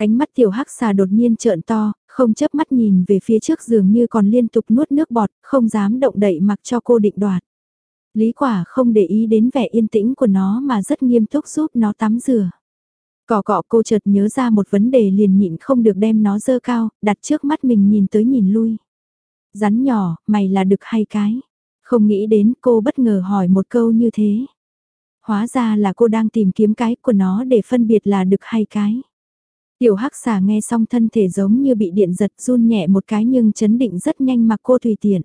Ánh mắt tiểu hắc xà đột nhiên trợn to, không chớp mắt nhìn về phía trước giường như còn liên tục nuốt nước bọt, không dám động đậy mặc cho cô định đoạt. Lý quả không để ý đến vẻ yên tĩnh của nó mà rất nghiêm túc giúp nó tắm rửa. Cỏ cọ cô chợt nhớ ra một vấn đề liền nhịn không được đem nó dơ cao, đặt trước mắt mình nhìn tới nhìn lui. Rắn nhỏ, mày là được hay cái? Không nghĩ đến cô bất ngờ hỏi một câu như thế. Hóa ra là cô đang tìm kiếm cái của nó để phân biệt là được hay cái. Tiểu hắc xà nghe xong thân thể giống như bị điện giật run nhẹ một cái nhưng chấn định rất nhanh mà cô tùy tiện.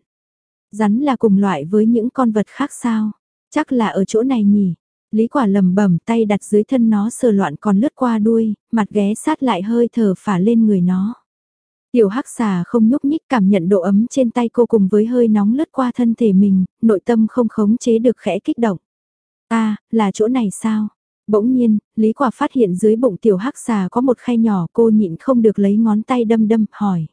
Rắn là cùng loại với những con vật khác sao? Chắc là ở chỗ này nhỉ? Lý quả lầm bẩm tay đặt dưới thân nó sờ loạn còn lướt qua đuôi, mặt ghé sát lại hơi thở phả lên người nó. Tiểu hắc xà không nhúc nhích cảm nhận độ ấm trên tay cô cùng với hơi nóng lướt qua thân thể mình, nội tâm không khống chế được khẽ kích động. À, là chỗ này sao? Bỗng nhiên, Lý Quả phát hiện dưới bụng tiểu hắc xà có một khay nhỏ cô nhịn không được lấy ngón tay đâm đâm, hỏi.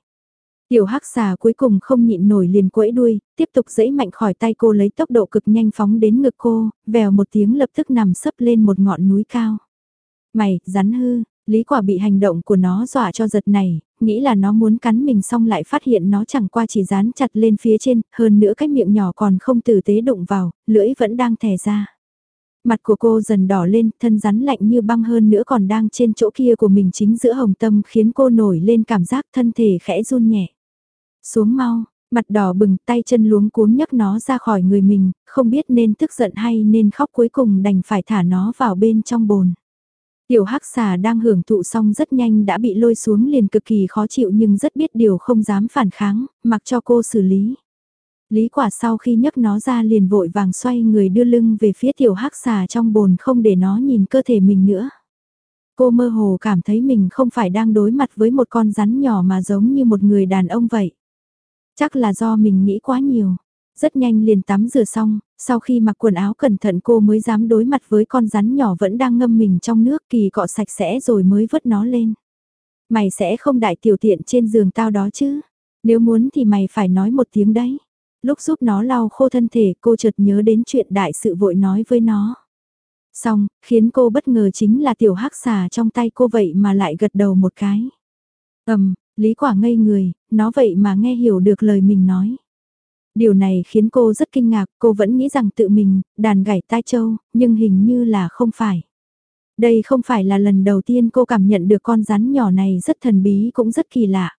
Tiểu hắc xà cuối cùng không nhịn nổi liền quẫy đuôi, tiếp tục dẫy mạnh khỏi tay cô lấy tốc độ cực nhanh phóng đến ngực cô, vèo một tiếng lập tức nằm sấp lên một ngọn núi cao. Mày, rắn hư, Lý quả bị hành động của nó dọa cho giật này, nghĩ là nó muốn cắn mình xong lại phát hiện nó chẳng qua chỉ dán chặt lên phía trên, hơn nữa cái miệng nhỏ còn không tử tế đụng vào, lưỡi vẫn đang thè ra. Mặt của cô dần đỏ lên, thân rắn lạnh như băng hơn nữa còn đang trên chỗ kia của mình chính giữa hồng tâm khiến cô nổi lên cảm giác thân thể khẽ run nhẹ. Xuống mau, mặt đỏ bừng tay chân luống cuống nhấc nó ra khỏi người mình, không biết nên tức giận hay nên khóc cuối cùng đành phải thả nó vào bên trong bồn. Tiểu hắc xà đang hưởng thụ xong rất nhanh đã bị lôi xuống liền cực kỳ khó chịu nhưng rất biết điều không dám phản kháng, mặc cho cô xử lý. Lý quả sau khi nhấc nó ra liền vội vàng xoay người đưa lưng về phía tiểu hắc xà trong bồn không để nó nhìn cơ thể mình nữa. Cô mơ hồ cảm thấy mình không phải đang đối mặt với một con rắn nhỏ mà giống như một người đàn ông vậy. Chắc là do mình nghĩ quá nhiều. Rất nhanh liền tắm rửa xong, sau khi mặc quần áo cẩn thận cô mới dám đối mặt với con rắn nhỏ vẫn đang ngâm mình trong nước kỳ cọ sạch sẽ rồi mới vớt nó lên. Mày sẽ không đại tiểu tiện trên giường tao đó chứ? Nếu muốn thì mày phải nói một tiếng đấy. Lúc giúp nó lau khô thân thể cô chợt nhớ đến chuyện đại sự vội nói với nó. Xong, khiến cô bất ngờ chính là tiểu hắc xà trong tay cô vậy mà lại gật đầu một cái. Ầm, Lý quả ngây người, nó vậy mà nghe hiểu được lời mình nói. Điều này khiến cô rất kinh ngạc, cô vẫn nghĩ rằng tự mình, đàn gảy tai châu, nhưng hình như là không phải. Đây không phải là lần đầu tiên cô cảm nhận được con rắn nhỏ này rất thần bí cũng rất kỳ lạ.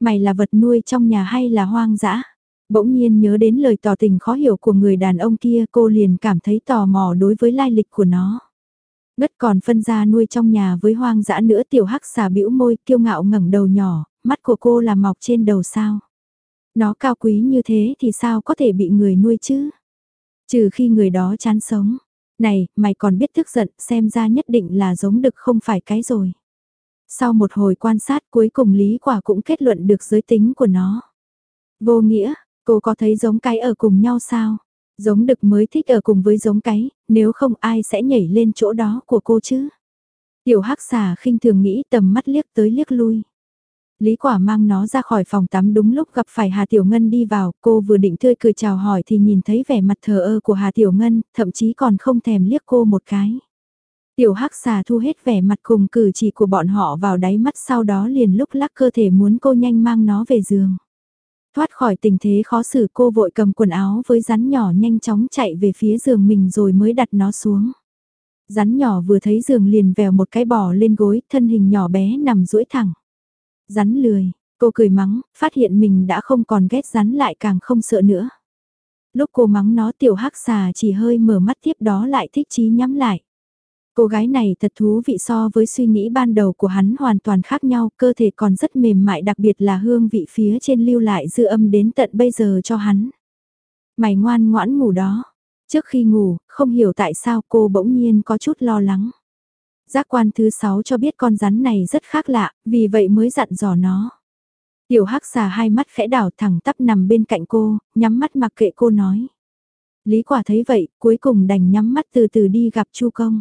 Mày là vật nuôi trong nhà hay là hoang dã? Bỗng nhiên nhớ đến lời tỏ tình khó hiểu của người đàn ông kia cô liền cảm thấy tò mò đối với lai lịch của nó. Ngất còn phân ra nuôi trong nhà với hoang dã nữa tiểu hắc xà bĩu môi kiêu ngạo ngẩng đầu nhỏ, mắt của cô là mọc trên đầu sao. Nó cao quý như thế thì sao có thể bị người nuôi chứ? Trừ khi người đó chán sống. Này, mày còn biết tức giận, xem ra nhất định là giống đực không phải cái rồi. Sau một hồi quan sát cuối cùng Lý Quả cũng kết luận được giới tính của nó. Vô nghĩa, cô có thấy giống cái ở cùng nhau sao? Giống đực mới thích ở cùng với giống cái, nếu không ai sẽ nhảy lên chỗ đó của cô chứ? Tiểu hắc xà khinh thường nghĩ tầm mắt liếc tới liếc lui. Lý quả mang nó ra khỏi phòng tắm đúng lúc gặp phải Hà Tiểu Ngân đi vào, cô vừa định tươi cười chào hỏi thì nhìn thấy vẻ mặt thờ ơ của Hà Tiểu Ngân, thậm chí còn không thèm liếc cô một cái. Tiểu hắc xà thu hết vẻ mặt cùng cử chỉ của bọn họ vào đáy mắt sau đó liền lúc lắc cơ thể muốn cô nhanh mang nó về giường. Thoát khỏi tình thế khó xử cô vội cầm quần áo với rắn nhỏ nhanh chóng chạy về phía giường mình rồi mới đặt nó xuống. Rắn nhỏ vừa thấy giường liền vèo một cái bò lên gối, thân hình nhỏ bé nằm duỗi thẳng. Rắn lười, cô cười mắng, phát hiện mình đã không còn ghét rắn lại càng không sợ nữa. Lúc cô mắng nó tiểu hắc xà chỉ hơi mở mắt tiếp đó lại thích chí nhắm lại. Cô gái này thật thú vị so với suy nghĩ ban đầu của hắn hoàn toàn khác nhau, cơ thể còn rất mềm mại đặc biệt là hương vị phía trên lưu lại dư âm đến tận bây giờ cho hắn. Mày ngoan ngoãn ngủ đó. Trước khi ngủ, không hiểu tại sao cô bỗng nhiên có chút lo lắng. Giác quan thứ sáu cho biết con rắn này rất khác lạ, vì vậy mới dặn dò nó. Tiểu hắc xà hai mắt khẽ đảo thẳng tắp nằm bên cạnh cô, nhắm mắt mặc kệ cô nói. Lý quả thấy vậy, cuối cùng đành nhắm mắt từ từ đi gặp Chu Công.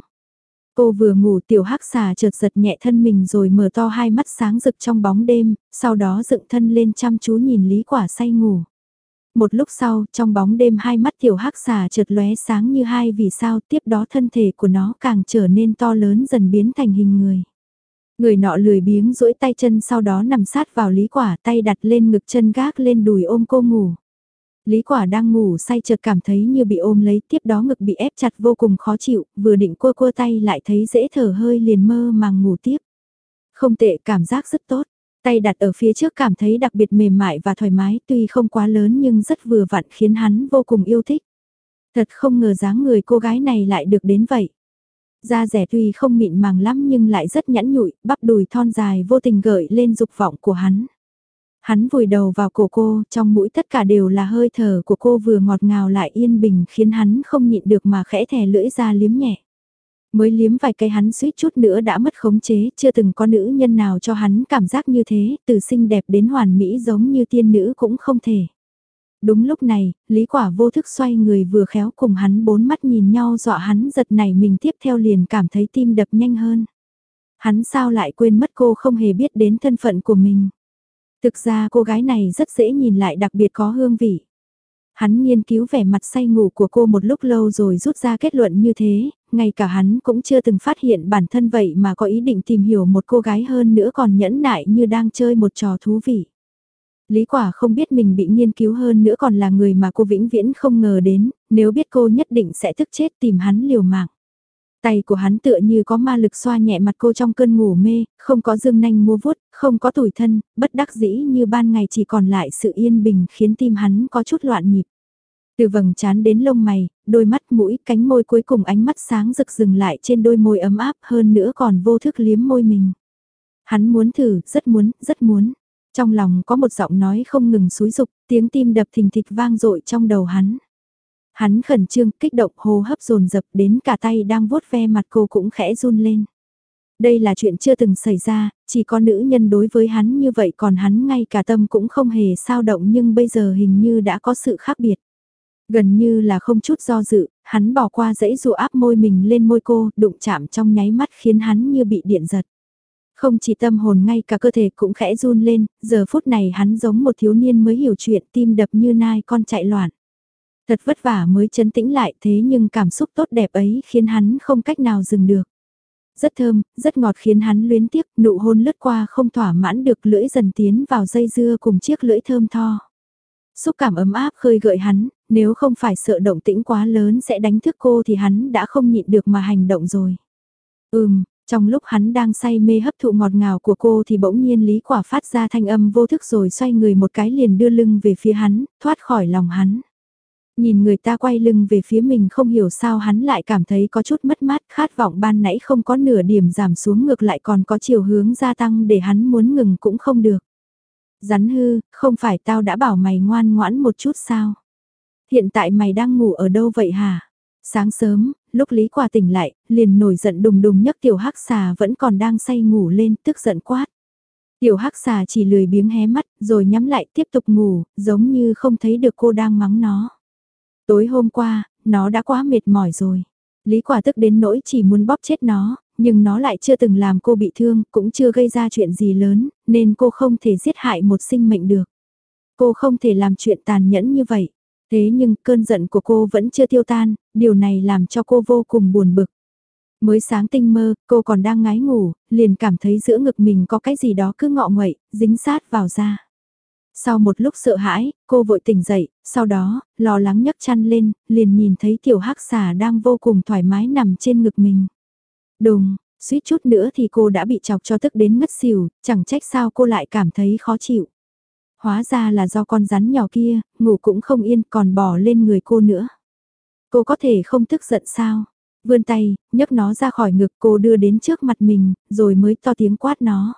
Cô vừa ngủ tiểu hắc xà chợt giật nhẹ thân mình rồi mở to hai mắt sáng rực trong bóng đêm, sau đó dựng thân lên chăm chú nhìn Lý Quả say ngủ. Một lúc sau, trong bóng đêm hai mắt tiểu hắc xà chợt lóe sáng như hai vì sao tiếp đó thân thể của nó càng trở nên to lớn dần biến thành hình người. Người nọ lười biếng duỗi tay chân sau đó nằm sát vào Lý Quả tay đặt lên ngực chân gác lên đùi ôm cô ngủ. Lý Quả đang ngủ say chợt cảm thấy như bị ôm lấy tiếp đó ngực bị ép chặt vô cùng khó chịu, vừa định cua cua tay lại thấy dễ thở hơi liền mơ màng ngủ tiếp. Không tệ cảm giác rất tốt, tay đặt ở phía trước cảm thấy đặc biệt mềm mại và thoải mái tuy không quá lớn nhưng rất vừa vặn khiến hắn vô cùng yêu thích. Thật không ngờ dáng người cô gái này lại được đến vậy. Da rẻ tuy không mịn màng lắm nhưng lại rất nhẵn nhụi, bắp đùi thon dài vô tình gợi lên dục vọng của hắn. Hắn vùi đầu vào cổ cô, trong mũi tất cả đều là hơi thở của cô vừa ngọt ngào lại yên bình khiến hắn không nhịn được mà khẽ thè lưỡi ra liếm nhẹ. Mới liếm vài cây hắn suýt chút nữa đã mất khống chế, chưa từng có nữ nhân nào cho hắn cảm giác như thế, từ xinh đẹp đến hoàn mỹ giống như tiên nữ cũng không thể. Đúng lúc này, Lý Quả vô thức xoay người vừa khéo cùng hắn bốn mắt nhìn nhau dọa hắn giật nảy mình tiếp theo liền cảm thấy tim đập nhanh hơn. Hắn sao lại quên mất cô không hề biết đến thân phận của mình. Thực ra cô gái này rất dễ nhìn lại đặc biệt có hương vị. Hắn nghiên cứu vẻ mặt say ngủ của cô một lúc lâu rồi rút ra kết luận như thế, ngay cả hắn cũng chưa từng phát hiện bản thân vậy mà có ý định tìm hiểu một cô gái hơn nữa còn nhẫn nại như đang chơi một trò thú vị. Lý quả không biết mình bị nghiên cứu hơn nữa còn là người mà cô vĩnh viễn không ngờ đến, nếu biết cô nhất định sẽ thức chết tìm hắn liều mạng. Tay của hắn tựa như có ma lực xoa nhẹ mặt cô trong cơn ngủ mê, không có dương nanh mua vuốt, không có tủi thân, bất đắc dĩ như ban ngày chỉ còn lại sự yên bình khiến tim hắn có chút loạn nhịp. Từ vầng trán đến lông mày, đôi mắt mũi, cánh môi cuối cùng ánh mắt sáng rực dừng lại trên đôi môi ấm áp hơn nữa còn vô thức liếm môi mình. Hắn muốn thử, rất muốn, rất muốn. Trong lòng có một giọng nói không ngừng xúi dục, tiếng tim đập thình thịch vang dội trong đầu hắn. Hắn khẩn trương, kích động hô hấp dồn dập đến cả tay đang vuốt ve mặt cô cũng khẽ run lên. Đây là chuyện chưa từng xảy ra, chỉ có nữ nhân đối với hắn như vậy còn hắn ngay cả tâm cũng không hề sao động nhưng bây giờ hình như đã có sự khác biệt. Gần như là không chút do dự, hắn bỏ qua dãy dụ áp môi mình lên môi cô, đụng chạm trong nháy mắt khiến hắn như bị điện giật. Không chỉ tâm hồn ngay cả cơ thể cũng khẽ run lên, giờ phút này hắn giống một thiếu niên mới hiểu chuyện tim đập như nai con chạy loạn. Thật vất vả mới chấn tĩnh lại thế nhưng cảm xúc tốt đẹp ấy khiến hắn không cách nào dừng được. Rất thơm, rất ngọt khiến hắn luyến tiếc, nụ hôn lướt qua không thỏa mãn được lưỡi dần tiến vào dây dưa cùng chiếc lưỡi thơm tho. Xúc cảm ấm áp khơi gợi hắn, nếu không phải sợ động tĩnh quá lớn sẽ đánh thức cô thì hắn đã không nhịn được mà hành động rồi. Ừm, trong lúc hắn đang say mê hấp thụ ngọt ngào của cô thì bỗng nhiên Lý Quả phát ra thanh âm vô thức rồi xoay người một cái liền đưa lưng về phía hắn, thoát khỏi lòng hắn. Nhìn người ta quay lưng về phía mình không hiểu sao hắn lại cảm thấy có chút mất mát, khát vọng ban nãy không có nửa điểm giảm xuống ngược lại còn có chiều hướng gia tăng để hắn muốn ngừng cũng không được. Rắn hư, không phải tao đã bảo mày ngoan ngoãn một chút sao? Hiện tại mày đang ngủ ở đâu vậy hả? Sáng sớm, lúc Lý Quả tỉnh lại, liền nổi giận đùng đùng nhấc tiểu hắc xà vẫn còn đang say ngủ lên tức giận quát. Tiểu hắc xà chỉ lười biếng hé mắt rồi nhắm lại tiếp tục ngủ, giống như không thấy được cô đang mắng nó. Tối hôm qua, nó đã quá mệt mỏi rồi. Lý quả tức đến nỗi chỉ muốn bóp chết nó, nhưng nó lại chưa từng làm cô bị thương, cũng chưa gây ra chuyện gì lớn, nên cô không thể giết hại một sinh mệnh được. Cô không thể làm chuyện tàn nhẫn như vậy. Thế nhưng cơn giận của cô vẫn chưa tiêu tan, điều này làm cho cô vô cùng buồn bực. Mới sáng tinh mơ, cô còn đang ngái ngủ, liền cảm thấy giữa ngực mình có cái gì đó cứ ngọ nguậy, dính sát vào da. Sau một lúc sợ hãi, cô vội tỉnh dậy, sau đó, lo lắng nhấc chăn lên, liền nhìn thấy tiểu hắc xà đang vô cùng thoải mái nằm trên ngực mình. Đùng, suýt chút nữa thì cô đã bị chọc cho tức đến ngất xỉu, chẳng trách sao cô lại cảm thấy khó chịu. Hóa ra là do con rắn nhỏ kia, ngủ cũng không yên còn bỏ lên người cô nữa. Cô có thể không tức giận sao? Vươn tay, nhấc nó ra khỏi ngực cô đưa đến trước mặt mình, rồi mới to tiếng quát nó.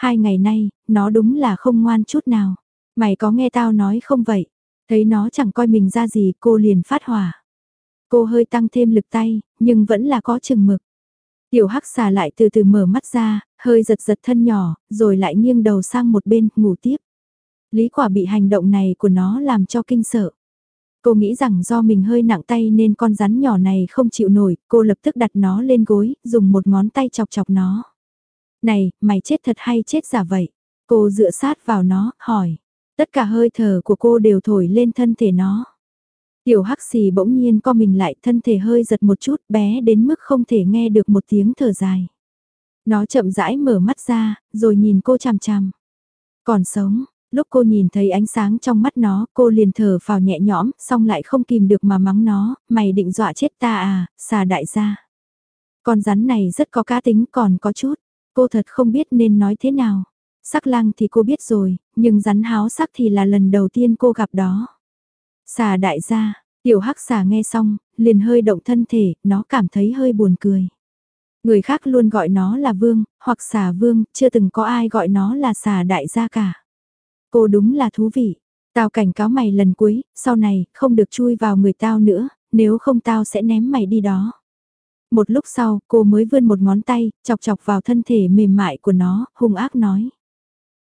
Hai ngày nay, nó đúng là không ngoan chút nào. Mày có nghe tao nói không vậy? Thấy nó chẳng coi mình ra gì cô liền phát hỏa. Cô hơi tăng thêm lực tay, nhưng vẫn là có chừng mực. Tiểu hắc xà lại từ từ mở mắt ra, hơi giật giật thân nhỏ, rồi lại nghiêng đầu sang một bên, ngủ tiếp. Lý quả bị hành động này của nó làm cho kinh sợ. Cô nghĩ rằng do mình hơi nặng tay nên con rắn nhỏ này không chịu nổi, cô lập tức đặt nó lên gối, dùng một ngón tay chọc chọc nó. Này, mày chết thật hay chết giả vậy? Cô dựa sát vào nó, hỏi. Tất cả hơi thở của cô đều thổi lên thân thể nó. Tiểu hắc xì bỗng nhiên co mình lại thân thể hơi giật một chút bé đến mức không thể nghe được một tiếng thở dài. Nó chậm rãi mở mắt ra, rồi nhìn cô chằm chằm. Còn sống, lúc cô nhìn thấy ánh sáng trong mắt nó, cô liền thở vào nhẹ nhõm, xong lại không kìm được mà mắng nó, mày định dọa chết ta à, xà đại gia. Con rắn này rất có cá tính còn có chút, cô thật không biết nên nói thế nào. Sắc lang thì cô biết rồi, nhưng rắn háo sắc thì là lần đầu tiên cô gặp đó. Xà đại gia, tiểu hắc xà nghe xong, liền hơi động thân thể, nó cảm thấy hơi buồn cười. Người khác luôn gọi nó là vương, hoặc xà vương, chưa từng có ai gọi nó là xà đại gia cả. Cô đúng là thú vị. Tao cảnh cáo mày lần cuối, sau này, không được chui vào người tao nữa, nếu không tao sẽ ném mày đi đó. Một lúc sau, cô mới vươn một ngón tay, chọc chọc vào thân thể mềm mại của nó, hung ác nói.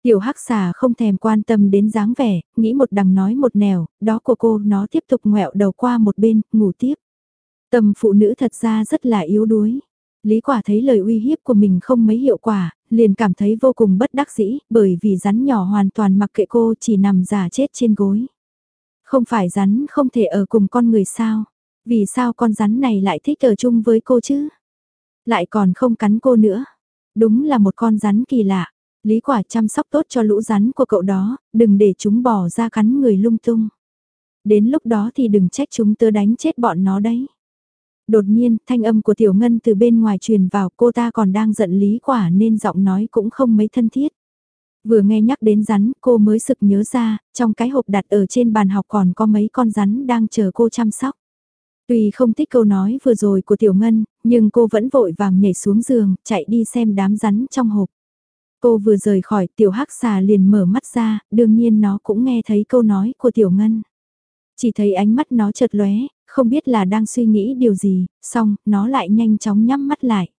Tiểu hắc xà không thèm quan tâm đến dáng vẻ, nghĩ một đằng nói một nẻo, đó của cô nó tiếp tục ngoẹo đầu qua một bên, ngủ tiếp. tầm phụ nữ thật ra rất là yếu đuối. Lý quả thấy lời uy hiếp của mình không mấy hiệu quả, liền cảm thấy vô cùng bất đắc dĩ, bởi vì rắn nhỏ hoàn toàn mặc kệ cô chỉ nằm giả chết trên gối. Không phải rắn không thể ở cùng con người sao? Vì sao con rắn này lại thích ở chung với cô chứ? Lại còn không cắn cô nữa. Đúng là một con rắn kỳ lạ. Lý quả chăm sóc tốt cho lũ rắn của cậu đó, đừng để chúng bỏ ra cắn người lung tung. Đến lúc đó thì đừng trách chúng tớ đánh chết bọn nó đấy. Đột nhiên, thanh âm của Tiểu Ngân từ bên ngoài truyền vào cô ta còn đang giận Lý quả nên giọng nói cũng không mấy thân thiết. Vừa nghe nhắc đến rắn, cô mới sực nhớ ra, trong cái hộp đặt ở trên bàn học còn có mấy con rắn đang chờ cô chăm sóc. Tuy không thích câu nói vừa rồi của Tiểu Ngân, nhưng cô vẫn vội vàng nhảy xuống giường, chạy đi xem đám rắn trong hộp. Cô vừa rời khỏi tiểu hắc xà liền mở mắt ra, đương nhiên nó cũng nghe thấy câu nói của tiểu ngân. Chỉ thấy ánh mắt nó chợt lóe, không biết là đang suy nghĩ điều gì, xong, nó lại nhanh chóng nhắm mắt lại.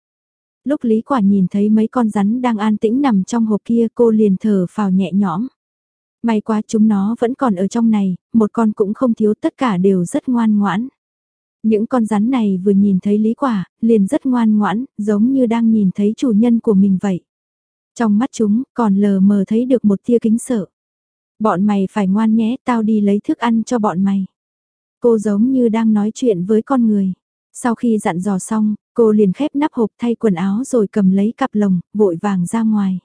Lúc Lý Quả nhìn thấy mấy con rắn đang an tĩnh nằm trong hộp kia cô liền thở phào nhẹ nhõm. May quá chúng nó vẫn còn ở trong này, một con cũng không thiếu tất cả đều rất ngoan ngoãn. Những con rắn này vừa nhìn thấy Lý Quả, liền rất ngoan ngoãn, giống như đang nhìn thấy chủ nhân của mình vậy. Trong mắt chúng còn lờ mờ thấy được một tia kính sợ. Bọn mày phải ngoan nhé, tao đi lấy thức ăn cho bọn mày. Cô giống như đang nói chuyện với con người. Sau khi dặn dò xong, cô liền khép nắp hộp thay quần áo rồi cầm lấy cặp lồng, vội vàng ra ngoài.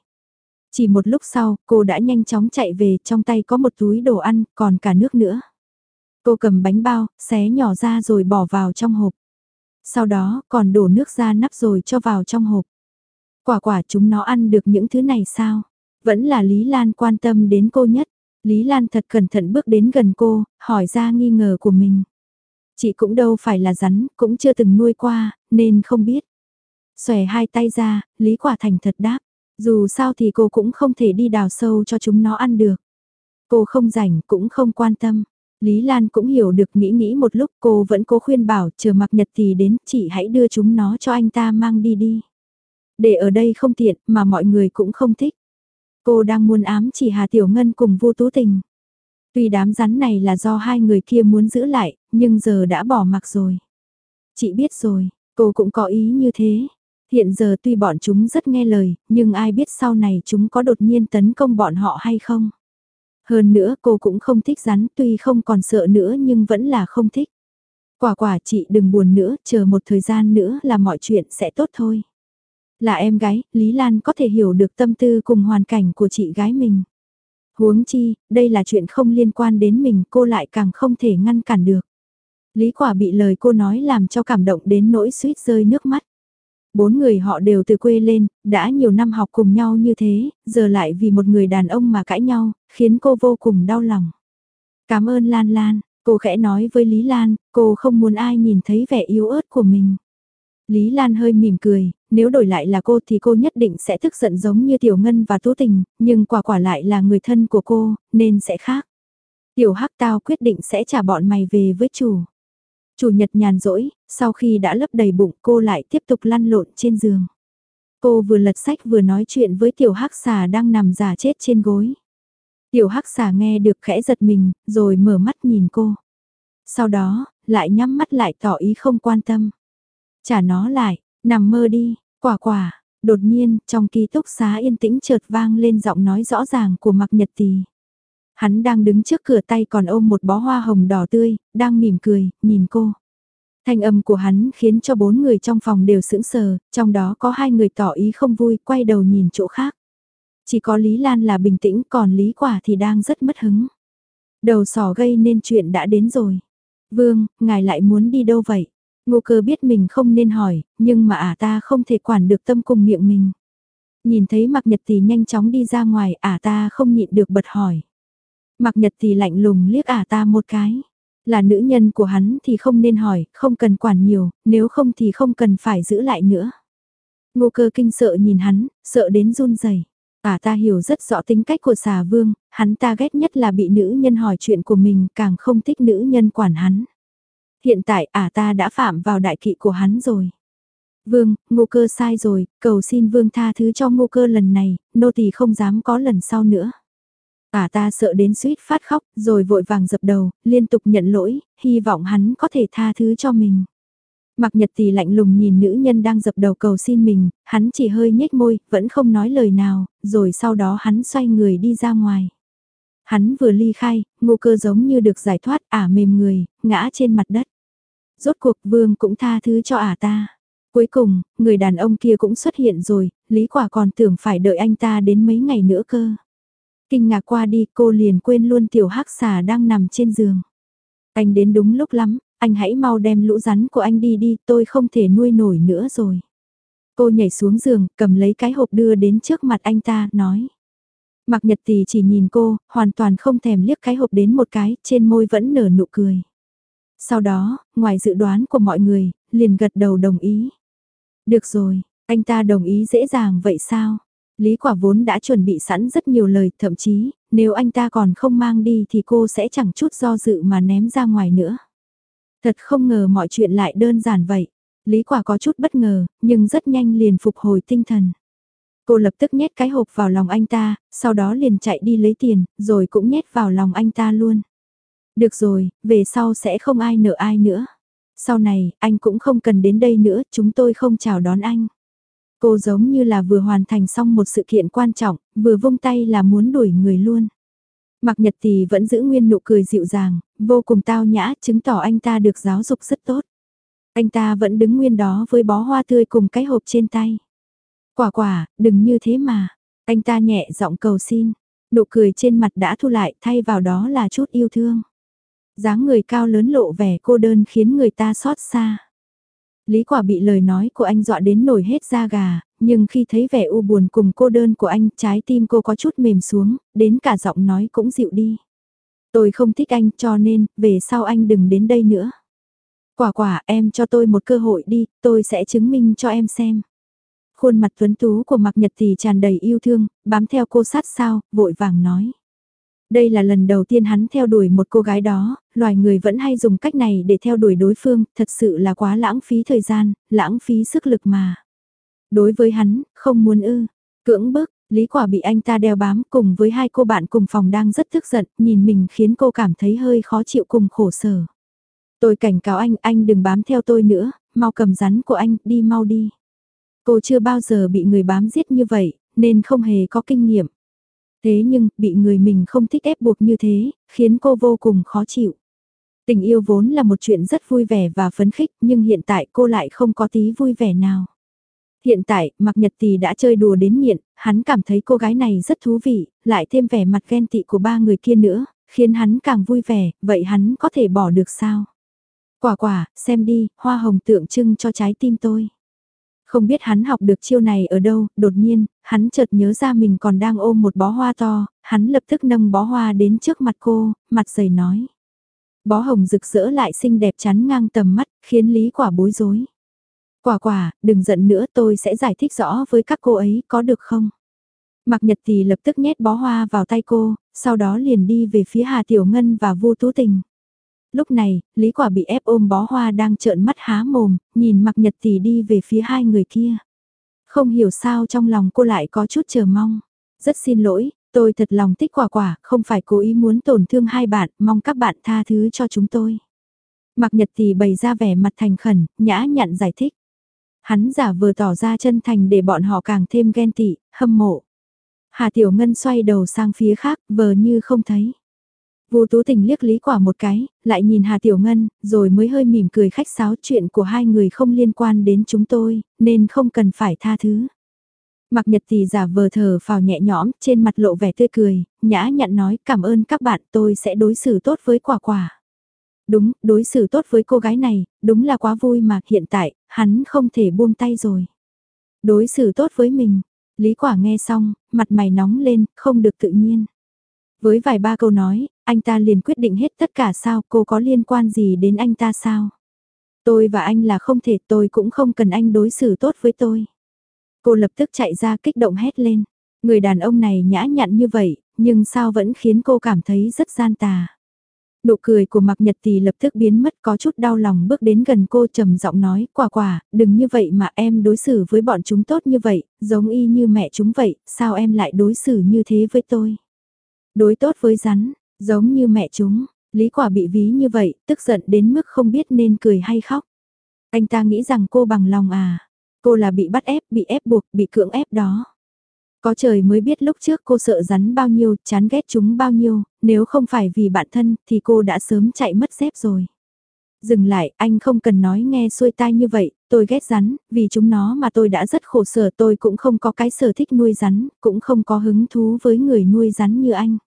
Chỉ một lúc sau, cô đã nhanh chóng chạy về, trong tay có một túi đồ ăn, còn cả nước nữa. Cô cầm bánh bao, xé nhỏ ra rồi bỏ vào trong hộp. Sau đó, còn đổ nước ra nắp rồi cho vào trong hộp. Quả quả chúng nó ăn được những thứ này sao? Vẫn là Lý Lan quan tâm đến cô nhất. Lý Lan thật cẩn thận bước đến gần cô, hỏi ra nghi ngờ của mình. Chị cũng đâu phải là rắn, cũng chưa từng nuôi qua, nên không biết. Xòe hai tay ra, Lý Quả Thành thật đáp. Dù sao thì cô cũng không thể đi đào sâu cho chúng nó ăn được. Cô không rảnh cũng không quan tâm. Lý Lan cũng hiểu được nghĩ nghĩ một lúc cô vẫn cố khuyên bảo chờ mặc nhật thì đến chị hãy đưa chúng nó cho anh ta mang đi đi. Để ở đây không tiện mà mọi người cũng không thích. Cô đang muốn ám chỉ Hà Tiểu Ngân cùng vô tú tình. Tuy đám rắn này là do hai người kia muốn giữ lại, nhưng giờ đã bỏ mặc rồi. Chị biết rồi, cô cũng có ý như thế. Hiện giờ tuy bọn chúng rất nghe lời, nhưng ai biết sau này chúng có đột nhiên tấn công bọn họ hay không. Hơn nữa cô cũng không thích rắn tuy không còn sợ nữa nhưng vẫn là không thích. Quả quả chị đừng buồn nữa, chờ một thời gian nữa là mọi chuyện sẽ tốt thôi. Là em gái, Lý Lan có thể hiểu được tâm tư cùng hoàn cảnh của chị gái mình. Huống chi, đây là chuyện không liên quan đến mình cô lại càng không thể ngăn cản được. Lý quả bị lời cô nói làm cho cảm động đến nỗi suýt rơi nước mắt. Bốn người họ đều từ quê lên, đã nhiều năm học cùng nhau như thế, giờ lại vì một người đàn ông mà cãi nhau, khiến cô vô cùng đau lòng. Cảm ơn Lan Lan, cô khẽ nói với Lý Lan, cô không muốn ai nhìn thấy vẻ yếu ớt của mình. Lý Lan hơi mỉm cười, nếu đổi lại là cô thì cô nhất định sẽ tức giận giống như Tiểu Ngân và Tú Tình, nhưng quả quả lại là người thân của cô, nên sẽ khác. Tiểu Hắc tao quyết định sẽ trả bọn mày về với chủ. Chủ nhật nhàn rỗi, sau khi đã lấp đầy bụng cô lại tiếp tục lăn lộn trên giường. Cô vừa lật sách vừa nói chuyện với Tiểu Hắc xà đang nằm giả chết trên gối. Tiểu Hắc xà nghe được khẽ giật mình, rồi mở mắt nhìn cô. Sau đó, lại nhắm mắt lại tỏ ý không quan tâm. Trả nó lại, nằm mơ đi, quả quả, đột nhiên, trong ký túc xá yên tĩnh chợt vang lên giọng nói rõ ràng của Mạc Nhật Tì. Hắn đang đứng trước cửa tay còn ôm một bó hoa hồng đỏ tươi, đang mỉm cười, nhìn cô. Thanh âm của hắn khiến cho bốn người trong phòng đều sững sờ, trong đó có hai người tỏ ý không vui, quay đầu nhìn chỗ khác. Chỉ có Lý Lan là bình tĩnh, còn Lý Quả thì đang rất mất hứng. Đầu sỏ gây nên chuyện đã đến rồi. Vương, ngài lại muốn đi đâu vậy? Ngô cơ biết mình không nên hỏi, nhưng mà ả ta không thể quản được tâm cùng miệng mình. Nhìn thấy mặc Nhật thì nhanh chóng đi ra ngoài, ả ta không nhịn được bật hỏi. Mạc Nhật thì lạnh lùng liếc ả ta một cái. Là nữ nhân của hắn thì không nên hỏi, không cần quản nhiều, nếu không thì không cần phải giữ lại nữa. Ngô cơ kinh sợ nhìn hắn, sợ đến run rẩy. Ả ta hiểu rất rõ tính cách của xà vương, hắn ta ghét nhất là bị nữ nhân hỏi chuyện của mình, càng không thích nữ nhân quản hắn. Hiện tại ả ta đã phạm vào đại kỵ của hắn rồi. Vương, ngô cơ sai rồi, cầu xin vương tha thứ cho ngô cơ lần này, nô tỳ không dám có lần sau nữa. Ả ta sợ đến suýt phát khóc, rồi vội vàng dập đầu, liên tục nhận lỗi, hy vọng hắn có thể tha thứ cho mình. Mặc nhật thì lạnh lùng nhìn nữ nhân đang dập đầu cầu xin mình, hắn chỉ hơi nhếch môi, vẫn không nói lời nào, rồi sau đó hắn xoay người đi ra ngoài. Hắn vừa ly khai, ngô cơ giống như được giải thoát ả mềm người, ngã trên mặt đất. Rốt cuộc vương cũng tha thứ cho ả ta. Cuối cùng, người đàn ông kia cũng xuất hiện rồi, Lý Quả còn tưởng phải đợi anh ta đến mấy ngày nữa cơ. Kinh ngạc qua đi cô liền quên luôn tiểu hắc xà đang nằm trên giường. Anh đến đúng lúc lắm, anh hãy mau đem lũ rắn của anh đi đi, tôi không thể nuôi nổi nữa rồi. Cô nhảy xuống giường, cầm lấy cái hộp đưa đến trước mặt anh ta, nói. mạc nhật tỷ chỉ nhìn cô, hoàn toàn không thèm liếc cái hộp đến một cái, trên môi vẫn nở nụ cười. Sau đó, ngoài dự đoán của mọi người, liền gật đầu đồng ý. Được rồi, anh ta đồng ý dễ dàng vậy sao? Lý quả vốn đã chuẩn bị sẵn rất nhiều lời, thậm chí, nếu anh ta còn không mang đi thì cô sẽ chẳng chút do dự mà ném ra ngoài nữa. Thật không ngờ mọi chuyện lại đơn giản vậy. Lý quả có chút bất ngờ, nhưng rất nhanh liền phục hồi tinh thần. Cô lập tức nhét cái hộp vào lòng anh ta, sau đó liền chạy đi lấy tiền, rồi cũng nhét vào lòng anh ta luôn. Được rồi, về sau sẽ không ai nợ ai nữa. Sau này, anh cũng không cần đến đây nữa, chúng tôi không chào đón anh. Cô giống như là vừa hoàn thành xong một sự kiện quan trọng, vừa vung tay là muốn đuổi người luôn. Mặc nhật thì vẫn giữ nguyên nụ cười dịu dàng, vô cùng tao nhã, chứng tỏ anh ta được giáo dục rất tốt. Anh ta vẫn đứng nguyên đó với bó hoa tươi cùng cái hộp trên tay. Quả quả, đừng như thế mà. Anh ta nhẹ giọng cầu xin. Nụ cười trên mặt đã thu lại thay vào đó là chút yêu thương dáng người cao lớn lộ vẻ cô đơn khiến người ta xót xa. Lý quả bị lời nói của anh dọa đến nổi hết da gà, nhưng khi thấy vẻ u buồn cùng cô đơn của anh, trái tim cô có chút mềm xuống, đến cả giọng nói cũng dịu đi. Tôi không thích anh cho nên, về sau anh đừng đến đây nữa. Quả quả em cho tôi một cơ hội đi, tôi sẽ chứng minh cho em xem. Khuôn mặt tuấn tú của Mạc Nhật thì tràn đầy yêu thương, bám theo cô sát sao, vội vàng nói. Đây là lần đầu tiên hắn theo đuổi một cô gái đó, loài người vẫn hay dùng cách này để theo đuổi đối phương, thật sự là quá lãng phí thời gian, lãng phí sức lực mà. Đối với hắn, không muốn ư, cưỡng bức, Lý Quả bị anh ta đeo bám cùng với hai cô bạn cùng phòng đang rất tức giận, nhìn mình khiến cô cảm thấy hơi khó chịu cùng khổ sở. Tôi cảnh cáo anh, anh đừng bám theo tôi nữa, mau cầm rắn của anh, đi mau đi. Cô chưa bao giờ bị người bám giết như vậy, nên không hề có kinh nghiệm. Thế nhưng, bị người mình không thích ép buộc như thế, khiến cô vô cùng khó chịu. Tình yêu vốn là một chuyện rất vui vẻ và phấn khích, nhưng hiện tại cô lại không có tí vui vẻ nào. Hiện tại, Mạc Nhật Tì đã chơi đùa đến nghiện, hắn cảm thấy cô gái này rất thú vị, lại thêm vẻ mặt ghen tị của ba người kia nữa, khiến hắn càng vui vẻ, vậy hắn có thể bỏ được sao? Quả quả, xem đi, hoa hồng tượng trưng cho trái tim tôi. Không biết hắn học được chiêu này ở đâu, đột nhiên, hắn chợt nhớ ra mình còn đang ôm một bó hoa to, hắn lập tức nâng bó hoa đến trước mặt cô, mặt dày nói. Bó hồng rực rỡ lại xinh đẹp chắn ngang tầm mắt, khiến Lý Quả bối rối. Quả quả, đừng giận nữa tôi sẽ giải thích rõ với các cô ấy, có được không? Mạc Nhật thì lập tức nhét bó hoa vào tay cô, sau đó liền đi về phía Hà Tiểu Ngân và Vu Tú Tình. Lúc này, Lý Quả bị ép ôm bó hoa đang trợn mắt há mồm, nhìn Mạc Nhật Tỷ đi về phía hai người kia. Không hiểu sao trong lòng cô lại có chút chờ mong. Rất xin lỗi, tôi thật lòng thích quả quả, không phải cố ý muốn tổn thương hai bạn, mong các bạn tha thứ cho chúng tôi. Mạc Nhật thì bày ra vẻ mặt thành khẩn, nhã nhặn giải thích. Hắn giả vừa tỏ ra chân thành để bọn họ càng thêm ghen tị, hâm mộ. Hà Tiểu Ngân xoay đầu sang phía khác, vờ như không thấy. Vô Tú Tình liếc Lý Quả một cái, lại nhìn Hà Tiểu Ngân, rồi mới hơi mỉm cười khách sáo chuyện của hai người không liên quan đến chúng tôi, nên không cần phải tha thứ. Mặc nhật thì giả vờ thở phào nhẹ nhõm, trên mặt lộ vẻ tươi cười, nhã nhặn nói cảm ơn các bạn tôi sẽ đối xử tốt với quả quả. Đúng, đối xử tốt với cô gái này, đúng là quá vui mà hiện tại, hắn không thể buông tay rồi. Đối xử tốt với mình, Lý quả nghe xong, mặt mày nóng lên, không được tự nhiên. Với vài ba câu nói, anh ta liền quyết định hết tất cả sao cô có liên quan gì đến anh ta sao? Tôi và anh là không thể tôi cũng không cần anh đối xử tốt với tôi. Cô lập tức chạy ra kích động hét lên. Người đàn ông này nhã nhặn như vậy, nhưng sao vẫn khiến cô cảm thấy rất gian tà. Nụ cười của Mạc Nhật Tỷ lập tức biến mất có chút đau lòng bước đến gần cô trầm giọng nói, quả quả, đừng như vậy mà em đối xử với bọn chúng tốt như vậy, giống y như mẹ chúng vậy, sao em lại đối xử như thế với tôi? Đối tốt với rắn, giống như mẹ chúng, Lý Quả bị ví như vậy, tức giận đến mức không biết nên cười hay khóc. Anh ta nghĩ rằng cô bằng lòng à, cô là bị bắt ép, bị ép buộc, bị cưỡng ép đó. Có trời mới biết lúc trước cô sợ rắn bao nhiêu, chán ghét chúng bao nhiêu, nếu không phải vì bản thân thì cô đã sớm chạy mất dép rồi. Dừng lại, anh không cần nói nghe xuôi tai như vậy, tôi ghét rắn, vì chúng nó mà tôi đã rất khổ sở tôi cũng không có cái sở thích nuôi rắn, cũng không có hứng thú với người nuôi rắn như anh.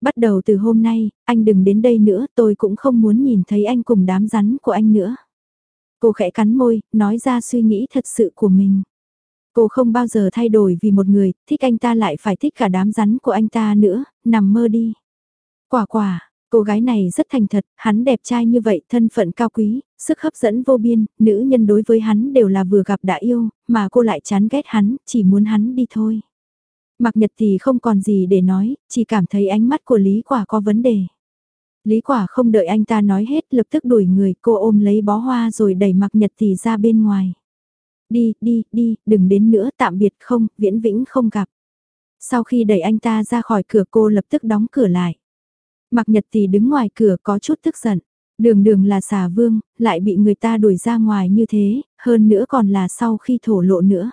Bắt đầu từ hôm nay, anh đừng đến đây nữa, tôi cũng không muốn nhìn thấy anh cùng đám rắn của anh nữa. Cô khẽ cắn môi, nói ra suy nghĩ thật sự của mình. Cô không bao giờ thay đổi vì một người, thích anh ta lại phải thích cả đám rắn của anh ta nữa, nằm mơ đi. Quả quả, cô gái này rất thành thật, hắn đẹp trai như vậy, thân phận cao quý, sức hấp dẫn vô biên, nữ nhân đối với hắn đều là vừa gặp đã yêu, mà cô lại chán ghét hắn, chỉ muốn hắn đi thôi. Mặc nhật thì không còn gì để nói, chỉ cảm thấy ánh mắt của Lý Quả có vấn đề. Lý Quả không đợi anh ta nói hết lập tức đuổi người cô ôm lấy bó hoa rồi đẩy mặc nhật thì ra bên ngoài. Đi, đi, đi, đừng đến nữa, tạm biệt không, viễn vĩnh không gặp. Sau khi đẩy anh ta ra khỏi cửa cô lập tức đóng cửa lại. Mặc nhật thì đứng ngoài cửa có chút tức giận. Đường đường là xà vương, lại bị người ta đuổi ra ngoài như thế, hơn nữa còn là sau khi thổ lộ nữa.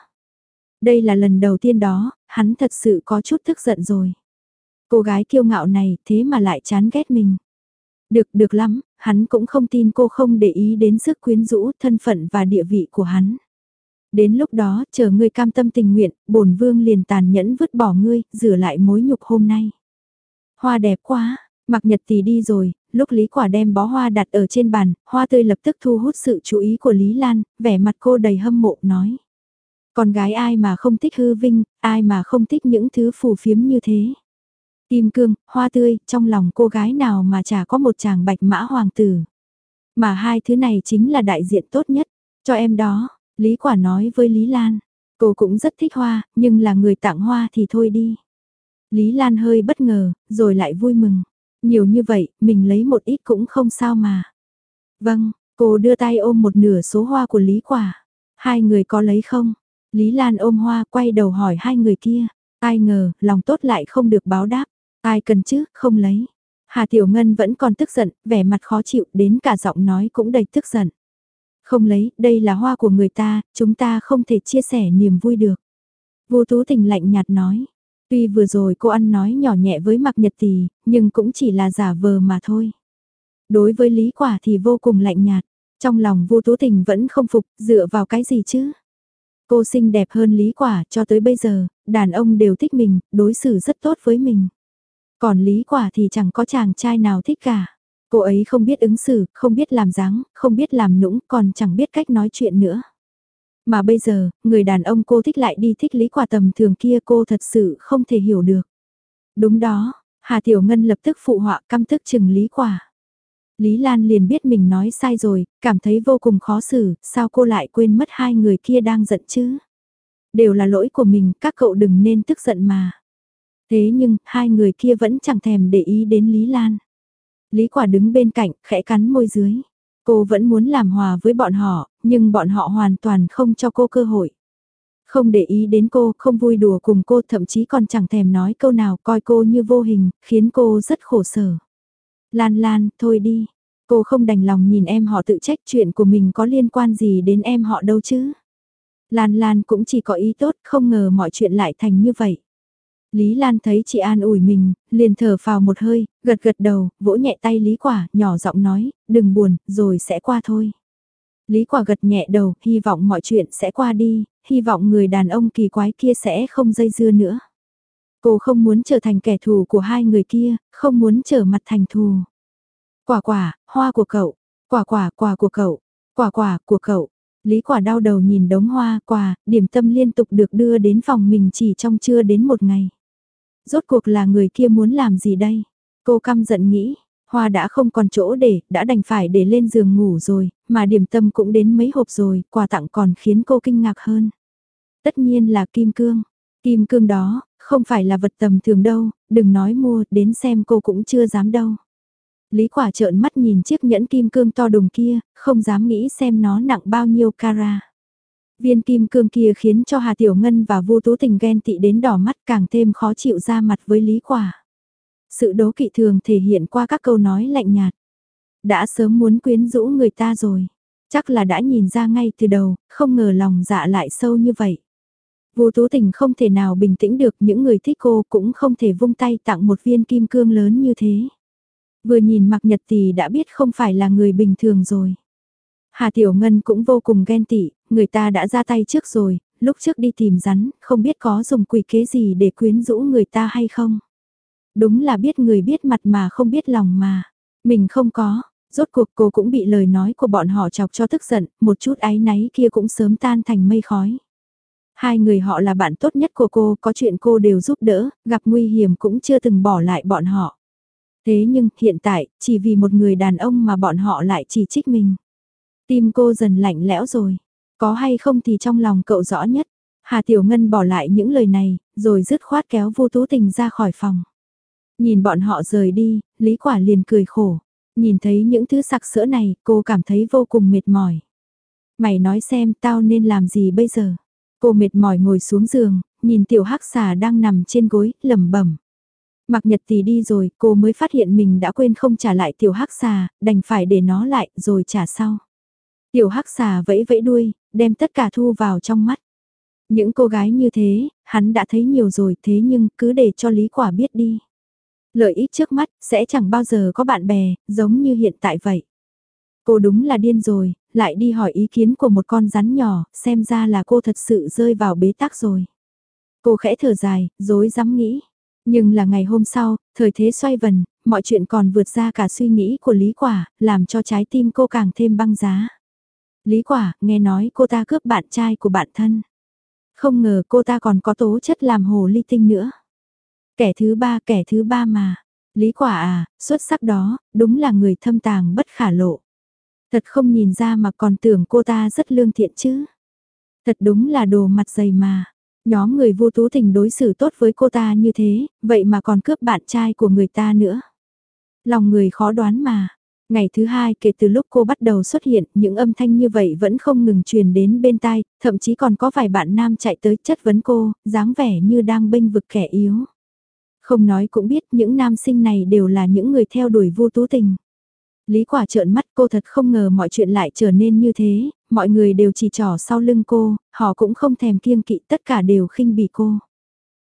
Đây là lần đầu tiên đó, hắn thật sự có chút tức giận rồi. Cô gái kiêu ngạo này thế mà lại chán ghét mình. Được, được lắm, hắn cũng không tin cô không để ý đến sức quyến rũ, thân phận và địa vị của hắn. Đến lúc đó, chờ ngươi cam tâm tình nguyện, bổn vương liền tàn nhẫn vứt bỏ ngươi, rửa lại mối nhục hôm nay. Hoa đẹp quá, mặc nhật tỷ đi rồi, lúc Lý Quả đem bó hoa đặt ở trên bàn, hoa tươi lập tức thu hút sự chú ý của Lý Lan, vẻ mặt cô đầy hâm mộ nói. Con gái ai mà không thích hư vinh, ai mà không thích những thứ phù phiếm như thế. Kim cương, hoa tươi, trong lòng cô gái nào mà chả có một chàng bạch mã hoàng tử. Mà hai thứ này chính là đại diện tốt nhất, cho em đó, Lý Quả nói với Lý Lan. Cô cũng rất thích hoa, nhưng là người tặng hoa thì thôi đi. Lý Lan hơi bất ngờ, rồi lại vui mừng. Nhiều như vậy, mình lấy một ít cũng không sao mà. Vâng, cô đưa tay ôm một nửa số hoa của Lý Quả. Hai người có lấy không? Lý Lan ôm hoa quay đầu hỏi hai người kia. Ai ngờ, lòng tốt lại không được báo đáp. Ai cần chứ, không lấy. Hà Tiểu Ngân vẫn còn tức giận, vẻ mặt khó chịu, đến cả giọng nói cũng đầy tức giận. Không lấy, đây là hoa của người ta, chúng ta không thể chia sẻ niềm vui được. Vô Tú Tình lạnh nhạt nói. Tuy vừa rồi cô ăn nói nhỏ nhẹ với Mạc Nhật Tì, nhưng cũng chỉ là giả vờ mà thôi. Đối với Lý Quả thì vô cùng lạnh nhạt. Trong lòng Vô Tú Tình vẫn không phục, dựa vào cái gì chứ? Cô xinh đẹp hơn Lý Quả cho tới bây giờ, đàn ông đều thích mình, đối xử rất tốt với mình. Còn Lý Quả thì chẳng có chàng trai nào thích cả. Cô ấy không biết ứng xử, không biết làm dáng, không biết làm nũng, còn chẳng biết cách nói chuyện nữa. Mà bây giờ, người đàn ông cô thích lại đi thích lý quả tầm thường kia cô thật sự không thể hiểu được. Đúng đó, Hà Tiểu Ngân lập tức phụ họa căm tức chừng lý quả. Lý Lan liền biết mình nói sai rồi, cảm thấy vô cùng khó xử, sao cô lại quên mất hai người kia đang giận chứ? Đều là lỗi của mình, các cậu đừng nên tức giận mà. Thế nhưng, hai người kia vẫn chẳng thèm để ý đến Lý Lan. Lý quả đứng bên cạnh, khẽ cắn môi dưới. Cô vẫn muốn làm hòa với bọn họ, nhưng bọn họ hoàn toàn không cho cô cơ hội. Không để ý đến cô, không vui đùa cùng cô, thậm chí còn chẳng thèm nói câu nào, coi cô như vô hình, khiến cô rất khổ sở. Lan Lan, thôi đi. Cô không đành lòng nhìn em họ tự trách chuyện của mình có liên quan gì đến em họ đâu chứ. Lan Lan cũng chỉ có ý tốt, không ngờ mọi chuyện lại thành như vậy. Lý Lan thấy chị an ủi mình, liền thở phào một hơi, gật gật đầu, vỗ nhẹ tay Lý Quả, nhỏ giọng nói, đừng buồn, rồi sẽ qua thôi. Lý Quả gật nhẹ đầu, hy vọng mọi chuyện sẽ qua đi, hy vọng người đàn ông kỳ quái kia sẽ không dây dưa nữa. Cô không muốn trở thành kẻ thù của hai người kia, không muốn trở mặt thành thù. Quả quả, hoa của cậu, quả quả, quả của cậu, quả quả của cậu. Lý quả đau đầu nhìn đống hoa, quả, điểm tâm liên tục được đưa đến phòng mình chỉ trong chưa đến một ngày. Rốt cuộc là người kia muốn làm gì đây? Cô căm giận nghĩ, hoa đã không còn chỗ để, đã đành phải để lên giường ngủ rồi, mà điểm tâm cũng đến mấy hộp rồi, quà tặng còn khiến cô kinh ngạc hơn. Tất nhiên là kim cương. Kim cương đó, không phải là vật tầm thường đâu, đừng nói mua, đến xem cô cũng chưa dám đâu. Lý quả trợn mắt nhìn chiếc nhẫn kim cương to đùng kia, không dám nghĩ xem nó nặng bao nhiêu cara. Viên kim cương kia khiến cho Hà Tiểu Ngân và Vu Tú Tình ghen tị đến đỏ mắt càng thêm khó chịu ra mặt với Lý Quả. Sự đố kỵ thường thể hiện qua các câu nói lạnh nhạt. Đã sớm muốn quyến rũ người ta rồi. Chắc là đã nhìn ra ngay từ đầu, không ngờ lòng dạ lại sâu như vậy. Vô Tú Tình không thể nào bình tĩnh được những người thích cô cũng không thể vung tay tặng một viên kim cương lớn như thế. Vừa nhìn mặc nhật thì đã biết không phải là người bình thường rồi. Hà Tiểu Ngân cũng vô cùng ghen tị, người ta đã ra tay trước rồi, lúc trước đi tìm rắn, không biết có dùng quỷ kế gì để quyến rũ người ta hay không. Đúng là biết người biết mặt mà không biết lòng mà. Mình không có, rốt cuộc cô cũng bị lời nói của bọn họ chọc cho tức giận, một chút áy náy kia cũng sớm tan thành mây khói. Hai người họ là bạn tốt nhất của cô, có chuyện cô đều giúp đỡ, gặp nguy hiểm cũng chưa từng bỏ lại bọn họ. Thế nhưng, hiện tại, chỉ vì một người đàn ông mà bọn họ lại chỉ trích mình. Tim cô dần lạnh lẽo rồi. Có hay không thì trong lòng cậu rõ nhất. Hà Tiểu Ngân bỏ lại những lời này, rồi dứt khoát kéo vô tú tình ra khỏi phòng. Nhìn bọn họ rời đi, Lý Quả liền cười khổ. Nhìn thấy những thứ sặc sỡ này, cô cảm thấy vô cùng mệt mỏi. Mày nói xem tao nên làm gì bây giờ? Cô mệt mỏi ngồi xuống giường, nhìn tiểu hắc xà đang nằm trên gối, lẩm bẩm. Mặc nhật thì đi rồi, cô mới phát hiện mình đã quên không trả lại tiểu hắc xà, đành phải để nó lại, rồi trả sau. Tiểu hắc xà vẫy vẫy đuôi, đem tất cả thu vào trong mắt. Những cô gái như thế, hắn đã thấy nhiều rồi thế nhưng cứ để cho Lý Quả biết đi. Lợi ích trước mắt sẽ chẳng bao giờ có bạn bè, giống như hiện tại vậy. Cô đúng là điên rồi, lại đi hỏi ý kiến của một con rắn nhỏ, xem ra là cô thật sự rơi vào bế tắc rồi. Cô khẽ thở dài, dối dám nghĩ. Nhưng là ngày hôm sau, thời thế xoay vần, mọi chuyện còn vượt ra cả suy nghĩ của Lý Quả, làm cho trái tim cô càng thêm băng giá. Lý Quả, nghe nói cô ta cướp bạn trai của bạn thân. Không ngờ cô ta còn có tố chất làm hồ ly tinh nữa. Kẻ thứ ba, kẻ thứ ba mà. Lý Quả à, xuất sắc đó, đúng là người thâm tàng bất khả lộ. Thật không nhìn ra mà còn tưởng cô ta rất lương thiện chứ. Thật đúng là đồ mặt dày mà. Nhóm người vô tú tình đối xử tốt với cô ta như thế, vậy mà còn cướp bạn trai của người ta nữa. Lòng người khó đoán mà. Ngày thứ hai kể từ lúc cô bắt đầu xuất hiện, những âm thanh như vậy vẫn không ngừng truyền đến bên tai, thậm chí còn có vài bạn nam chạy tới chất vấn cô, dáng vẻ như đang bênh vực kẻ yếu. Không nói cũng biết những nam sinh này đều là những người theo đuổi vô tú tình. Lý quả trợn mắt cô thật không ngờ mọi chuyện lại trở nên như thế, mọi người đều chỉ trỏ sau lưng cô, họ cũng không thèm kiêng kỵ tất cả đều khinh bỉ cô.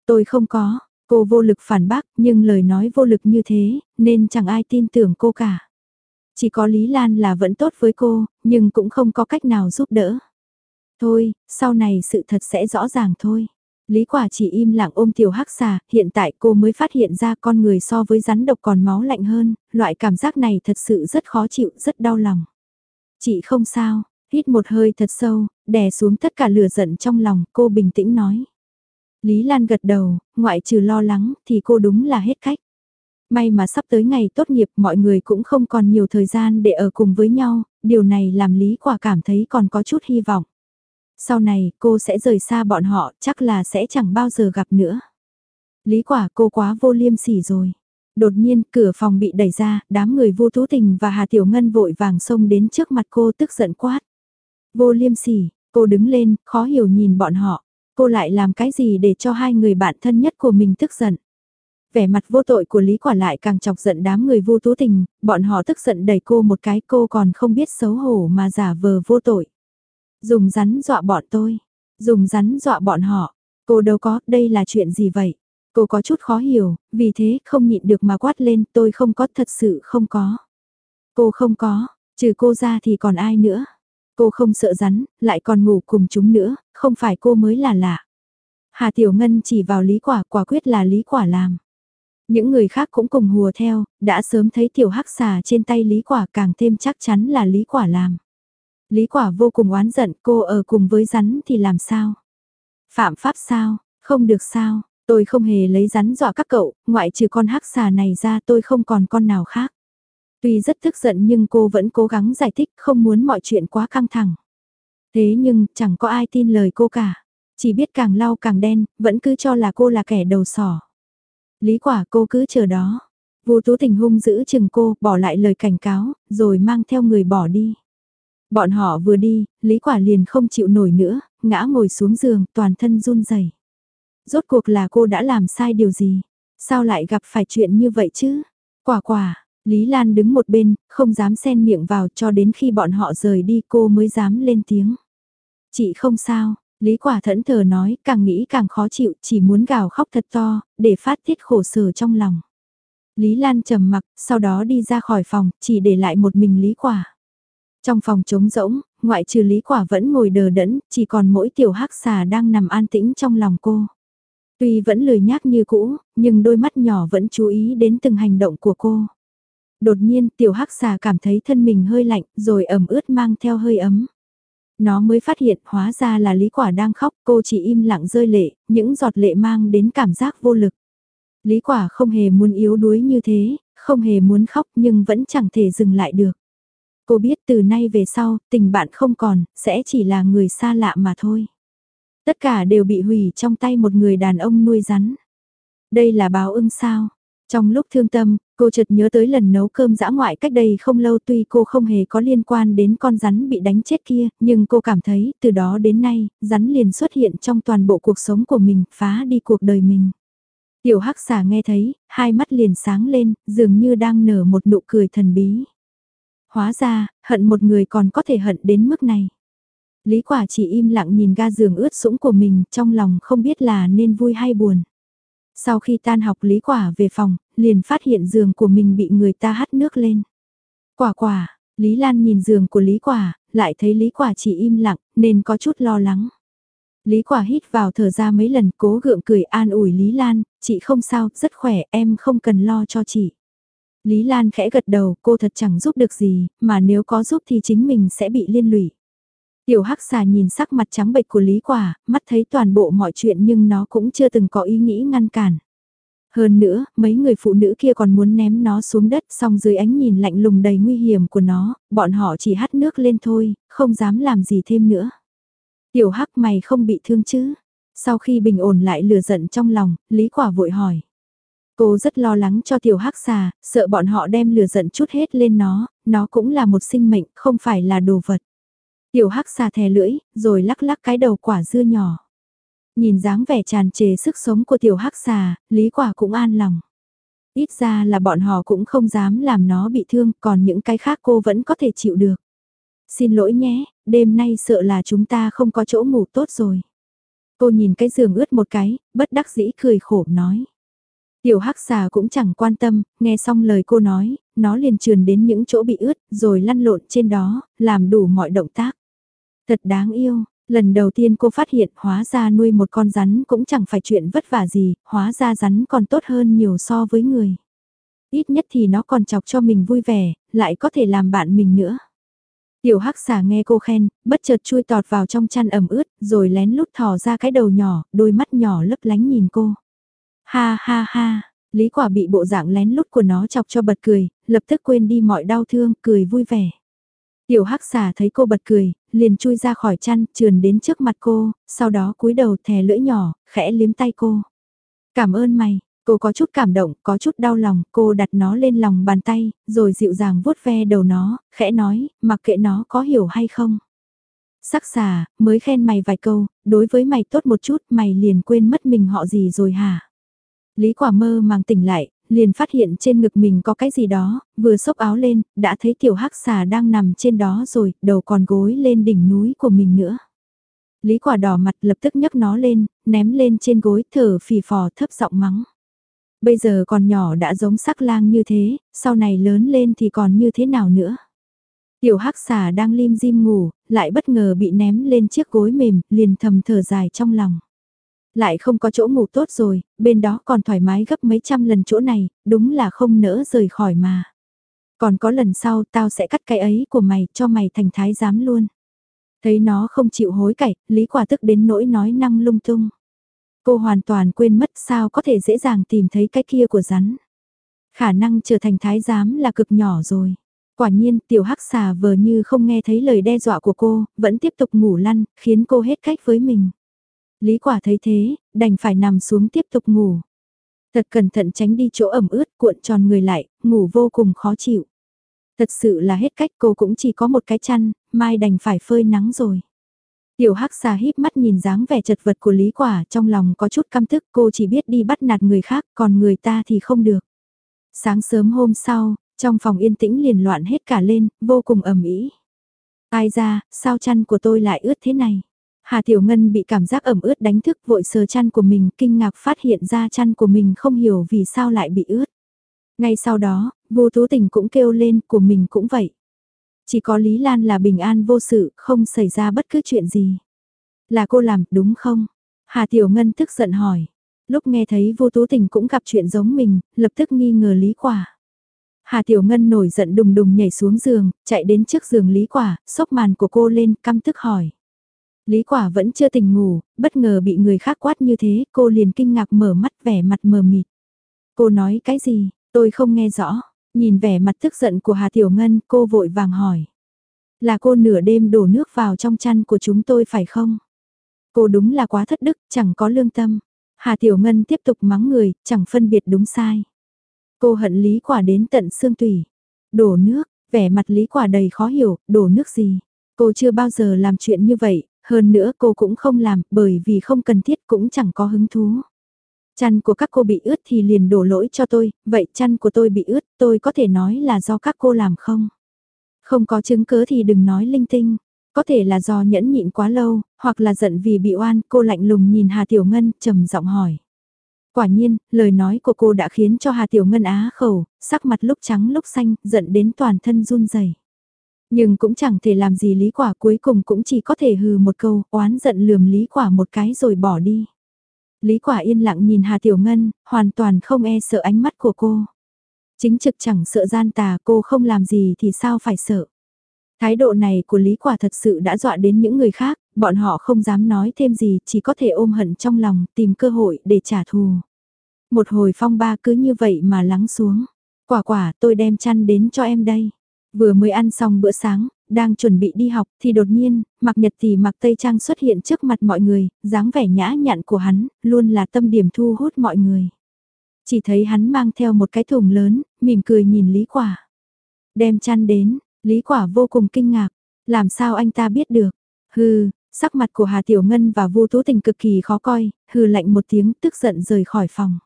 Tôi không có, cô vô lực phản bác nhưng lời nói vô lực như thế, nên chẳng ai tin tưởng cô cả. Chỉ có Lý Lan là vẫn tốt với cô, nhưng cũng không có cách nào giúp đỡ. Thôi, sau này sự thật sẽ rõ ràng thôi. Lý quả chỉ im lặng ôm tiểu hắc xà, hiện tại cô mới phát hiện ra con người so với rắn độc còn máu lạnh hơn, loại cảm giác này thật sự rất khó chịu, rất đau lòng. Chị không sao, hít một hơi thật sâu, đè xuống tất cả lửa giận trong lòng, cô bình tĩnh nói. Lý Lan gật đầu, ngoại trừ lo lắng thì cô đúng là hết cách. May mà sắp tới ngày tốt nghiệp mọi người cũng không còn nhiều thời gian để ở cùng với nhau, điều này làm Lý Quả cảm thấy còn có chút hy vọng. Sau này cô sẽ rời xa bọn họ chắc là sẽ chẳng bao giờ gặp nữa. Lý quả cô quá vô liêm sỉ rồi. Đột nhiên cửa phòng bị đẩy ra, đám người vô tú tình và Hà Tiểu Ngân vội vàng xông đến trước mặt cô tức giận quát. Vô liêm sỉ, cô đứng lên, khó hiểu nhìn bọn họ. Cô lại làm cái gì để cho hai người bạn thân nhất của mình tức giận. Vẻ mặt vô tội của Lý Quả lại càng chọc giận đám người vô tú tình, bọn họ tức giận đẩy cô một cái cô còn không biết xấu hổ mà giả vờ vô tội. Dùng rắn dọa bọn tôi. Dùng rắn dọa bọn họ. Cô đâu có, đây là chuyện gì vậy? Cô có chút khó hiểu, vì thế không nhịn được mà quát lên tôi không có thật sự không có. Cô không có, trừ cô ra thì còn ai nữa. Cô không sợ rắn, lại còn ngủ cùng chúng nữa, không phải cô mới là lạ. Hà Tiểu Ngân chỉ vào lý quả, quả quyết là lý quả làm. Những người khác cũng cùng hùa theo, đã sớm thấy tiểu hắc xà trên tay lý quả càng thêm chắc chắn là lý quả làm. Lý quả vô cùng oán giận cô ở cùng với rắn thì làm sao? Phạm pháp sao? Không được sao? Tôi không hề lấy rắn dọa các cậu, ngoại trừ con hắc xà này ra tôi không còn con nào khác. Tuy rất tức giận nhưng cô vẫn cố gắng giải thích không muốn mọi chuyện quá căng thẳng. Thế nhưng chẳng có ai tin lời cô cả. Chỉ biết càng lau càng đen, vẫn cứ cho là cô là kẻ đầu sỏ. Lý quả cô cứ chờ đó. Vô tú tình hung giữ chừng cô, bỏ lại lời cảnh cáo, rồi mang theo người bỏ đi. Bọn họ vừa đi, Lý quả liền không chịu nổi nữa, ngã ngồi xuống giường, toàn thân run rẩy. Rốt cuộc là cô đã làm sai điều gì? Sao lại gặp phải chuyện như vậy chứ? Quả quả, Lý Lan đứng một bên, không dám xen miệng vào cho đến khi bọn họ rời đi cô mới dám lên tiếng. Chị không sao, Lý quả thẫn thờ nói, càng nghĩ càng khó chịu, chỉ muốn gào khóc thật to, để phát tiết khổ sở trong lòng. Lý Lan trầm mặc, sau đó đi ra khỏi phòng, chỉ để lại một mình Lý quả. Trong phòng trống rỗng, ngoại trừ Lý quả vẫn ngồi đờ đẫn, chỉ còn mỗi tiểu hắc xà đang nằm an tĩnh trong lòng cô. Tuy vẫn lười nhác như cũ, nhưng đôi mắt nhỏ vẫn chú ý đến từng hành động của cô. Đột nhiên tiểu hắc xà cảm thấy thân mình hơi lạnh rồi ẩm ướt mang theo hơi ấm. Nó mới phát hiện hóa ra là Lý Quả đang khóc, cô chỉ im lặng rơi lệ, những giọt lệ mang đến cảm giác vô lực. Lý Quả không hề muốn yếu đuối như thế, không hề muốn khóc nhưng vẫn chẳng thể dừng lại được. Cô biết từ nay về sau, tình bạn không còn, sẽ chỉ là người xa lạ mà thôi. Tất cả đều bị hủy trong tay một người đàn ông nuôi rắn. Đây là báo ưng sao? Trong lúc thương tâm, cô chợt nhớ tới lần nấu cơm dã ngoại cách đây không lâu tuy cô không hề có liên quan đến con rắn bị đánh chết kia, nhưng cô cảm thấy từ đó đến nay, rắn liền xuất hiện trong toàn bộ cuộc sống của mình, phá đi cuộc đời mình. Tiểu hắc xà nghe thấy, hai mắt liền sáng lên, dường như đang nở một nụ cười thần bí. Hóa ra, hận một người còn có thể hận đến mức này. Lý quả chỉ im lặng nhìn ga giường ướt sũng của mình trong lòng không biết là nên vui hay buồn. Sau khi tan học Lý Quả về phòng, liền phát hiện giường của mình bị người ta hắt nước lên. Quả quả, Lý Lan nhìn giường của Lý Quả, lại thấy Lý Quả chỉ im lặng, nên có chút lo lắng. Lý Quả hít vào thở ra mấy lần cố gượng cười an ủi Lý Lan, chị không sao, rất khỏe, em không cần lo cho chị. Lý Lan khẽ gật đầu, cô thật chẳng giúp được gì, mà nếu có giúp thì chính mình sẽ bị liên lụy. Tiểu hắc xà nhìn sắc mặt trắng bệch của Lý Quả, mắt thấy toàn bộ mọi chuyện nhưng nó cũng chưa từng có ý nghĩ ngăn cản. Hơn nữa, mấy người phụ nữ kia còn muốn ném nó xuống đất song dưới ánh nhìn lạnh lùng đầy nguy hiểm của nó, bọn họ chỉ hắt nước lên thôi, không dám làm gì thêm nữa. Tiểu hắc mày không bị thương chứ? Sau khi bình ổn lại lửa giận trong lòng, Lý Quả vội hỏi. Cô rất lo lắng cho tiểu hắc xà, sợ bọn họ đem lửa giận chút hết lên nó, nó cũng là một sinh mệnh, không phải là đồ vật. Tiểu hắc xà thè lưỡi, rồi lắc lắc cái đầu quả dưa nhỏ. Nhìn dáng vẻ tràn trề sức sống của tiểu hắc xà, lý quả cũng an lòng. Ít ra là bọn họ cũng không dám làm nó bị thương, còn những cái khác cô vẫn có thể chịu được. Xin lỗi nhé, đêm nay sợ là chúng ta không có chỗ ngủ tốt rồi. Cô nhìn cái giường ướt một cái, bất đắc dĩ cười khổ nói. Tiểu hắc xà cũng chẳng quan tâm, nghe xong lời cô nói, nó liền trườn đến những chỗ bị ướt, rồi lăn lộn trên đó, làm đủ mọi động tác. Thật đáng yêu, lần đầu tiên cô phát hiện hóa ra nuôi một con rắn cũng chẳng phải chuyện vất vả gì, hóa ra rắn còn tốt hơn nhiều so với người. Ít nhất thì nó còn chọc cho mình vui vẻ, lại có thể làm bạn mình nữa. Tiểu hắc xà nghe cô khen, bất chợt chui tọt vào trong chăn ẩm ướt, rồi lén lút thò ra cái đầu nhỏ, đôi mắt nhỏ lấp lánh nhìn cô. Ha ha ha, Lý quả bị bộ dạng lén lút của nó chọc cho bật cười, lập tức quên đi mọi đau thương, cười vui vẻ. Tiểu hắc xà thấy cô bật cười, liền chui ra khỏi chăn, trườn đến trước mặt cô, sau đó cúi đầu thè lưỡi nhỏ, khẽ liếm tay cô. Cảm ơn mày, cô có chút cảm động, có chút đau lòng, cô đặt nó lên lòng bàn tay, rồi dịu dàng vuốt ve đầu nó, khẽ nói, mặc kệ nó có hiểu hay không. Sắc xà, mới khen mày vài câu, đối với mày tốt một chút, mày liền quên mất mình họ gì rồi hả? Lý quả mơ màng tỉnh lại, liền phát hiện trên ngực mình có cái gì đó, vừa xốc áo lên, đã thấy tiểu hắc xà đang nằm trên đó rồi, đầu còn gối lên đỉnh núi của mình nữa. Lý quả đỏ mặt lập tức nhấc nó lên, ném lên trên gối thở phì phò thấp giọng mắng. Bây giờ còn nhỏ đã giống sắc lang như thế, sau này lớn lên thì còn như thế nào nữa. Tiểu hắc xà đang lim dim ngủ, lại bất ngờ bị ném lên chiếc gối mềm, liền thầm thở dài trong lòng. Lại không có chỗ ngủ tốt rồi, bên đó còn thoải mái gấp mấy trăm lần chỗ này, đúng là không nỡ rời khỏi mà. Còn có lần sau tao sẽ cắt cái ấy của mày cho mày thành thái giám luôn. Thấy nó không chịu hối cải, Lý Quả tức đến nỗi nói năng lung tung. Cô hoàn toàn quên mất sao có thể dễ dàng tìm thấy cái kia của rắn. Khả năng trở thành thái giám là cực nhỏ rồi. Quả nhiên tiểu hắc xà vờ như không nghe thấy lời đe dọa của cô, vẫn tiếp tục ngủ lăn, khiến cô hết cách với mình. Lý quả thấy thế, đành phải nằm xuống tiếp tục ngủ. Thật cẩn thận tránh đi chỗ ẩm ướt cuộn tròn người lại, ngủ vô cùng khó chịu. Thật sự là hết cách cô cũng chỉ có một cái chăn, mai đành phải phơi nắng rồi. Tiểu hắc xà híp mắt nhìn dáng vẻ chật vật của Lý Quả trong lòng có chút căm tức cô chỉ biết đi bắt nạt người khác còn người ta thì không được. Sáng sớm hôm sau, trong phòng yên tĩnh liền loạn hết cả lên, vô cùng ầm ĩ. Ai ra, sao chăn của tôi lại ướt thế này? Hà Tiểu Ngân bị cảm giác ẩm ướt đánh thức vội sờ chăn của mình, kinh ngạc phát hiện ra chăn của mình không hiểu vì sao lại bị ướt. Ngay sau đó, vô tú tình cũng kêu lên của mình cũng vậy. Chỉ có Lý Lan là bình an vô sự, không xảy ra bất cứ chuyện gì. Là cô làm, đúng không? Hà Tiểu Ngân tức giận hỏi. Lúc nghe thấy vô tú tình cũng gặp chuyện giống mình, lập tức nghi ngờ Lý Quả. Hà Tiểu Ngân nổi giận đùng đùng nhảy xuống giường, chạy đến trước giường Lý Quả, xốc màn của cô lên, căm tức hỏi. Lý Quả vẫn chưa tỉnh ngủ, bất ngờ bị người khác quát như thế, cô liền kinh ngạc mở mắt vẻ mặt mờ mịt. Cô nói cái gì, tôi không nghe rõ, nhìn vẻ mặt tức giận của Hà Tiểu Ngân, cô vội vàng hỏi. Là cô nửa đêm đổ nước vào trong chăn của chúng tôi phải không? Cô đúng là quá thất đức, chẳng có lương tâm. Hà Tiểu Ngân tiếp tục mắng người, chẳng phân biệt đúng sai. Cô hận Lý Quả đến tận xương tủy. Đổ nước, vẻ mặt Lý Quả đầy khó hiểu, đổ nước gì? Cô chưa bao giờ làm chuyện như vậy, hơn nữa cô cũng không làm bởi vì không cần thiết cũng chẳng có hứng thú. Chăn của các cô bị ướt thì liền đổ lỗi cho tôi, vậy chăn của tôi bị ướt tôi có thể nói là do các cô làm không? Không có chứng cứ thì đừng nói linh tinh. Có thể là do nhẫn nhịn quá lâu, hoặc là giận vì bị oan, cô lạnh lùng nhìn Hà Tiểu Ngân, trầm giọng hỏi. Quả nhiên, lời nói của cô đã khiến cho Hà Tiểu Ngân á khẩu, sắc mặt lúc trắng lúc xanh, giận đến toàn thân run rẩy. Nhưng cũng chẳng thể làm gì Lý Quả cuối cùng cũng chỉ có thể hừ một câu, oán giận lườm Lý Quả một cái rồi bỏ đi. Lý Quả yên lặng nhìn Hà Tiểu Ngân, hoàn toàn không e sợ ánh mắt của cô. Chính trực chẳng sợ gian tà cô không làm gì thì sao phải sợ. Thái độ này của Lý Quả thật sự đã dọa đến những người khác, bọn họ không dám nói thêm gì, chỉ có thể ôm hận trong lòng, tìm cơ hội để trả thù. Một hồi phong ba cứ như vậy mà lắng xuống. Quả quả tôi đem chăn đến cho em đây. Vừa mới ăn xong bữa sáng, đang chuẩn bị đi học thì đột nhiên, mặc nhật thì mặc tây trang xuất hiện trước mặt mọi người, dáng vẻ nhã nhặn của hắn, luôn là tâm điểm thu hút mọi người. Chỉ thấy hắn mang theo một cái thùng lớn, mỉm cười nhìn Lý Quả. Đem chăn đến, Lý Quả vô cùng kinh ngạc, làm sao anh ta biết được? Hừ, sắc mặt của Hà Tiểu Ngân và Vu Tú Tình cực kỳ khó coi, hừ lạnh một tiếng tức giận rời khỏi phòng.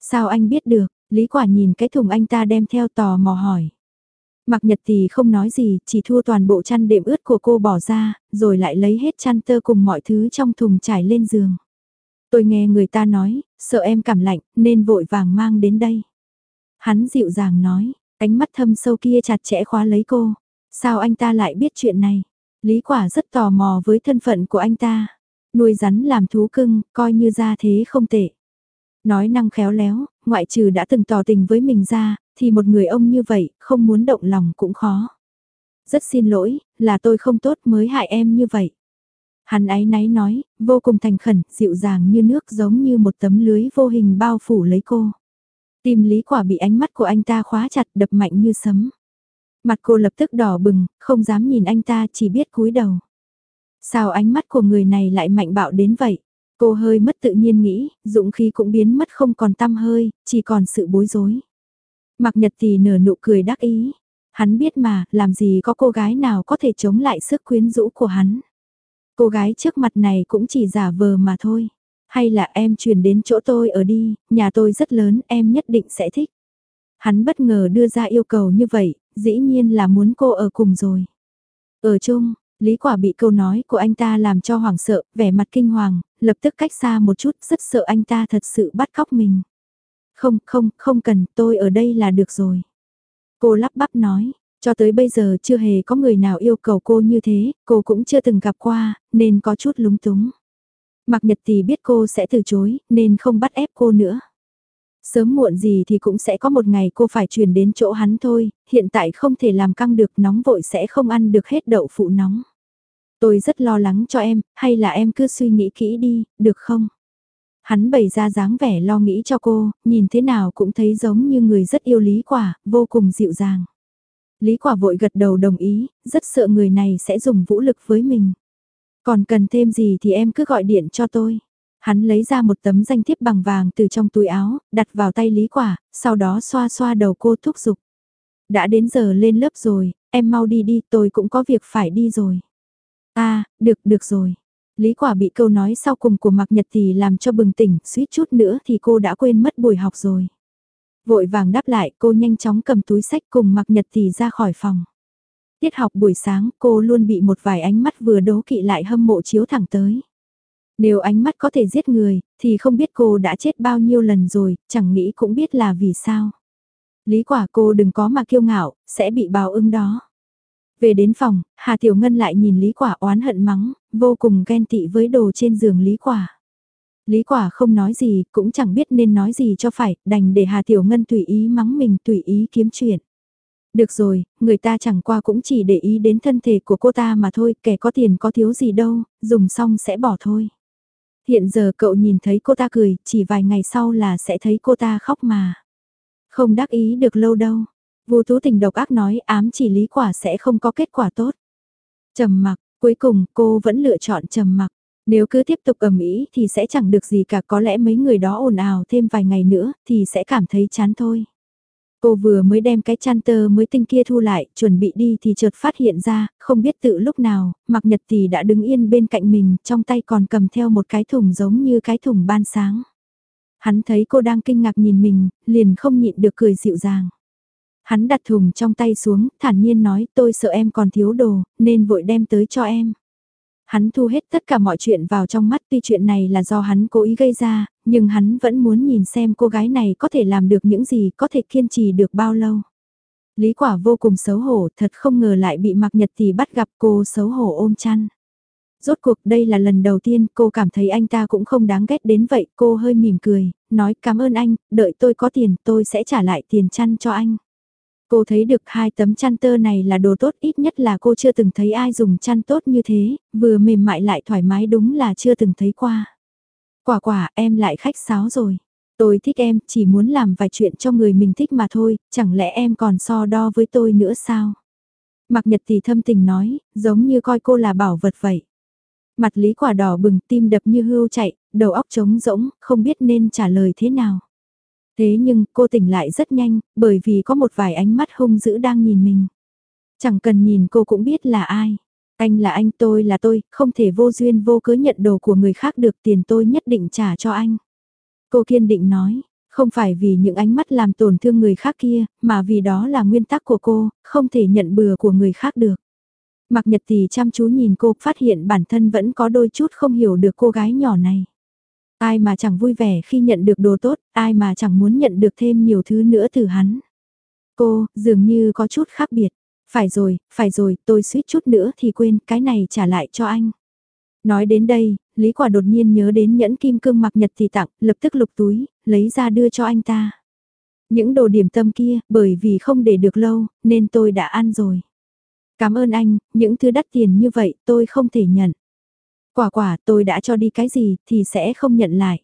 Sao anh biết được? Lý Quả nhìn cái thùng anh ta đem theo tò mò hỏi. Mặc nhật thì không nói gì, chỉ thua toàn bộ chăn đệm ướt của cô bỏ ra, rồi lại lấy hết chăn tơ cùng mọi thứ trong thùng trải lên giường. Tôi nghe người ta nói, sợ em cảm lạnh, nên vội vàng mang đến đây. Hắn dịu dàng nói, ánh mắt thâm sâu kia chặt chẽ khóa lấy cô. Sao anh ta lại biết chuyện này? Lý quả rất tò mò với thân phận của anh ta. Nuôi rắn làm thú cưng, coi như ra thế không tệ. Nói năng khéo léo, ngoại trừ đã từng tỏ tình với mình ra, thì một người ông như vậy, không muốn động lòng cũng khó. Rất xin lỗi, là tôi không tốt mới hại em như vậy. Hắn ấy náy nói, vô cùng thành khẩn, dịu dàng như nước giống như một tấm lưới vô hình bao phủ lấy cô. Tim lý quả bị ánh mắt của anh ta khóa chặt đập mạnh như sấm. Mặt cô lập tức đỏ bừng, không dám nhìn anh ta chỉ biết cúi đầu. Sao ánh mắt của người này lại mạnh bạo đến vậy? Cô hơi mất tự nhiên nghĩ, dũng khí cũng biến mất không còn tăm hơi, chỉ còn sự bối rối. Mặc nhật thì nở nụ cười đắc ý. Hắn biết mà, làm gì có cô gái nào có thể chống lại sức quyến rũ của hắn. Cô gái trước mặt này cũng chỉ giả vờ mà thôi. Hay là em chuyển đến chỗ tôi ở đi, nhà tôi rất lớn, em nhất định sẽ thích. Hắn bất ngờ đưa ra yêu cầu như vậy, dĩ nhiên là muốn cô ở cùng rồi. Ở chung, Lý quả bị câu nói của anh ta làm cho hoảng sợ, vẻ mặt kinh hoàng, lập tức cách xa một chút, rất sợ anh ta thật sự bắt cóc mình. Không, không, không cần, tôi ở đây là được rồi. Cô lắp bắp nói, cho tới bây giờ chưa hề có người nào yêu cầu cô như thế, cô cũng chưa từng gặp qua, nên có chút lúng túng. Mạc Nhật thì biết cô sẽ từ chối, nên không bắt ép cô nữa. Sớm muộn gì thì cũng sẽ có một ngày cô phải chuyển đến chỗ hắn thôi, hiện tại không thể làm căng được nóng vội sẽ không ăn được hết đậu phụ nóng. Tôi rất lo lắng cho em, hay là em cứ suy nghĩ kỹ đi, được không? Hắn bày ra dáng vẻ lo nghĩ cho cô, nhìn thế nào cũng thấy giống như người rất yêu Lý Quả, vô cùng dịu dàng. Lý Quả vội gật đầu đồng ý, rất sợ người này sẽ dùng vũ lực với mình. Còn cần thêm gì thì em cứ gọi điện cho tôi. Hắn lấy ra một tấm danh thiếp bằng vàng từ trong túi áo, đặt vào tay Lý Quả, sau đó xoa xoa đầu cô thúc giục. Đã đến giờ lên lớp rồi, em mau đi đi, tôi cũng có việc phải đi rồi. À, được, được rồi. Lý Quả bị câu nói sau cùng của Mạc Nhật thì làm cho bừng tỉnh, suýt chút nữa thì cô đã quên mất buổi học rồi. Vội vàng đáp lại cô nhanh chóng cầm túi sách cùng Mạc Nhật thì ra khỏi phòng. Tiết học buổi sáng cô luôn bị một vài ánh mắt vừa đố kỵ lại hâm mộ chiếu thẳng tới. Nếu ánh mắt có thể giết người, thì không biết cô đã chết bao nhiêu lần rồi, chẳng nghĩ cũng biết là vì sao. Lý quả cô đừng có mà kiêu ngạo, sẽ bị báo ưng đó. Về đến phòng, Hà Tiểu Ngân lại nhìn Lý Quả oán hận mắng, vô cùng ghen tị với đồ trên giường Lý Quả. Lý Quả không nói gì, cũng chẳng biết nên nói gì cho phải, đành để Hà Tiểu Ngân tùy ý mắng mình tùy ý kiếm chuyện. Được rồi, người ta chẳng qua cũng chỉ để ý đến thân thể của cô ta mà thôi, kẻ có tiền có thiếu gì đâu, dùng xong sẽ bỏ thôi. Hiện giờ cậu nhìn thấy cô ta cười, chỉ vài ngày sau là sẽ thấy cô ta khóc mà. Không đắc ý được lâu đâu. Vô Tú Tình độc ác nói ám chỉ lý quả sẽ không có kết quả tốt. Trầm mặc, cuối cùng cô vẫn lựa chọn trầm mặc. Nếu cứ tiếp tục ầm ĩ thì sẽ chẳng được gì cả có lẽ mấy người đó ồn ào thêm vài ngày nữa thì sẽ cảm thấy chán thôi. Cô vừa mới đem cái chăn tơ mới tinh kia thu lại, chuẩn bị đi thì chợt phát hiện ra, không biết tự lúc nào, mặc nhật thì đã đứng yên bên cạnh mình, trong tay còn cầm theo một cái thùng giống như cái thùng ban sáng. Hắn thấy cô đang kinh ngạc nhìn mình, liền không nhịn được cười dịu dàng. Hắn đặt thùng trong tay xuống, thản nhiên nói tôi sợ em còn thiếu đồ, nên vội đem tới cho em. Hắn thu hết tất cả mọi chuyện vào trong mắt tuy chuyện này là do hắn cố ý gây ra, nhưng hắn vẫn muốn nhìn xem cô gái này có thể làm được những gì, có thể kiên trì được bao lâu. Lý quả vô cùng xấu hổ, thật không ngờ lại bị Mạc Nhật thì bắt gặp cô xấu hổ ôm chăn. Rốt cuộc đây là lần đầu tiên cô cảm thấy anh ta cũng không đáng ghét đến vậy, cô hơi mỉm cười, nói cảm ơn anh, đợi tôi có tiền tôi sẽ trả lại tiền chăn cho anh. Cô thấy được hai tấm chăn tơ này là đồ tốt ít nhất là cô chưa từng thấy ai dùng chăn tốt như thế, vừa mềm mại lại thoải mái đúng là chưa từng thấy qua. Quả quả em lại khách sáo rồi. Tôi thích em, chỉ muốn làm vài chuyện cho người mình thích mà thôi, chẳng lẽ em còn so đo với tôi nữa sao? Mặc nhật thì thâm tình nói, giống như coi cô là bảo vật vậy. Mặt lý quả đỏ bừng tim đập như hưu chạy, đầu óc trống rỗng, không biết nên trả lời thế nào. Thế nhưng cô tỉnh lại rất nhanh, bởi vì có một vài ánh mắt hung dữ đang nhìn mình. Chẳng cần nhìn cô cũng biết là ai. Anh là anh tôi là tôi, không thể vô duyên vô cớ nhận đồ của người khác được tiền tôi nhất định trả cho anh. Cô kiên định nói, không phải vì những ánh mắt làm tổn thương người khác kia, mà vì đó là nguyên tắc của cô, không thể nhận bừa của người khác được. Mặc nhật thì chăm chú nhìn cô, phát hiện bản thân vẫn có đôi chút không hiểu được cô gái nhỏ này. Ai mà chẳng vui vẻ khi nhận được đồ tốt, ai mà chẳng muốn nhận được thêm nhiều thứ nữa từ hắn. Cô, dường như có chút khác biệt. Phải rồi, phải rồi, tôi suýt chút nữa thì quên, cái này trả lại cho anh. Nói đến đây, Lý Quả đột nhiên nhớ đến nhẫn kim cương mặc nhật thì tặng, lập tức lục túi, lấy ra đưa cho anh ta. Những đồ điểm tâm kia, bởi vì không để được lâu, nên tôi đã ăn rồi. Cảm ơn anh, những thứ đắt tiền như vậy tôi không thể nhận. Quả quả tôi đã cho đi cái gì thì sẽ không nhận lại.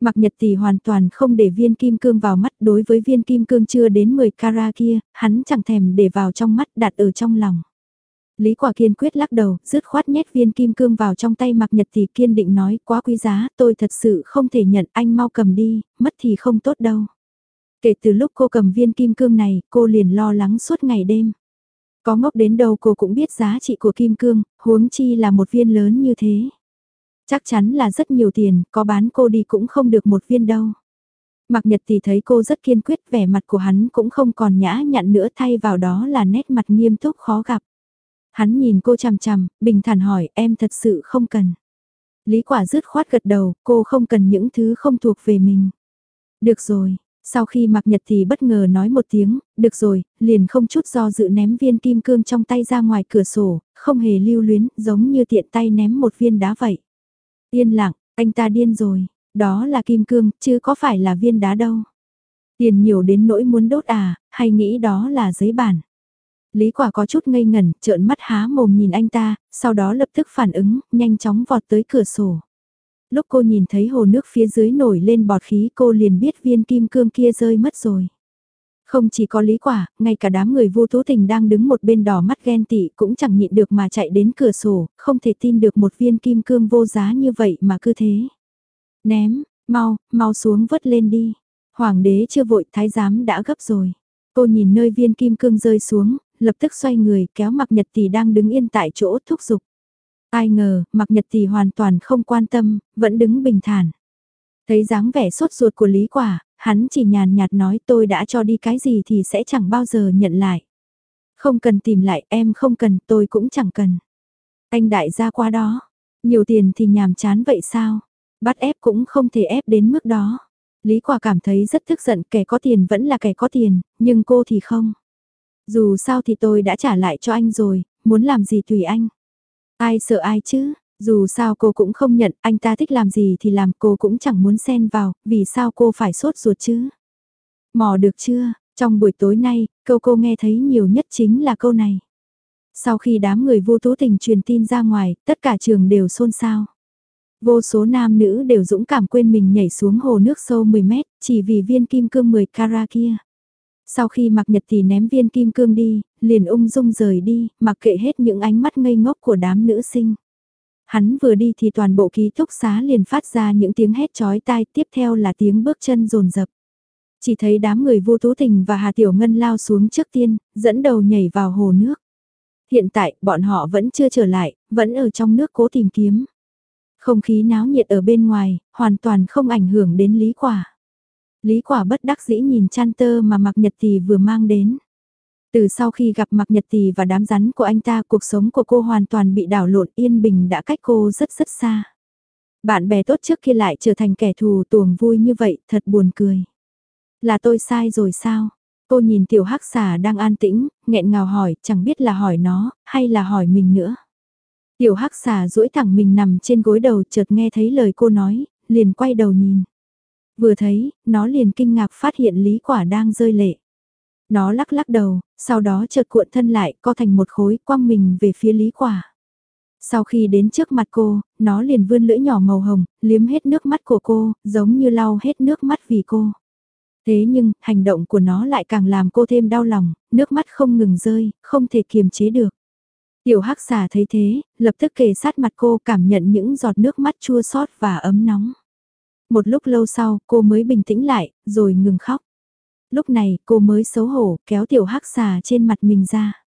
Mặc nhật thì hoàn toàn không để viên kim cương vào mắt đối với viên kim cương chưa đến 10 carat kia, hắn chẳng thèm để vào trong mắt đặt ở trong lòng. Lý quả kiên quyết lắc đầu, dứt khoát nhét viên kim cương vào trong tay mặc nhật thì kiên định nói quá quý giá, tôi thật sự không thể nhận anh mau cầm đi, mất thì không tốt đâu. Kể từ lúc cô cầm viên kim cương này, cô liền lo lắng suốt ngày đêm. Có ngốc đến đâu cô cũng biết giá trị của kim cương, huống chi là một viên lớn như thế. Chắc chắn là rất nhiều tiền, có bán cô đi cũng không được một viên đâu. Mặc nhật thì thấy cô rất kiên quyết vẻ mặt của hắn cũng không còn nhã nhặn nữa thay vào đó là nét mặt nghiêm túc khó gặp. Hắn nhìn cô chằm chằm, bình thản hỏi em thật sự không cần. Lý quả dứt khoát gật đầu, cô không cần những thứ không thuộc về mình. Được rồi, sau khi mặc nhật thì bất ngờ nói một tiếng, được rồi, liền không chút do dự ném viên kim cương trong tay ra ngoài cửa sổ, không hề lưu luyến, giống như tiện tay ném một viên đá vậy. Yên lặng, anh ta điên rồi, đó là kim cương, chứ có phải là viên đá đâu. Tiền nhiều đến nỗi muốn đốt à, hay nghĩ đó là giấy bản. Lý quả có chút ngây ngẩn, trợn mắt há mồm nhìn anh ta, sau đó lập tức phản ứng, nhanh chóng vọt tới cửa sổ. Lúc cô nhìn thấy hồ nước phía dưới nổi lên bọt khí cô liền biết viên kim cương kia rơi mất rồi. Không chỉ có lý quả, ngay cả đám người vô thú tình đang đứng một bên đỏ mắt ghen tị cũng chẳng nhịn được mà chạy đến cửa sổ, không thể tin được một viên kim cương vô giá như vậy mà cứ thế. Ném, mau, mau xuống vớt lên đi. Hoàng đế chưa vội thái giám đã gấp rồi. Cô nhìn nơi viên kim cương rơi xuống, lập tức xoay người kéo mặc nhật tỷ đang đứng yên tại chỗ thúc giục. Ai ngờ, mặc nhật thì hoàn toàn không quan tâm, vẫn đứng bình thản. Thấy dáng vẻ sốt ruột của Lý Quả, hắn chỉ nhàn nhạt nói tôi đã cho đi cái gì thì sẽ chẳng bao giờ nhận lại. Không cần tìm lại, em không cần, tôi cũng chẳng cần. Anh đại gia qua đó, nhiều tiền thì nhàm chán vậy sao? Bắt ép cũng không thể ép đến mức đó. Lý Quả cảm thấy rất tức giận kẻ có tiền vẫn là kẻ có tiền, nhưng cô thì không. Dù sao thì tôi đã trả lại cho anh rồi, muốn làm gì tùy anh. Ai sợ ai chứ, dù sao cô cũng không nhận, anh ta thích làm gì thì làm cô cũng chẳng muốn xen vào, vì sao cô phải sốt ruột chứ. Mò được chưa, trong buổi tối nay, câu cô nghe thấy nhiều nhất chính là câu này. Sau khi đám người vô tố tình truyền tin ra ngoài, tất cả trường đều xôn xao. Vô số nam nữ đều dũng cảm quên mình nhảy xuống hồ nước sâu 10 mét, chỉ vì viên kim cương 10 carat kia. Sau khi mặc nhật thì ném viên kim cương đi, liền ung dung rời đi, mặc kệ hết những ánh mắt ngây ngốc của đám nữ sinh. Hắn vừa đi thì toàn bộ ký túc xá liền phát ra những tiếng hét chói tai, tiếp theo là tiếng bước chân rồn rập. Chỉ thấy đám người vô tú tình và Hà Tiểu Ngân lao xuống trước tiên, dẫn đầu nhảy vào hồ nước. Hiện tại, bọn họ vẫn chưa trở lại, vẫn ở trong nước cố tìm kiếm. Không khí náo nhiệt ở bên ngoài, hoàn toàn không ảnh hưởng đến lý quả. Lý quả bất đắc dĩ nhìn chăn tơ mà Mạc Nhật Tì vừa mang đến. Từ sau khi gặp Mạc Nhật Tì và đám rắn của anh ta cuộc sống của cô hoàn toàn bị đảo lộn yên bình đã cách cô rất rất xa. Bạn bè tốt trước kia lại trở thành kẻ thù tuồng vui như vậy thật buồn cười. Là tôi sai rồi sao? Cô nhìn tiểu hắc xà đang an tĩnh, nghẹn ngào hỏi chẳng biết là hỏi nó hay là hỏi mình nữa. Tiểu hắc xà duỗi thẳng mình nằm trên gối đầu chợt nghe thấy lời cô nói, liền quay đầu nhìn. Vừa thấy, nó liền kinh ngạc phát hiện Lý Quả đang rơi lệ. Nó lắc lắc đầu, sau đó chợt cuộn thân lại, co thành một khối, quăng mình về phía Lý Quả. Sau khi đến trước mặt cô, nó liền vươn lưỡi nhỏ màu hồng, liếm hết nước mắt của cô, giống như lau hết nước mắt vì cô. Thế nhưng, hành động của nó lại càng làm cô thêm đau lòng, nước mắt không ngừng rơi, không thể kiềm chế được. Tiểu hắc xà thấy thế, lập tức kề sát mặt cô cảm nhận những giọt nước mắt chua xót và ấm nóng. Một lúc lâu sau, cô mới bình tĩnh lại, rồi ngừng khóc. Lúc này, cô mới xấu hổ, kéo tiểu hắc xà trên mặt mình ra.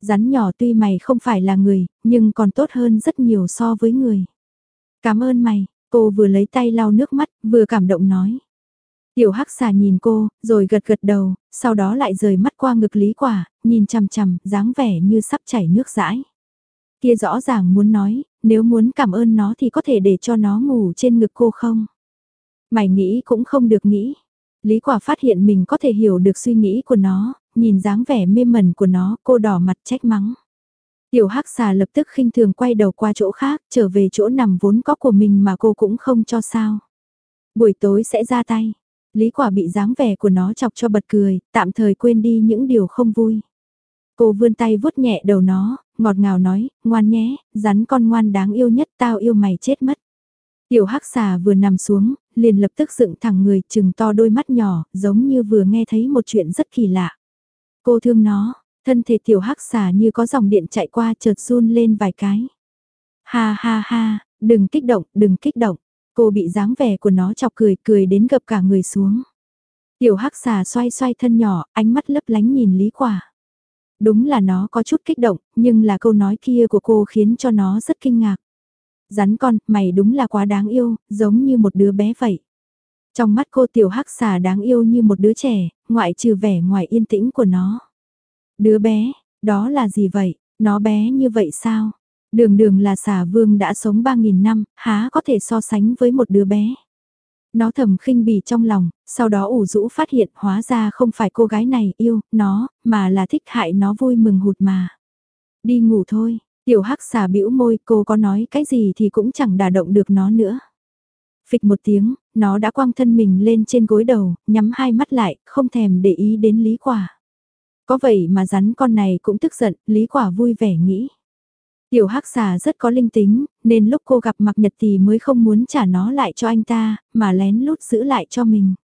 Rắn nhỏ tuy mày không phải là người, nhưng còn tốt hơn rất nhiều so với người. Cảm ơn mày, cô vừa lấy tay lau nước mắt, vừa cảm động nói. Tiểu hắc xà nhìn cô, rồi gật gật đầu, sau đó lại rời mắt qua ngực lý quả, nhìn chằm chằm, dáng vẻ như sắp chảy nước rãi. Kia rõ ràng muốn nói, nếu muốn cảm ơn nó thì có thể để cho nó ngủ trên ngực cô không? Mày nghĩ cũng không được nghĩ. Lý quả phát hiện mình có thể hiểu được suy nghĩ của nó, nhìn dáng vẻ mê mẩn của nó, cô đỏ mặt trách mắng. Tiểu hắc xà lập tức khinh thường quay đầu qua chỗ khác, trở về chỗ nằm vốn có của mình mà cô cũng không cho sao. Buổi tối sẽ ra tay. Lý quả bị dáng vẻ của nó chọc cho bật cười, tạm thời quên đi những điều không vui. Cô vươn tay vuốt nhẹ đầu nó, ngọt ngào nói, ngoan nhé, rắn con ngoan đáng yêu nhất tao yêu mày chết mất. Tiểu hắc xà vừa nằm xuống, liền lập tức dựng thẳng người chừng to đôi mắt nhỏ, giống như vừa nghe thấy một chuyện rất kỳ lạ. Cô thương nó, thân thể tiểu hắc xà như có dòng điện chạy qua chợt run lên vài cái. Ha ha ha, đừng kích động, đừng kích động. Cô bị dáng vẻ của nó chọc cười, cười đến gập cả người xuống. Tiểu hắc xà xoay xoay thân nhỏ, ánh mắt lấp lánh nhìn Lý Quả. Đúng là nó có chút kích động, nhưng là câu nói kia của cô khiến cho nó rất kinh ngạc. Rắn con, mày đúng là quá đáng yêu, giống như một đứa bé vậy. Trong mắt cô tiểu hắc xà đáng yêu như một đứa trẻ, ngoại trừ vẻ ngoài yên tĩnh của nó. Đứa bé, đó là gì vậy? Nó bé như vậy sao? Đường đường là xà vương đã sống 3.000 năm, há có thể so sánh với một đứa bé. Nó thầm khinh bỉ trong lòng, sau đó ủ rũ phát hiện hóa ra không phải cô gái này yêu nó, mà là thích hại nó vui mừng hụt mà. Đi ngủ thôi, tiểu hắc xà bĩu môi cô có nói cái gì thì cũng chẳng đả động được nó nữa. Phịch một tiếng, nó đã quăng thân mình lên trên gối đầu, nhắm hai mắt lại, không thèm để ý đến lý quả. Có vậy mà rắn con này cũng tức giận, lý quả vui vẻ nghĩ. Tiểu hắc xà rất có linh tính, nên lúc cô gặp mặc nhật thì mới không muốn trả nó lại cho anh ta, mà lén lút giữ lại cho mình.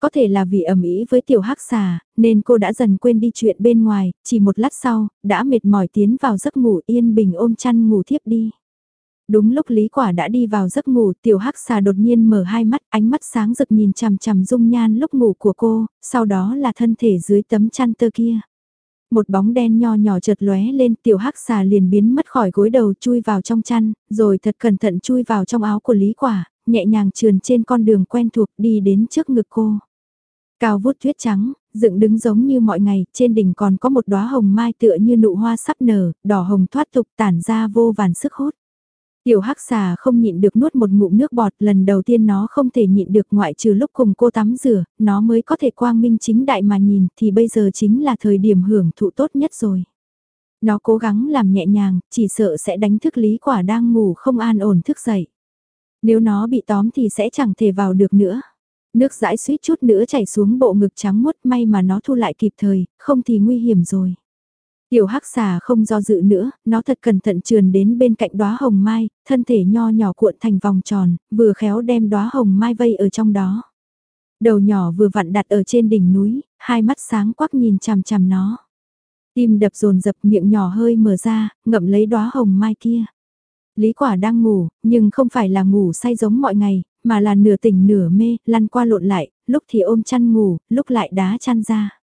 Có thể là vì ẩm ý với tiểu hắc xà, nên cô đã dần quên đi chuyện bên ngoài, chỉ một lát sau, đã mệt mỏi tiến vào giấc ngủ yên bình ôm chăn ngủ thiếp đi. Đúng lúc Lý Quả đã đi vào giấc ngủ, tiểu hắc xà đột nhiên mở hai mắt, ánh mắt sáng rực nhìn chằm chằm dung nhan lúc ngủ của cô, sau đó là thân thể dưới tấm chăn tơ kia. Một bóng đen nho nhỏ chợt lóe lên, tiểu hắc xà liền biến mất khỏi gối đầu chui vào trong chăn, rồi thật cẩn thận chui vào trong áo của Lý Quả, nhẹ nhàng trườn trên con đường quen thuộc đi đến trước ngực cô. Cao vút tuyết trắng, dựng đứng giống như mọi ngày, trên đỉnh còn có một đóa hồng mai tựa như nụ hoa sắp nở, đỏ hồng thoát tục tản ra vô vàn sức hút. Tiểu hắc xà không nhịn được nuốt một ngụm nước bọt lần đầu tiên nó không thể nhịn được ngoại trừ lúc cùng cô tắm rửa, nó mới có thể quang minh chính đại mà nhìn thì bây giờ chính là thời điểm hưởng thụ tốt nhất rồi. Nó cố gắng làm nhẹ nhàng, chỉ sợ sẽ đánh thức lý quả đang ngủ không an ổn thức dậy. Nếu nó bị tóm thì sẽ chẳng thể vào được nữa. Nước dãi suýt chút nữa chảy xuống bộ ngực trắng muốt may mà nó thu lại kịp thời, không thì nguy hiểm rồi. Tiểu hắc xà không do dự nữa, nó thật cẩn thận trườn đến bên cạnh đóa hồng mai, thân thể nho nhỏ cuộn thành vòng tròn, vừa khéo đem đóa hồng mai vây ở trong đó. Đầu nhỏ vừa vặn đặt ở trên đỉnh núi, hai mắt sáng quắc nhìn chằm chằm nó. Tim đập dồn dập miệng nhỏ hơi mở ra, ngậm lấy đóa hồng mai kia. Lý quả đang ngủ, nhưng không phải là ngủ say giống mọi ngày, mà là nửa tỉnh nửa mê, lăn qua lộn lại, lúc thì ôm chăn ngủ, lúc lại đá chăn ra.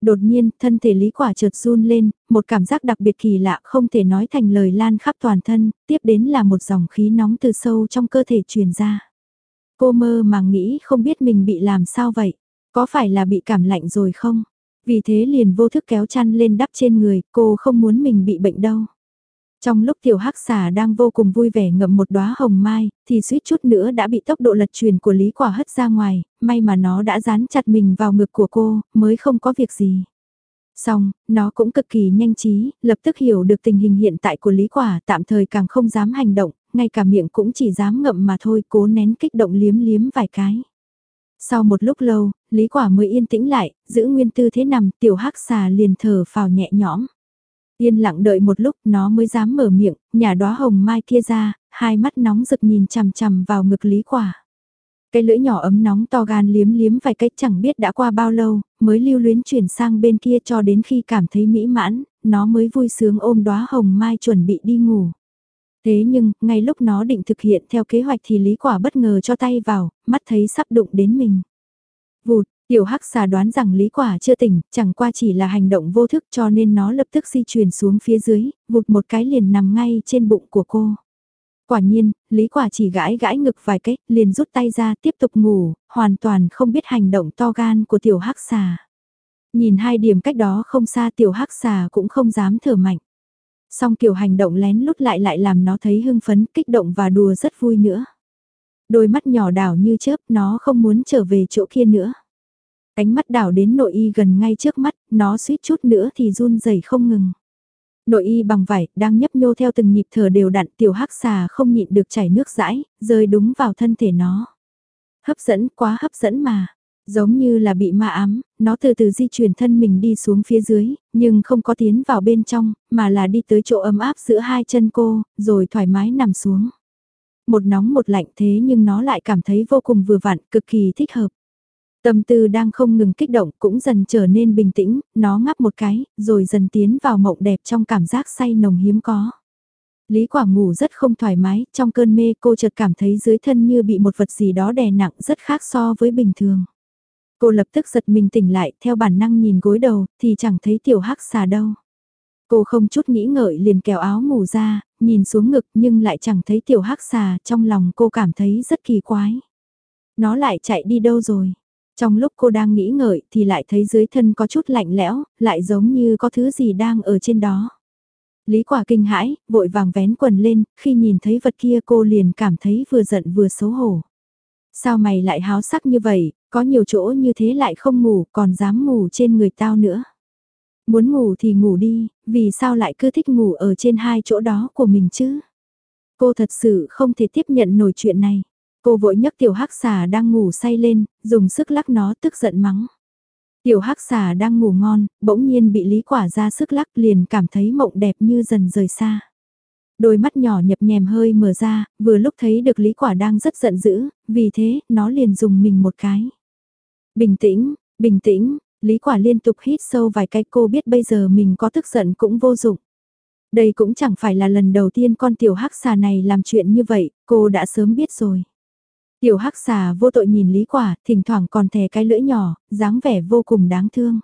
Đột nhiên, thân thể Lý Quả chợt run lên, một cảm giác đặc biệt kỳ lạ không thể nói thành lời lan khắp toàn thân, tiếp đến là một dòng khí nóng từ sâu trong cơ thể truyền ra. Cô mơ màng nghĩ không biết mình bị làm sao vậy, có phải là bị cảm lạnh rồi không? Vì thế liền vô thức kéo chăn lên đắp trên người, cô không muốn mình bị bệnh đâu. Trong lúc tiểu hắc xà đang vô cùng vui vẻ ngậm một đóa hồng mai, thì suýt chút nữa đã bị tốc độ lật truyền của Lý Quả hất ra ngoài, may mà nó đã dán chặt mình vào ngực của cô, mới không có việc gì. Xong, nó cũng cực kỳ nhanh trí, lập tức hiểu được tình hình hiện tại của Lý Quả, tạm thời càng không dám hành động, ngay cả miệng cũng chỉ dám ngậm mà thôi, cố nén kích động liếm liếm vài cái. Sau một lúc lâu, Lý Quả mới yên tĩnh lại, giữ nguyên tư thế nằm, tiểu hắc xà liền thở phào nhẹ nhõm. Yên lặng đợi một lúc nó mới dám mở miệng, nhà đóa hồng mai kia ra, hai mắt nóng rực nhìn chằm chằm vào ngực lý quả. Cái lưỡi nhỏ ấm nóng to gan liếm liếm vài cách chẳng biết đã qua bao lâu, mới lưu luyến chuyển sang bên kia cho đến khi cảm thấy mỹ mãn, nó mới vui sướng ôm đóa hồng mai chuẩn bị đi ngủ. Thế nhưng, ngay lúc nó định thực hiện theo kế hoạch thì lý quả bất ngờ cho tay vào, mắt thấy sắp đụng đến mình. Vụt, Tiểu hắc xà đoán rằng Lý Quả chưa tỉnh, chẳng qua chỉ là hành động vô thức cho nên nó lập tức di chuyển xuống phía dưới, vụt một cái liền nằm ngay trên bụng của cô. Quả nhiên, Lý Quả chỉ gãi gãi ngực vài cách, liền rút tay ra tiếp tục ngủ, hoàn toàn không biết hành động to gan của tiểu hắc xà. Nhìn hai điểm cách đó không xa tiểu hắc xà cũng không dám thở mạnh. Song kiểu hành động lén lút lại lại làm nó thấy hưng phấn, kích động và đùa rất vui nữa. Đôi mắt nhỏ đảo như chớp nó không muốn trở về chỗ kia nữa ánh mắt đảo đến nội y gần ngay trước mắt, nó suýt chút nữa thì run rẩy không ngừng. Nội y bằng vải, đang nhấp nhô theo từng nhịp thở đều đặn tiểu hắc xà không nhịn được chảy nước rãi, rơi đúng vào thân thể nó. Hấp dẫn, quá hấp dẫn mà. Giống như là bị ma ám, nó từ từ di chuyển thân mình đi xuống phía dưới, nhưng không có tiến vào bên trong, mà là đi tới chỗ ấm áp giữa hai chân cô, rồi thoải mái nằm xuống. Một nóng một lạnh thế nhưng nó lại cảm thấy vô cùng vừa vặn, cực kỳ thích hợp. Tâm tư đang không ngừng kích động cũng dần trở nên bình tĩnh, nó ngắp một cái, rồi dần tiến vào mộng đẹp trong cảm giác say nồng hiếm có. Lý Quả ngủ rất không thoải mái, trong cơn mê cô chợt cảm thấy dưới thân như bị một vật gì đó đè nặng rất khác so với bình thường. Cô lập tức giật mình tỉnh lại, theo bản năng nhìn gối đầu, thì chẳng thấy tiểu hắc xà đâu. Cô không chút nghĩ ngợi liền kéo áo ngủ ra, nhìn xuống ngực nhưng lại chẳng thấy tiểu hắc xà, trong lòng cô cảm thấy rất kỳ quái. Nó lại chạy đi đâu rồi? Trong lúc cô đang nghĩ ngợi thì lại thấy dưới thân có chút lạnh lẽo, lại giống như có thứ gì đang ở trên đó. Lý quả kinh hãi, vội vàng vén quần lên, khi nhìn thấy vật kia cô liền cảm thấy vừa giận vừa xấu hổ. Sao mày lại háo sắc như vậy, có nhiều chỗ như thế lại không ngủ, còn dám ngủ trên người tao nữa. Muốn ngủ thì ngủ đi, vì sao lại cứ thích ngủ ở trên hai chỗ đó của mình chứ? Cô thật sự không thể tiếp nhận nổi chuyện này. Cô vội nhấc tiểu hắc xà đang ngủ say lên, dùng sức lắc nó tức giận mắng. Tiểu hắc xà đang ngủ ngon, bỗng nhiên bị lý quả ra sức lắc liền cảm thấy mộng đẹp như dần rời xa. Đôi mắt nhỏ nhập nhèm hơi mở ra, vừa lúc thấy được lý quả đang rất giận dữ, vì thế nó liền dùng mình một cái. Bình tĩnh, bình tĩnh, lý quả liên tục hít sâu vài cái cô biết bây giờ mình có tức giận cũng vô dụng. Đây cũng chẳng phải là lần đầu tiên con tiểu hắc xà này làm chuyện như vậy, cô đã sớm biết rồi. Tiểu hắc xà vô tội nhìn Lý Quả, thỉnh thoảng còn thè cái lưỡi nhỏ, dáng vẻ vô cùng đáng thương.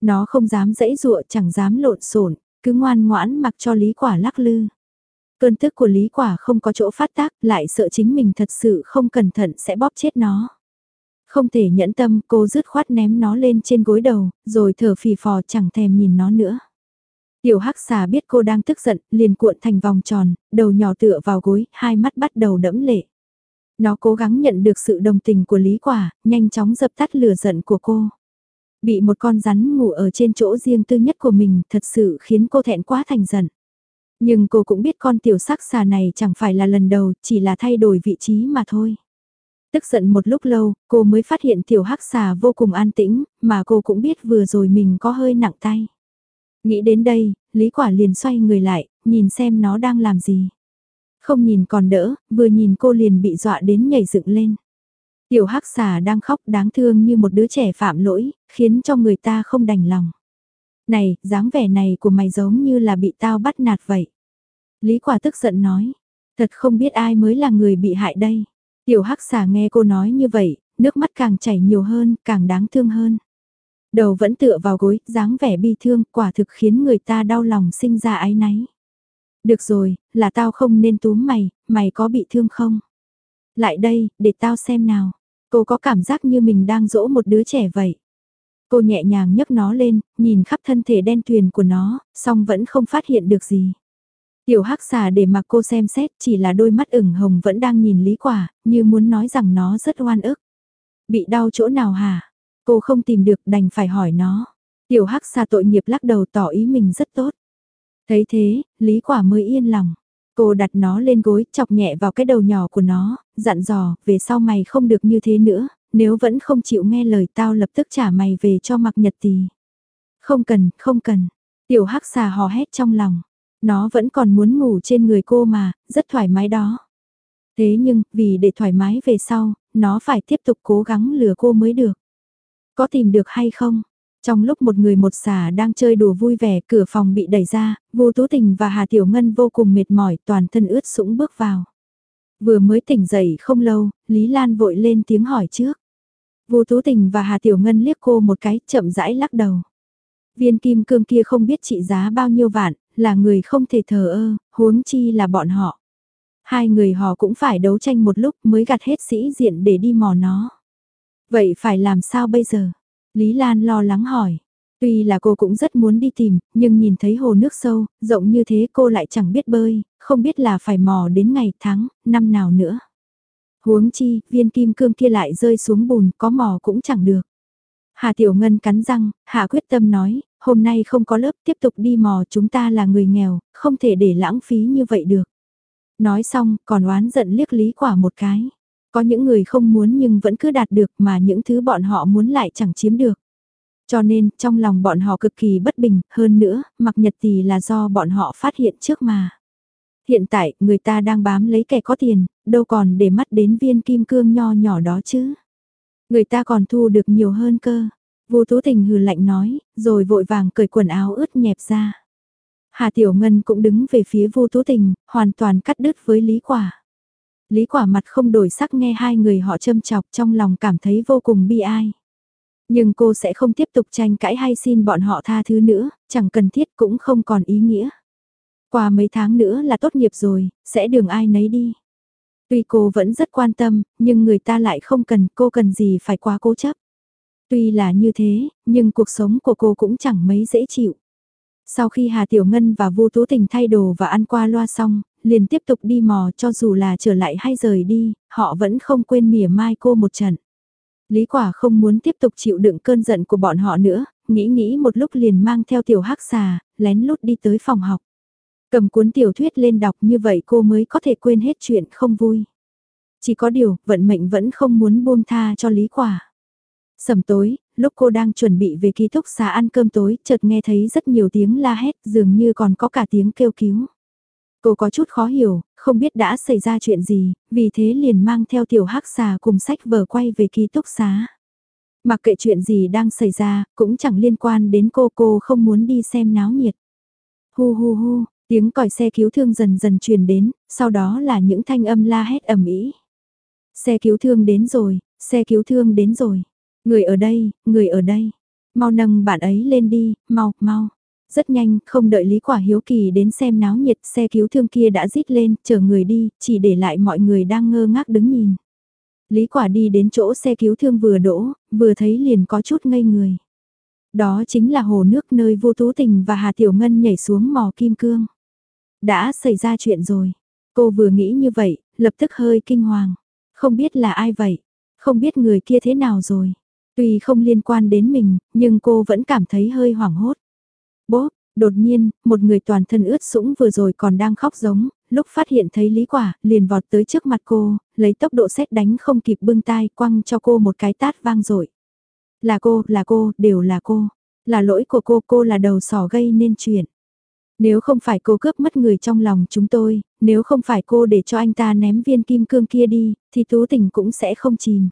Nó không dám dãy dụa chẳng dám lộn xộn, cứ ngoan ngoãn mặc cho Lý Quả lắc lư. Cơn tức của Lý Quả không có chỗ phát tác, lại sợ chính mình thật sự không cẩn thận sẽ bóp chết nó. Không thể nhẫn tâm, cô rứt khoát ném nó lên trên gối đầu, rồi thở phì phò chẳng thèm nhìn nó nữa. Tiểu hắc xà biết cô đang tức giận, liền cuộn thành vòng tròn, đầu nhỏ tựa vào gối, hai mắt bắt đầu đẫm lệ. Nó cố gắng nhận được sự đồng tình của Lý Quả, nhanh chóng dập tắt lửa giận của cô. Bị một con rắn ngủ ở trên chỗ riêng tư nhất của mình thật sự khiến cô thẹn quá thành giận. Nhưng cô cũng biết con tiểu sắc xà này chẳng phải là lần đầu, chỉ là thay đổi vị trí mà thôi. Tức giận một lúc lâu, cô mới phát hiện tiểu hắc xà vô cùng an tĩnh, mà cô cũng biết vừa rồi mình có hơi nặng tay. Nghĩ đến đây, Lý Quả liền xoay người lại, nhìn xem nó đang làm gì. Không nhìn còn đỡ, vừa nhìn cô liền bị dọa đến nhảy dựng lên. Tiểu hắc xà đang khóc đáng thương như một đứa trẻ phạm lỗi, khiến cho người ta không đành lòng. Này, dáng vẻ này của mày giống như là bị tao bắt nạt vậy. Lý quả tức giận nói, thật không biết ai mới là người bị hại đây. Tiểu hắc xà nghe cô nói như vậy, nước mắt càng chảy nhiều hơn, càng đáng thương hơn. Đầu vẫn tựa vào gối, dáng vẻ bi thương, quả thực khiến người ta đau lòng sinh ra ái náy. Được rồi, là tao không nên túm mày, mày có bị thương không? Lại đây, để tao xem nào. Cô có cảm giác như mình đang dỗ một đứa trẻ vậy. Cô nhẹ nhàng nhấc nó lên, nhìn khắp thân thể đen tuyền của nó, song vẫn không phát hiện được gì. Tiểu hắc xà để mặc cô xem xét chỉ là đôi mắt ửng hồng vẫn đang nhìn lý quả, như muốn nói rằng nó rất oan ức. Bị đau chỗ nào hả? Cô không tìm được đành phải hỏi nó. Tiểu hắc xà tội nghiệp lắc đầu tỏ ý mình rất tốt. Thấy thế, Lý Quả mới yên lòng. Cô đặt nó lên gối, chọc nhẹ vào cái đầu nhỏ của nó, dặn dò, về sau mày không được như thế nữa, nếu vẫn không chịu nghe lời tao lập tức trả mày về cho mặc nhật tì. Không cần, không cần. Tiểu hắc xà hò hét trong lòng. Nó vẫn còn muốn ngủ trên người cô mà, rất thoải mái đó. Thế nhưng, vì để thoải mái về sau, nó phải tiếp tục cố gắng lừa cô mới được. Có tìm được hay không? Trong lúc một người một xà đang chơi đùa vui vẻ, cửa phòng bị đẩy ra, Vô Tú Tình và Hà Tiểu Ngân vô cùng mệt mỏi, toàn thân ướt sũng bước vào. Vừa mới tỉnh dậy không lâu, Lý Lan vội lên tiếng hỏi trước. Vô Tú Tình và Hà Tiểu Ngân liếc cô một cái, chậm rãi lắc đầu. Viên kim cương kia không biết trị giá bao nhiêu vạn, là người không thể thờ ơ, huống chi là bọn họ. Hai người họ cũng phải đấu tranh một lúc mới gặt hết sĩ diện để đi mò nó. Vậy phải làm sao bây giờ? Lý Lan lo lắng hỏi. Tuy là cô cũng rất muốn đi tìm, nhưng nhìn thấy hồ nước sâu, rộng như thế cô lại chẳng biết bơi, không biết là phải mò đến ngày tháng, năm nào nữa. Huống chi, viên kim cương kia lại rơi xuống bùn, có mò cũng chẳng được. Hà Tiểu Ngân cắn răng, Hạ quyết tâm nói, hôm nay không có lớp tiếp tục đi mò chúng ta là người nghèo, không thể để lãng phí như vậy được. Nói xong, còn oán giận liếc Lý Quả một cái. Có những người không muốn nhưng vẫn cứ đạt được mà những thứ bọn họ muốn lại chẳng chiếm được. Cho nên, trong lòng bọn họ cực kỳ bất bình, hơn nữa, mặc nhật tỷ là do bọn họ phát hiện trước mà. Hiện tại, người ta đang bám lấy kẻ có tiền, đâu còn để mắt đến viên kim cương nho nhỏ đó chứ. Người ta còn thu được nhiều hơn cơ. Vô Tú Tình hừ lạnh nói, rồi vội vàng cởi quần áo ướt nhẹp ra. Hà Tiểu Ngân cũng đứng về phía Vô Tú Tình, hoàn toàn cắt đứt với Lý Quả. Lý quả mặt không đổi sắc nghe hai người họ châm chọc trong lòng cảm thấy vô cùng bi ai. Nhưng cô sẽ không tiếp tục tranh cãi hay xin bọn họ tha thứ nữa, chẳng cần thiết cũng không còn ý nghĩa. Qua mấy tháng nữa là tốt nghiệp rồi, sẽ đường ai nấy đi. Tuy cô vẫn rất quan tâm, nhưng người ta lại không cần, cô cần gì phải quá cố chấp. Tuy là như thế, nhưng cuộc sống của cô cũng chẳng mấy dễ chịu. Sau khi Hà Tiểu Ngân và Vu Tú Tình thay đồ và ăn qua loa xong, liền tiếp tục đi mò cho dù là trở lại hay rời đi, họ vẫn không quên mỉa mai cô một trận. Lý quả không muốn tiếp tục chịu đựng cơn giận của bọn họ nữa, nghĩ nghĩ một lúc liền mang theo tiểu hắc xà, lén lút đi tới phòng học. Cầm cuốn tiểu thuyết lên đọc như vậy cô mới có thể quên hết chuyện không vui. Chỉ có điều, vận mệnh vẫn không muốn buông tha cho lý quả. Sầm tối, lúc cô đang chuẩn bị về ký túc xá ăn cơm tối, chợt nghe thấy rất nhiều tiếng la hét, dường như còn có cả tiếng kêu cứu. Cô có chút khó hiểu, không biết đã xảy ra chuyện gì, vì thế liền mang theo tiểu hắc xà cùng sách vở quay về ký túc xá. Mặc kệ chuyện gì đang xảy ra, cũng chẳng liên quan đến cô cô không muốn đi xem náo nhiệt. Hu hu hu, tiếng còi xe cứu thương dần dần truyền đến, sau đó là những thanh âm la hét ầm ĩ. Xe cứu thương đến rồi, xe cứu thương đến rồi. Người ở đây, người ở đây. Mau nâng bạn ấy lên đi, mau, mau. Rất nhanh, không đợi Lý Quả Hiếu Kỳ đến xem náo nhiệt xe cứu thương kia đã rít lên, chờ người đi, chỉ để lại mọi người đang ngơ ngác đứng nhìn. Lý Quả đi đến chỗ xe cứu thương vừa đỗ, vừa thấy liền có chút ngây người. Đó chính là hồ nước nơi vô tú tình và Hà Tiểu Ngân nhảy xuống mò kim cương. Đã xảy ra chuyện rồi. Cô vừa nghĩ như vậy, lập tức hơi kinh hoàng. Không biết là ai vậy? Không biết người kia thế nào rồi? Tuy không liên quan đến mình, nhưng cô vẫn cảm thấy hơi hoảng hốt. Bốp, đột nhiên, một người toàn thân ướt sũng vừa rồi còn đang khóc giống, lúc phát hiện thấy Lý Quả, liền vọt tới trước mặt cô, lấy tốc độ xét đánh không kịp bưng tai quăng cho cô một cái tát vang dội Là cô, là cô, đều là cô. Là lỗi của cô, cô là đầu sỏ gây nên chuyện. Nếu không phải cô cướp mất người trong lòng chúng tôi, nếu không phải cô để cho anh ta ném viên kim cương kia đi, thì Tú Tình cũng sẽ không chìm.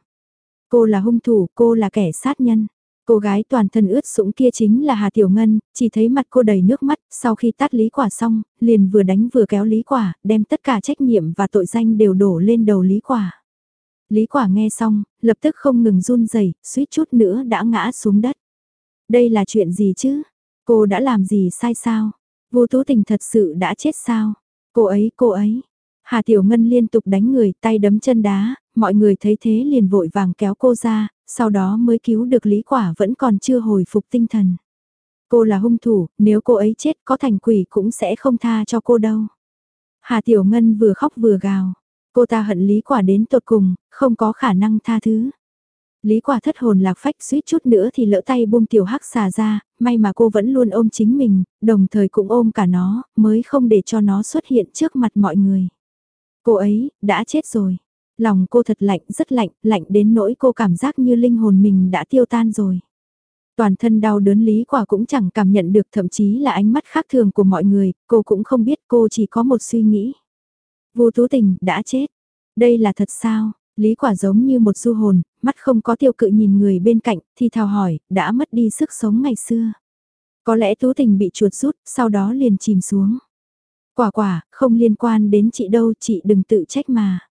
Cô là hung thủ, cô là kẻ sát nhân. Cô gái toàn thân ướt sũng kia chính là Hà Tiểu Ngân, chỉ thấy mặt cô đầy nước mắt, sau khi tát Lý Quả xong, liền vừa đánh vừa kéo Lý Quả, đem tất cả trách nhiệm và tội danh đều đổ lên đầu Lý Quả. Lý Quả nghe xong, lập tức không ngừng run rẩy, suýt chút nữa đã ngã xuống đất. Đây là chuyện gì chứ? Cô đã làm gì sai sao? Vô Tú Tình thật sự đã chết sao? Cô ấy, cô ấy. Hà Tiểu Ngân liên tục đánh người, tay đấm chân đá, mọi người thấy thế liền vội vàng kéo cô ra, sau đó mới cứu được Lý Quả vẫn còn chưa hồi phục tinh thần. Cô là hung thủ, nếu cô ấy chết có thành quỷ cũng sẽ không tha cho cô đâu. Hà Tiểu Ngân vừa khóc vừa gào. Cô ta hận Lý Quả đến tột cùng, không có khả năng tha thứ. Lý Quả thất hồn lạc phách suýt chút nữa thì lỡ tay buông tiểu hắc xà ra, may mà cô vẫn luôn ôm chính mình, đồng thời cũng ôm cả nó, mới không để cho nó xuất hiện trước mặt mọi người. Cô ấy, đã chết rồi. Lòng cô thật lạnh, rất lạnh, lạnh đến nỗi cô cảm giác như linh hồn mình đã tiêu tan rồi. Toàn thân đau đớn lý quả cũng chẳng cảm nhận được thậm chí là ánh mắt khác thường của mọi người, cô cũng không biết cô chỉ có một suy nghĩ. Vô tú tình, đã chết. Đây là thật sao? Lý quả giống như một du hồn, mắt không có tiêu cự nhìn người bên cạnh, thì thào hỏi, đã mất đi sức sống ngày xưa. Có lẽ tú tình bị chuột rút, sau đó liền chìm xuống. Quả quả, không liên quan đến chị đâu, chị đừng tự trách mà.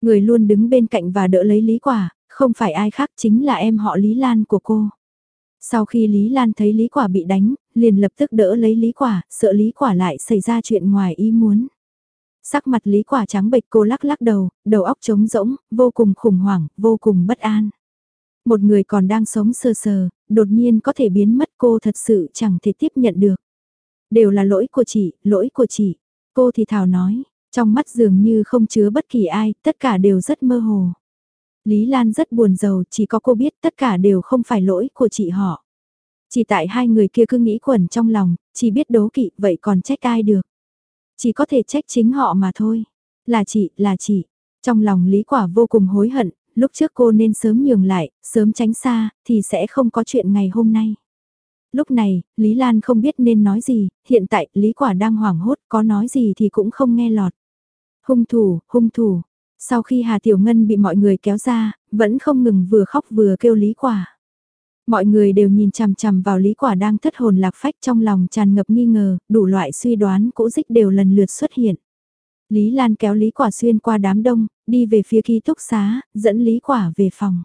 Người luôn đứng bên cạnh và đỡ lấy Lý Quả, không phải ai khác chính là em họ Lý Lan của cô. Sau khi Lý Lan thấy Lý Quả bị đánh, liền lập tức đỡ lấy Lý Quả, sợ Lý Quả lại xảy ra chuyện ngoài ý muốn. Sắc mặt Lý Quả trắng bệch cô lắc lắc đầu, đầu óc trống rỗng, vô cùng khủng hoảng, vô cùng bất an. Một người còn đang sống sơ sờ, đột nhiên có thể biến mất cô thật sự chẳng thể tiếp nhận được. Đều là lỗi của chị, lỗi của chị. Cô thì thào nói, trong mắt dường như không chứa bất kỳ ai, tất cả đều rất mơ hồ. Lý Lan rất buồn giàu, chỉ có cô biết tất cả đều không phải lỗi của chị họ. Chỉ tại hai người kia cứ nghĩ quẩn trong lòng, chỉ biết đố kỵ, vậy còn trách ai được. Chỉ có thể trách chính họ mà thôi. Là chị, là chị. Trong lòng Lý Quả vô cùng hối hận, lúc trước cô nên sớm nhường lại, sớm tránh xa, thì sẽ không có chuyện ngày hôm nay. Lúc này, Lý Lan không biết nên nói gì, hiện tại Lý Quả đang hoảng hốt, có nói gì thì cũng không nghe lọt. Hung thủ, hung thủ. Sau khi Hà Tiểu Ngân bị mọi người kéo ra, vẫn không ngừng vừa khóc vừa kêu Lý Quả. Mọi người đều nhìn chằm chằm vào Lý Quả đang thất hồn lạc phách trong lòng tràn ngập nghi ngờ, đủ loại suy đoán cũ dích đều lần lượt xuất hiện. Lý Lan kéo Lý Quả xuyên qua đám đông, đi về phía ký túc xá, dẫn Lý Quả về phòng.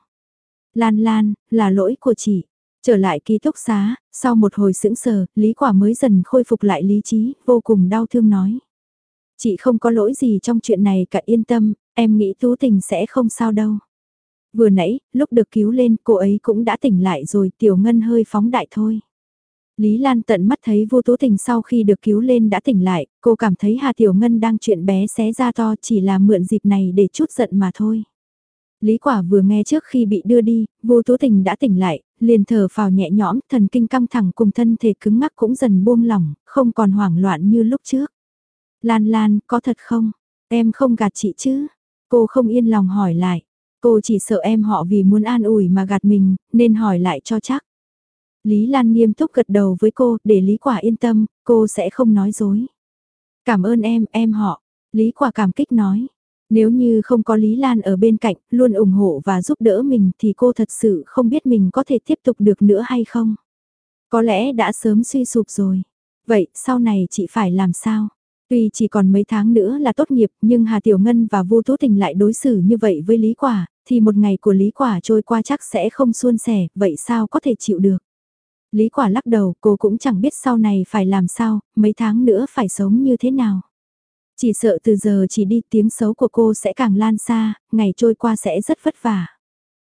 Lan Lan, là lỗi của chị. Trở lại ký túc xá, sau một hồi sững sờ, Lý Quả mới dần khôi phục lại lý trí, vô cùng đau thương nói. Chị không có lỗi gì trong chuyện này cả yên tâm, em nghĩ Tú Tình sẽ không sao đâu. Vừa nãy, lúc được cứu lên cô ấy cũng đã tỉnh lại rồi Tiểu Ngân hơi phóng đại thôi. Lý Lan tận mắt thấy vô tố tình sau khi được cứu lên đã tỉnh lại, cô cảm thấy Hà Tiểu Ngân đang chuyện bé xé ra to chỉ là mượn dịp này để chút giận mà thôi. Lý quả vừa nghe trước khi bị đưa đi, vô tố tình đã tỉnh lại, liền thở phào nhẹ nhõm, thần kinh căng thẳng cùng thân thể cứng ngắc cũng dần buông lỏng, không còn hoảng loạn như lúc trước. Lan Lan, có thật không? Em không gạt chị chứ? Cô không yên lòng hỏi lại. Cô chỉ sợ em họ vì muốn an ủi mà gạt mình, nên hỏi lại cho chắc. Lý Lan nghiêm túc gật đầu với cô, để Lý Quả yên tâm, cô sẽ không nói dối. Cảm ơn em, em họ. Lý Quả cảm kích nói. Nếu như không có Lý Lan ở bên cạnh, luôn ủng hộ và giúp đỡ mình thì cô thật sự không biết mình có thể tiếp tục được nữa hay không. Có lẽ đã sớm suy sụp rồi. Vậy, sau này chị phải làm sao? Tuy chỉ còn mấy tháng nữa là tốt nghiệp nhưng Hà Tiểu Ngân và Vu Tố Tình lại đối xử như vậy với Lý Quả, thì một ngày của Lý Quả trôi qua chắc sẽ không suôn sẻ, vậy sao có thể chịu được? Lý Quả lắc đầu, cô cũng chẳng biết sau này phải làm sao, mấy tháng nữa phải sống như thế nào. Chỉ sợ từ giờ chỉ đi tiếng xấu của cô sẽ càng lan xa, ngày trôi qua sẽ rất vất vả.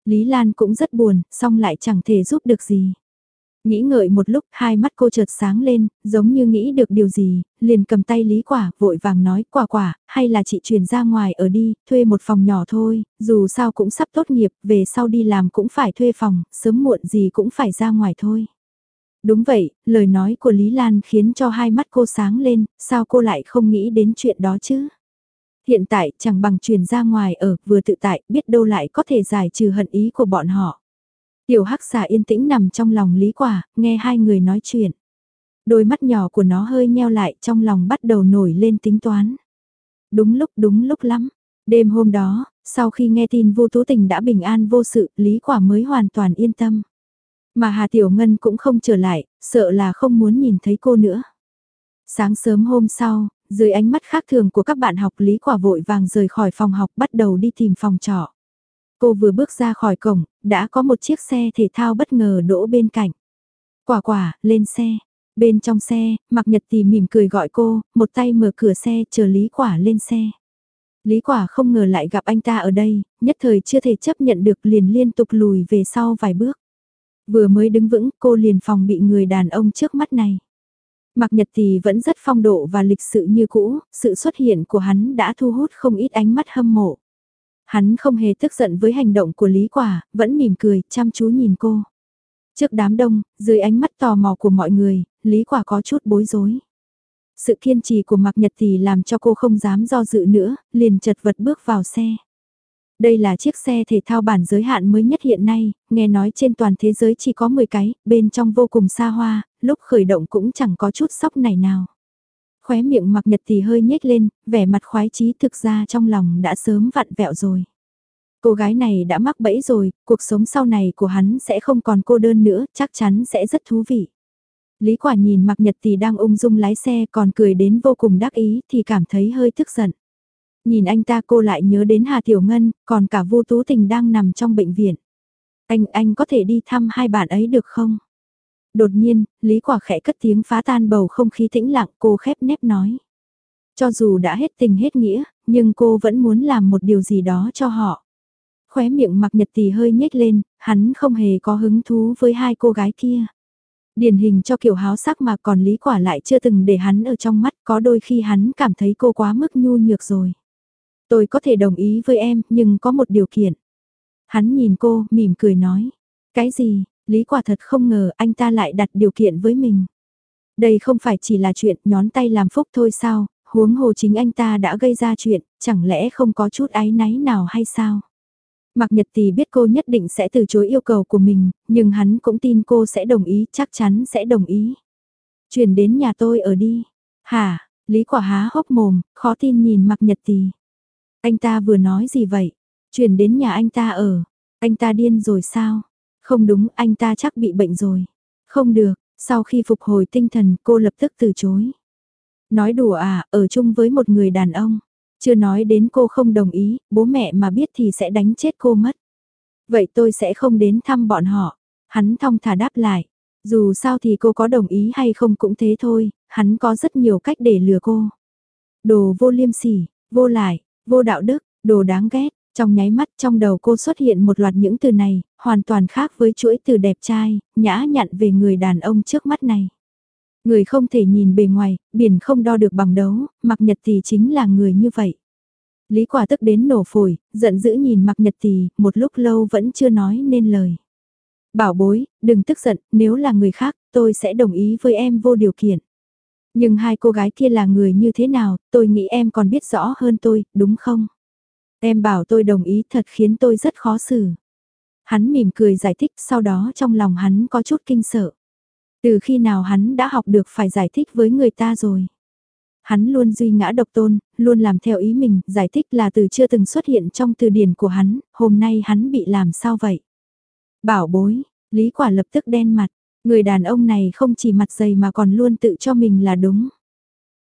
Lý Lan cũng rất buồn, song lại chẳng thể giúp được gì. Nghĩ ngợi một lúc, hai mắt cô chợt sáng lên, giống như nghĩ được điều gì, liền cầm tay Lý Quả, vội vàng nói, quả quả, hay là chị chuyển ra ngoài ở đi, thuê một phòng nhỏ thôi, dù sao cũng sắp tốt nghiệp, về sau đi làm cũng phải thuê phòng, sớm muộn gì cũng phải ra ngoài thôi. Đúng vậy, lời nói của Lý Lan khiến cho hai mắt cô sáng lên, sao cô lại không nghĩ đến chuyện đó chứ? Hiện tại chẳng bằng chuyển ra ngoài ở vừa tự tại biết đâu lại có thể giải trừ hận ý của bọn họ. Tiểu hắc xà yên tĩnh nằm trong lòng Lý Quả, nghe hai người nói chuyện. Đôi mắt nhỏ của nó hơi nheo lại trong lòng bắt đầu nổi lên tính toán. Đúng lúc đúng lúc lắm. Đêm hôm đó, sau khi nghe tin vô tú tình đã bình an vô sự, Lý Quả mới hoàn toàn yên tâm. Mà Hà Tiểu Ngân cũng không trở lại, sợ là không muốn nhìn thấy cô nữa. Sáng sớm hôm sau, dưới ánh mắt khác thường của các bạn học Lý Quả vội vàng rời khỏi phòng học bắt đầu đi tìm phòng trọ. Cô vừa bước ra khỏi cổng, đã có một chiếc xe thể thao bất ngờ đỗ bên cạnh. Quả quả, lên xe. Bên trong xe, Mạc Nhật Tì mỉm cười gọi cô, một tay mở cửa xe chờ Lý Quả lên xe. Lý Quả không ngờ lại gặp anh ta ở đây, nhất thời chưa thể chấp nhận được liền liên tục lùi về sau vài bước. Vừa mới đứng vững cô liền phòng bị người đàn ông trước mắt này. Mạc Nhật Tì vẫn rất phong độ và lịch sự như cũ, sự xuất hiện của hắn đã thu hút không ít ánh mắt hâm mộ. Hắn không hề tức giận với hành động của Lý Quả, vẫn mỉm cười, chăm chú nhìn cô. Trước đám đông, dưới ánh mắt tò mò của mọi người, Lý Quả có chút bối rối. Sự kiên trì của Mạc Nhật tỷ làm cho cô không dám do dự nữa, liền chật vật bước vào xe. Đây là chiếc xe thể thao bản giới hạn mới nhất hiện nay, nghe nói trên toàn thế giới chỉ có 10 cái, bên trong vô cùng xa hoa, lúc khởi động cũng chẳng có chút sóc này nào. Khóe miệng mặc nhật thì hơi nhếch lên, vẻ mặt khoái chí thực ra trong lòng đã sớm vặn vẹo rồi. Cô gái này đã mắc bẫy rồi, cuộc sống sau này của hắn sẽ không còn cô đơn nữa, chắc chắn sẽ rất thú vị. Lý quả nhìn mặc nhật thì đang ung dung lái xe còn cười đến vô cùng đắc ý thì cảm thấy hơi tức giận. Nhìn anh ta cô lại nhớ đến Hà Tiểu Ngân, còn cả vô tú tình đang nằm trong bệnh viện. Anh, anh có thể đi thăm hai bạn ấy được không? Đột nhiên, Lý Quả khẽ cất tiếng phá tan bầu không khí tĩnh lặng cô khép nép nói. Cho dù đã hết tình hết nghĩa, nhưng cô vẫn muốn làm một điều gì đó cho họ. Khóe miệng mặc nhật tì hơi nhếch lên, hắn không hề có hứng thú với hai cô gái kia. Điển hình cho kiểu háo sắc mà còn Lý Quả lại chưa từng để hắn ở trong mắt có đôi khi hắn cảm thấy cô quá mức nhu nhược rồi. Tôi có thể đồng ý với em, nhưng có một điều kiện. Hắn nhìn cô, mỉm cười nói. Cái gì, Lý quả thật không ngờ anh ta lại đặt điều kiện với mình. Đây không phải chỉ là chuyện nhón tay làm phúc thôi sao, huống hồ chính anh ta đã gây ra chuyện, chẳng lẽ không có chút áy náy nào hay sao? Mạc Nhật Tì biết cô nhất định sẽ từ chối yêu cầu của mình, nhưng hắn cũng tin cô sẽ đồng ý, chắc chắn sẽ đồng ý. Chuyển đến nhà tôi ở đi. Hả, Lý Quả há hốc mồm, khó tin nhìn Mạc Nhật Tì. Anh ta vừa nói gì vậy? Chuyển đến nhà anh ta ở. Anh ta điên rồi sao? Không đúng, anh ta chắc bị bệnh rồi. Không được, sau khi phục hồi tinh thần cô lập tức từ chối. Nói đùa à, ở chung với một người đàn ông. Chưa nói đến cô không đồng ý, bố mẹ mà biết thì sẽ đánh chết cô mất. Vậy tôi sẽ không đến thăm bọn họ. Hắn thong thả đáp lại. Dù sao thì cô có đồng ý hay không cũng thế thôi, hắn có rất nhiều cách để lừa cô. Đồ vô liêm sỉ, vô lại, vô đạo đức, đồ đáng ghét, trong nháy mắt trong đầu cô xuất hiện một loạt những từ này, hoàn toàn khác với chuỗi từ đẹp trai, nhã nhặn về người đàn ông trước mắt này. Người không thể nhìn bề ngoài, biển không đo được bằng đấu, mặc nhật thì chính là người như vậy. Lý quả tức đến nổ phổi, giận dữ nhìn mặc nhật thì, một lúc lâu vẫn chưa nói nên lời. Bảo bối, đừng tức giận, nếu là người khác, tôi sẽ đồng ý với em vô điều kiện. Nhưng hai cô gái kia là người như thế nào, tôi nghĩ em còn biết rõ hơn tôi, đúng không? Em bảo tôi đồng ý thật khiến tôi rất khó xử. Hắn mỉm cười giải thích, sau đó trong lòng hắn có chút kinh sợ. Từ khi nào hắn đã học được phải giải thích với người ta rồi? Hắn luôn duy ngã độc tôn, luôn làm theo ý mình, giải thích là từ chưa từng xuất hiện trong từ điển của hắn, hôm nay hắn bị làm sao vậy? Bảo bối, Lý Quả lập tức đen mặt, người đàn ông này không chỉ mặt dày mà còn luôn tự cho mình là đúng.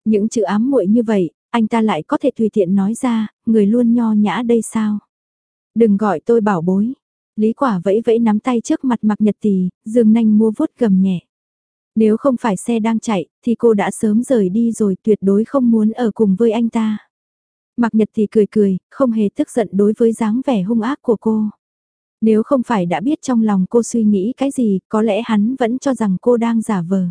Những chữ ám muội như vậy, anh ta lại có thể tùy tiện nói ra, người luôn nho nhã đây sao? Đừng gọi tôi bảo bối. Lý quả vẫy vẫy nắm tay trước mặt mặc nhật tỷ, dương nanh mua vuốt gầm nhẹ. Nếu không phải xe đang chạy, thì cô đã sớm rời đi rồi tuyệt đối không muốn ở cùng với anh ta. Mặc nhật thì cười cười, không hề tức giận đối với dáng vẻ hung ác của cô. Nếu không phải đã biết trong lòng cô suy nghĩ cái gì, có lẽ hắn vẫn cho rằng cô đang giả vờ.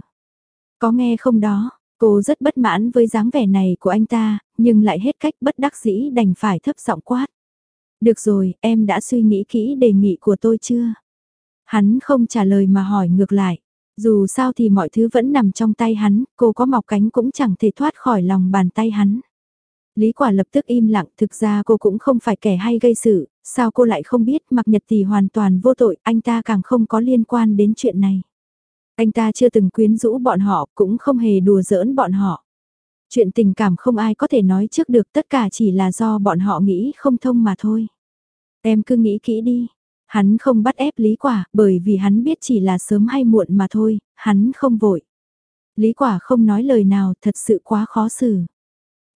Có nghe không đó, cô rất bất mãn với dáng vẻ này của anh ta, nhưng lại hết cách bất đắc dĩ đành phải thấp giọng quát. Được rồi, em đã suy nghĩ kỹ đề nghị của tôi chưa? Hắn không trả lời mà hỏi ngược lại. Dù sao thì mọi thứ vẫn nằm trong tay hắn, cô có mọc cánh cũng chẳng thể thoát khỏi lòng bàn tay hắn. Lý quả lập tức im lặng, thực ra cô cũng không phải kẻ hay gây sự, sao cô lại không biết mặc nhật thì hoàn toàn vô tội, anh ta càng không có liên quan đến chuyện này. Anh ta chưa từng quyến rũ bọn họ, cũng không hề đùa giỡn bọn họ. Chuyện tình cảm không ai có thể nói trước được tất cả chỉ là do bọn họ nghĩ không thông mà thôi. Em cứ nghĩ kỹ đi. Hắn không bắt ép Lý Quả bởi vì hắn biết chỉ là sớm hay muộn mà thôi, hắn không vội. Lý Quả không nói lời nào thật sự quá khó xử.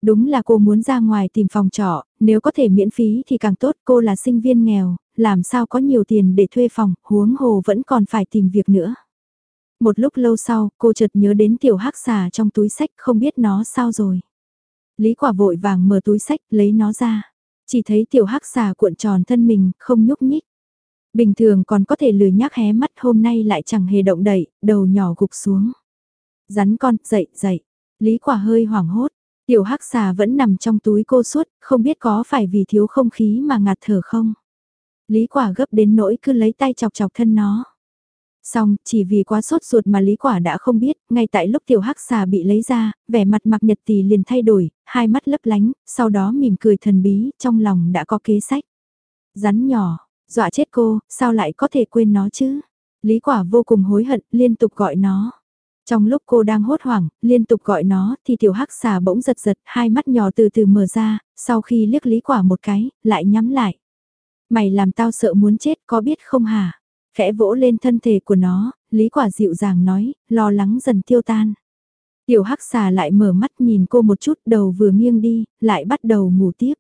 Đúng là cô muốn ra ngoài tìm phòng trọ, nếu có thể miễn phí thì càng tốt, cô là sinh viên nghèo, làm sao có nhiều tiền để thuê phòng, huống hồ vẫn còn phải tìm việc nữa. Một lúc lâu sau, cô chợt nhớ đến tiểu hắc xà trong túi sách không biết nó sao rồi. Lý quả vội vàng mở túi sách, lấy nó ra. Chỉ thấy tiểu hắc xà cuộn tròn thân mình, không nhúc nhích. Bình thường còn có thể lười nhác hé mắt hôm nay lại chẳng hề động đậy, đầu nhỏ gục xuống. Rắn con, dậy, dậy. Lý quả hơi hoảng hốt, Tiểu hắc xà vẫn nằm trong túi cô suốt, không biết có phải vì thiếu không khí mà ngạt thở không. Lý quả gấp đến nỗi cứ lấy tay chọc chọc thân nó. Xong, chỉ vì quá sốt ruột mà Lý Quả đã không biết, ngay tại lúc tiểu hắc xà bị lấy ra, vẻ mặt mặc nhật tỷ liền thay đổi, hai mắt lấp lánh, sau đó mỉm cười thần bí, trong lòng đã có kế sách. Rắn nhỏ, dọa chết cô, sao lại có thể quên nó chứ? Lý Quả vô cùng hối hận, liên tục gọi nó. Trong lúc cô đang hốt hoảng, liên tục gọi nó thì tiểu hắc xà bỗng giật giật, hai mắt nhỏ từ từ mở ra, sau khi liếc lý quả một cái, lại nhắm lại. Mày làm tao sợ muốn chết có biết không hả? Khẽ vỗ lên thân thể của nó, lý quả dịu dàng nói, lo lắng dần tiêu tan. Tiểu hắc xà lại mở mắt nhìn cô một chút đầu vừa nghiêng đi, lại bắt đầu ngủ tiếp.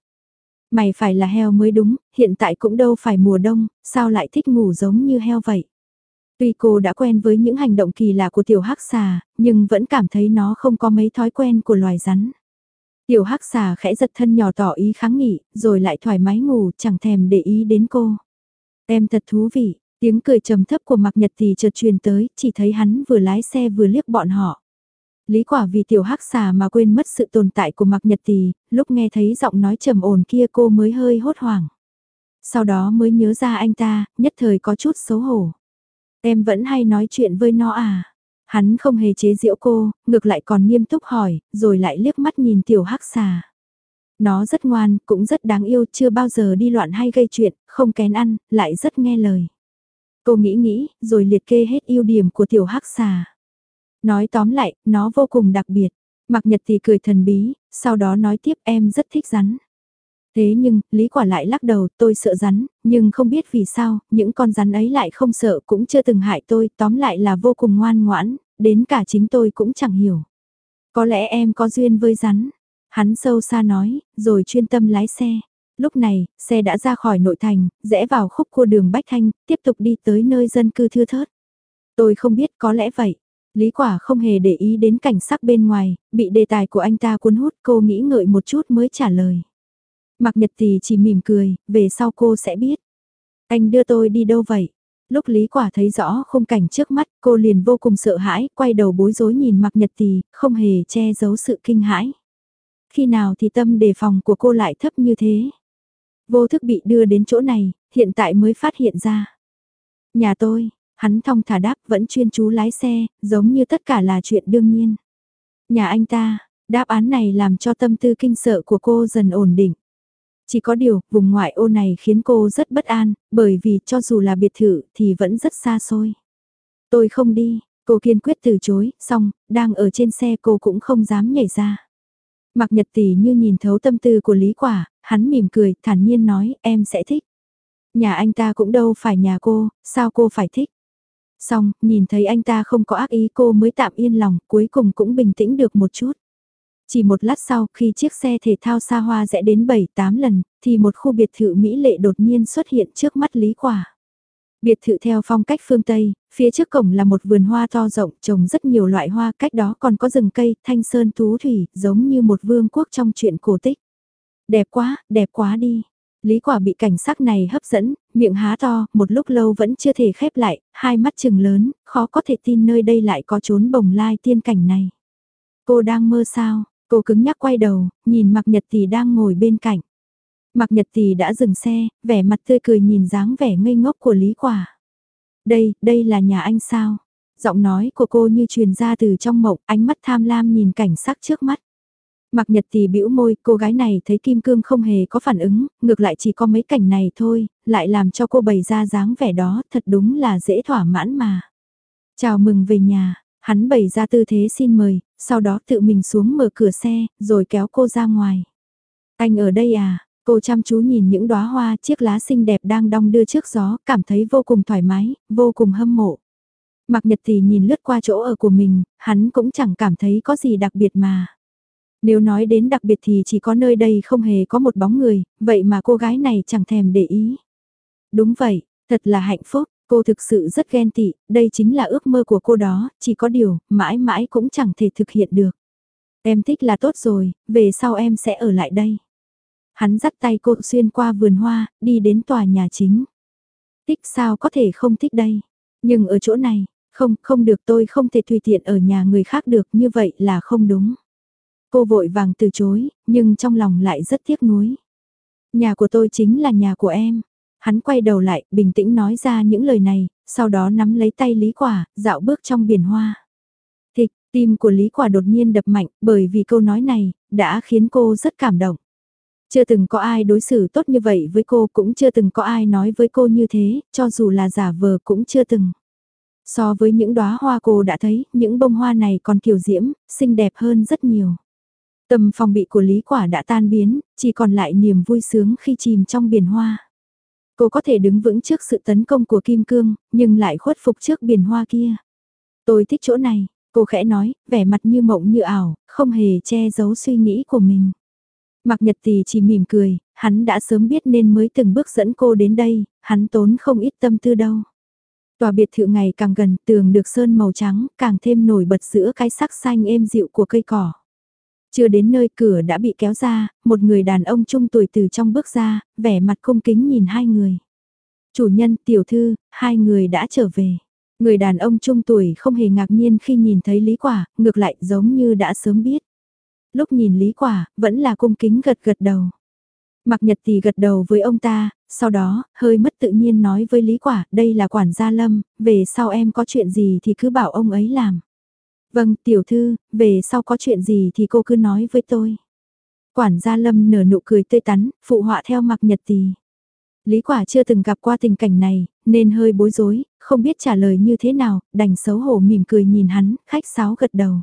Mày phải là heo mới đúng, hiện tại cũng đâu phải mùa đông, sao lại thích ngủ giống như heo vậy? Tuy cô đã quen với những hành động kỳ lạ của tiểu hắc xà, nhưng vẫn cảm thấy nó không có mấy thói quen của loài rắn. Tiểu hắc xà khẽ giật thân nhỏ tỏ ý kháng nghị, rồi lại thoải mái ngủ, chẳng thèm để ý đến cô. Em thật thú vị, tiếng cười trầm thấp của Mạc Nhật thì chợt truyền tới, chỉ thấy hắn vừa lái xe vừa liếc bọn họ. Lý quả vì tiểu hắc xà mà quên mất sự tồn tại của Mạc Nhật Tì, lúc nghe thấy giọng nói trầm ổn kia cô mới hơi hốt hoảng. Sau đó mới nhớ ra anh ta, nhất thời có chút xấu hổ. Em vẫn hay nói chuyện với nó à? Hắn không hề chế giễu cô, ngược lại còn nghiêm túc hỏi, rồi lại liếc mắt nhìn tiểu hắc xà. Nó rất ngoan, cũng rất đáng yêu, chưa bao giờ đi loạn hay gây chuyện, không kén ăn, lại rất nghe lời. Cô nghĩ nghĩ, rồi liệt kê hết ưu điểm của tiểu hắc xà. Nói tóm lại, nó vô cùng đặc biệt. Mặc nhật thì cười thần bí, sau đó nói tiếp em rất thích rắn. Thế nhưng, Lý Quả lại lắc đầu, tôi sợ rắn, nhưng không biết vì sao, những con rắn ấy lại không sợ cũng chưa từng hại tôi, tóm lại là vô cùng ngoan ngoãn, đến cả chính tôi cũng chẳng hiểu. Có lẽ em có duyên với rắn. Hắn sâu xa nói, rồi chuyên tâm lái xe. Lúc này, xe đã ra khỏi nội thành, rẽ vào khúc cua đường Bách Thanh, tiếp tục đi tới nơi dân cư thưa thớt. Tôi không biết có lẽ vậy. Lý quả không hề để ý đến cảnh sắc bên ngoài, bị đề tài của anh ta cuốn hút cô nghĩ ngợi một chút mới trả lời. Mạc Nhật Tỷ chỉ mỉm cười, về sau cô sẽ biết. Anh đưa tôi đi đâu vậy? Lúc Lý Quả thấy rõ khung cảnh trước mắt, cô liền vô cùng sợ hãi, quay đầu bối rối nhìn Mạc Nhật Tì, không hề che giấu sự kinh hãi. Khi nào thì tâm đề phòng của cô lại thấp như thế? Vô thức bị đưa đến chỗ này, hiện tại mới phát hiện ra. Nhà tôi, hắn thong thả đáp vẫn chuyên chú lái xe, giống như tất cả là chuyện đương nhiên. Nhà anh ta, đáp án này làm cho tâm tư kinh sợ của cô dần ổn định. Chỉ có điều, vùng ngoại ô này khiến cô rất bất an, bởi vì cho dù là biệt thự thì vẫn rất xa xôi. Tôi không đi, cô kiên quyết từ chối, xong, đang ở trên xe cô cũng không dám nhảy ra. Mặc nhật tỷ như nhìn thấu tâm tư của Lý Quả, hắn mỉm cười, thản nhiên nói, em sẽ thích. Nhà anh ta cũng đâu phải nhà cô, sao cô phải thích? Xong, nhìn thấy anh ta không có ác ý cô mới tạm yên lòng, cuối cùng cũng bình tĩnh được một chút. Chỉ một lát sau khi chiếc xe thể thao xa hoa rẽ đến 7-8 lần, thì một khu biệt thự Mỹ lệ đột nhiên xuất hiện trước mắt Lý Quả. Biệt thự theo phong cách phương Tây, phía trước cổng là một vườn hoa to rộng trồng rất nhiều loại hoa, cách đó còn có rừng cây, thanh sơn tú thủy, giống như một vương quốc trong truyện cổ tích. Đẹp quá, đẹp quá đi. Lý quả bị cảnh sắc này hấp dẫn, miệng há to, một lúc lâu vẫn chưa thể khép lại, hai mắt trừng lớn, khó có thể tin nơi đây lại có trốn bồng lai tiên cảnh này. Cô đang mơ sao, cô cứng nhắc quay đầu, nhìn mặc Nhật Tỷ đang ngồi bên cạnh. Mạc Nhật Tì đã dừng xe, vẻ mặt tươi cười nhìn dáng vẻ ngây ngốc của Lý Quả. Đây, đây là nhà anh sao? Giọng nói của cô như truyền ra từ trong mộng, ánh mắt tham lam nhìn cảnh sắc trước mắt. Mạc Nhật Tì bĩu môi, cô gái này thấy Kim Cương không hề có phản ứng, ngược lại chỉ có mấy cảnh này thôi, lại làm cho cô bày ra dáng vẻ đó, thật đúng là dễ thỏa mãn mà. Chào mừng về nhà, hắn bày ra tư thế xin mời, sau đó tự mình xuống mở cửa xe, rồi kéo cô ra ngoài. Anh ở đây à? Cô chăm chú nhìn những đóa hoa chiếc lá xinh đẹp đang đong đưa trước gió, cảm thấy vô cùng thoải mái, vô cùng hâm mộ. Mạc Nhật thì nhìn lướt qua chỗ ở của mình, hắn cũng chẳng cảm thấy có gì đặc biệt mà. Nếu nói đến đặc biệt thì chỉ có nơi đây không hề có một bóng người, vậy mà cô gái này chẳng thèm để ý. Đúng vậy, thật là hạnh phúc, cô thực sự rất ghen tị, đây chính là ước mơ của cô đó, chỉ có điều, mãi mãi cũng chẳng thể thực hiện được. Em thích là tốt rồi, về sau em sẽ ở lại đây. Hắn dắt tay cô xuyên qua vườn hoa, đi đến tòa nhà chính. Thích sao có thể không thích đây, nhưng ở chỗ này, không, không được tôi không thể tùy tiện ở nhà người khác được như vậy là không đúng. Cô vội vàng từ chối, nhưng trong lòng lại rất tiếc nuối. Nhà của tôi chính là nhà của em. Hắn quay đầu lại, bình tĩnh nói ra những lời này, sau đó nắm lấy tay Lý Quả, dạo bước trong biển hoa. Thịch, tim của Lý Quả đột nhiên đập mạnh, bởi vì câu nói này, đã khiến cô rất cảm động. Chưa từng có ai đối xử tốt như vậy với cô, cũng chưa từng có ai nói với cô như thế, cho dù là giả vờ cũng chưa từng. So với những đóa hoa cô đã thấy, những bông hoa này còn kiều diễm, xinh đẹp hơn rất nhiều. Tâm phòng bị của Lý Quả đã tan biến, chỉ còn lại niềm vui sướng khi chìm trong biển hoa. Cô có thể đứng vững trước sự tấn công của Kim Cương, nhưng lại khuất phục trước biển hoa kia. Tôi thích chỗ này, cô khẽ nói, vẻ mặt như mộng như ảo, không hề che giấu suy nghĩ của mình. Mạc nhật Tì chỉ mỉm cười, hắn đã sớm biết nên mới từng bước dẫn cô đến đây, hắn tốn không ít tâm tư đâu. Tòa biệt thự ngày càng gần, tường được sơn màu trắng, càng thêm nổi bật giữa cái sắc xanh êm dịu của cây cỏ. Chưa đến nơi cửa đã bị kéo ra, một người đàn ông trung tuổi từ trong bước ra, vẻ mặt cung kính nhìn hai người. Chủ nhân, tiểu thư, hai người đã trở về. Người đàn ông trung tuổi không hề ngạc nhiên khi nhìn thấy Lý Quả, ngược lại giống như đã sớm biết. Lúc nhìn Lý Quả, vẫn là cung kính gật gật đầu. Mặc nhật thì gật đầu với ông ta, sau đó, hơi mất tự nhiên nói với Lý Quả, đây là quản gia Lâm, về sau em có chuyện gì thì cứ bảo ông ấy làm. Vâng, tiểu thư, về sau có chuyện gì thì cô cứ nói với tôi. Quản gia Lâm nở nụ cười tươi tắn, phụ họa theo mặc nhật tì. Lý quả chưa từng gặp qua tình cảnh này, nên hơi bối rối, không biết trả lời như thế nào, đành xấu hổ mỉm cười nhìn hắn, khách sáo gật đầu.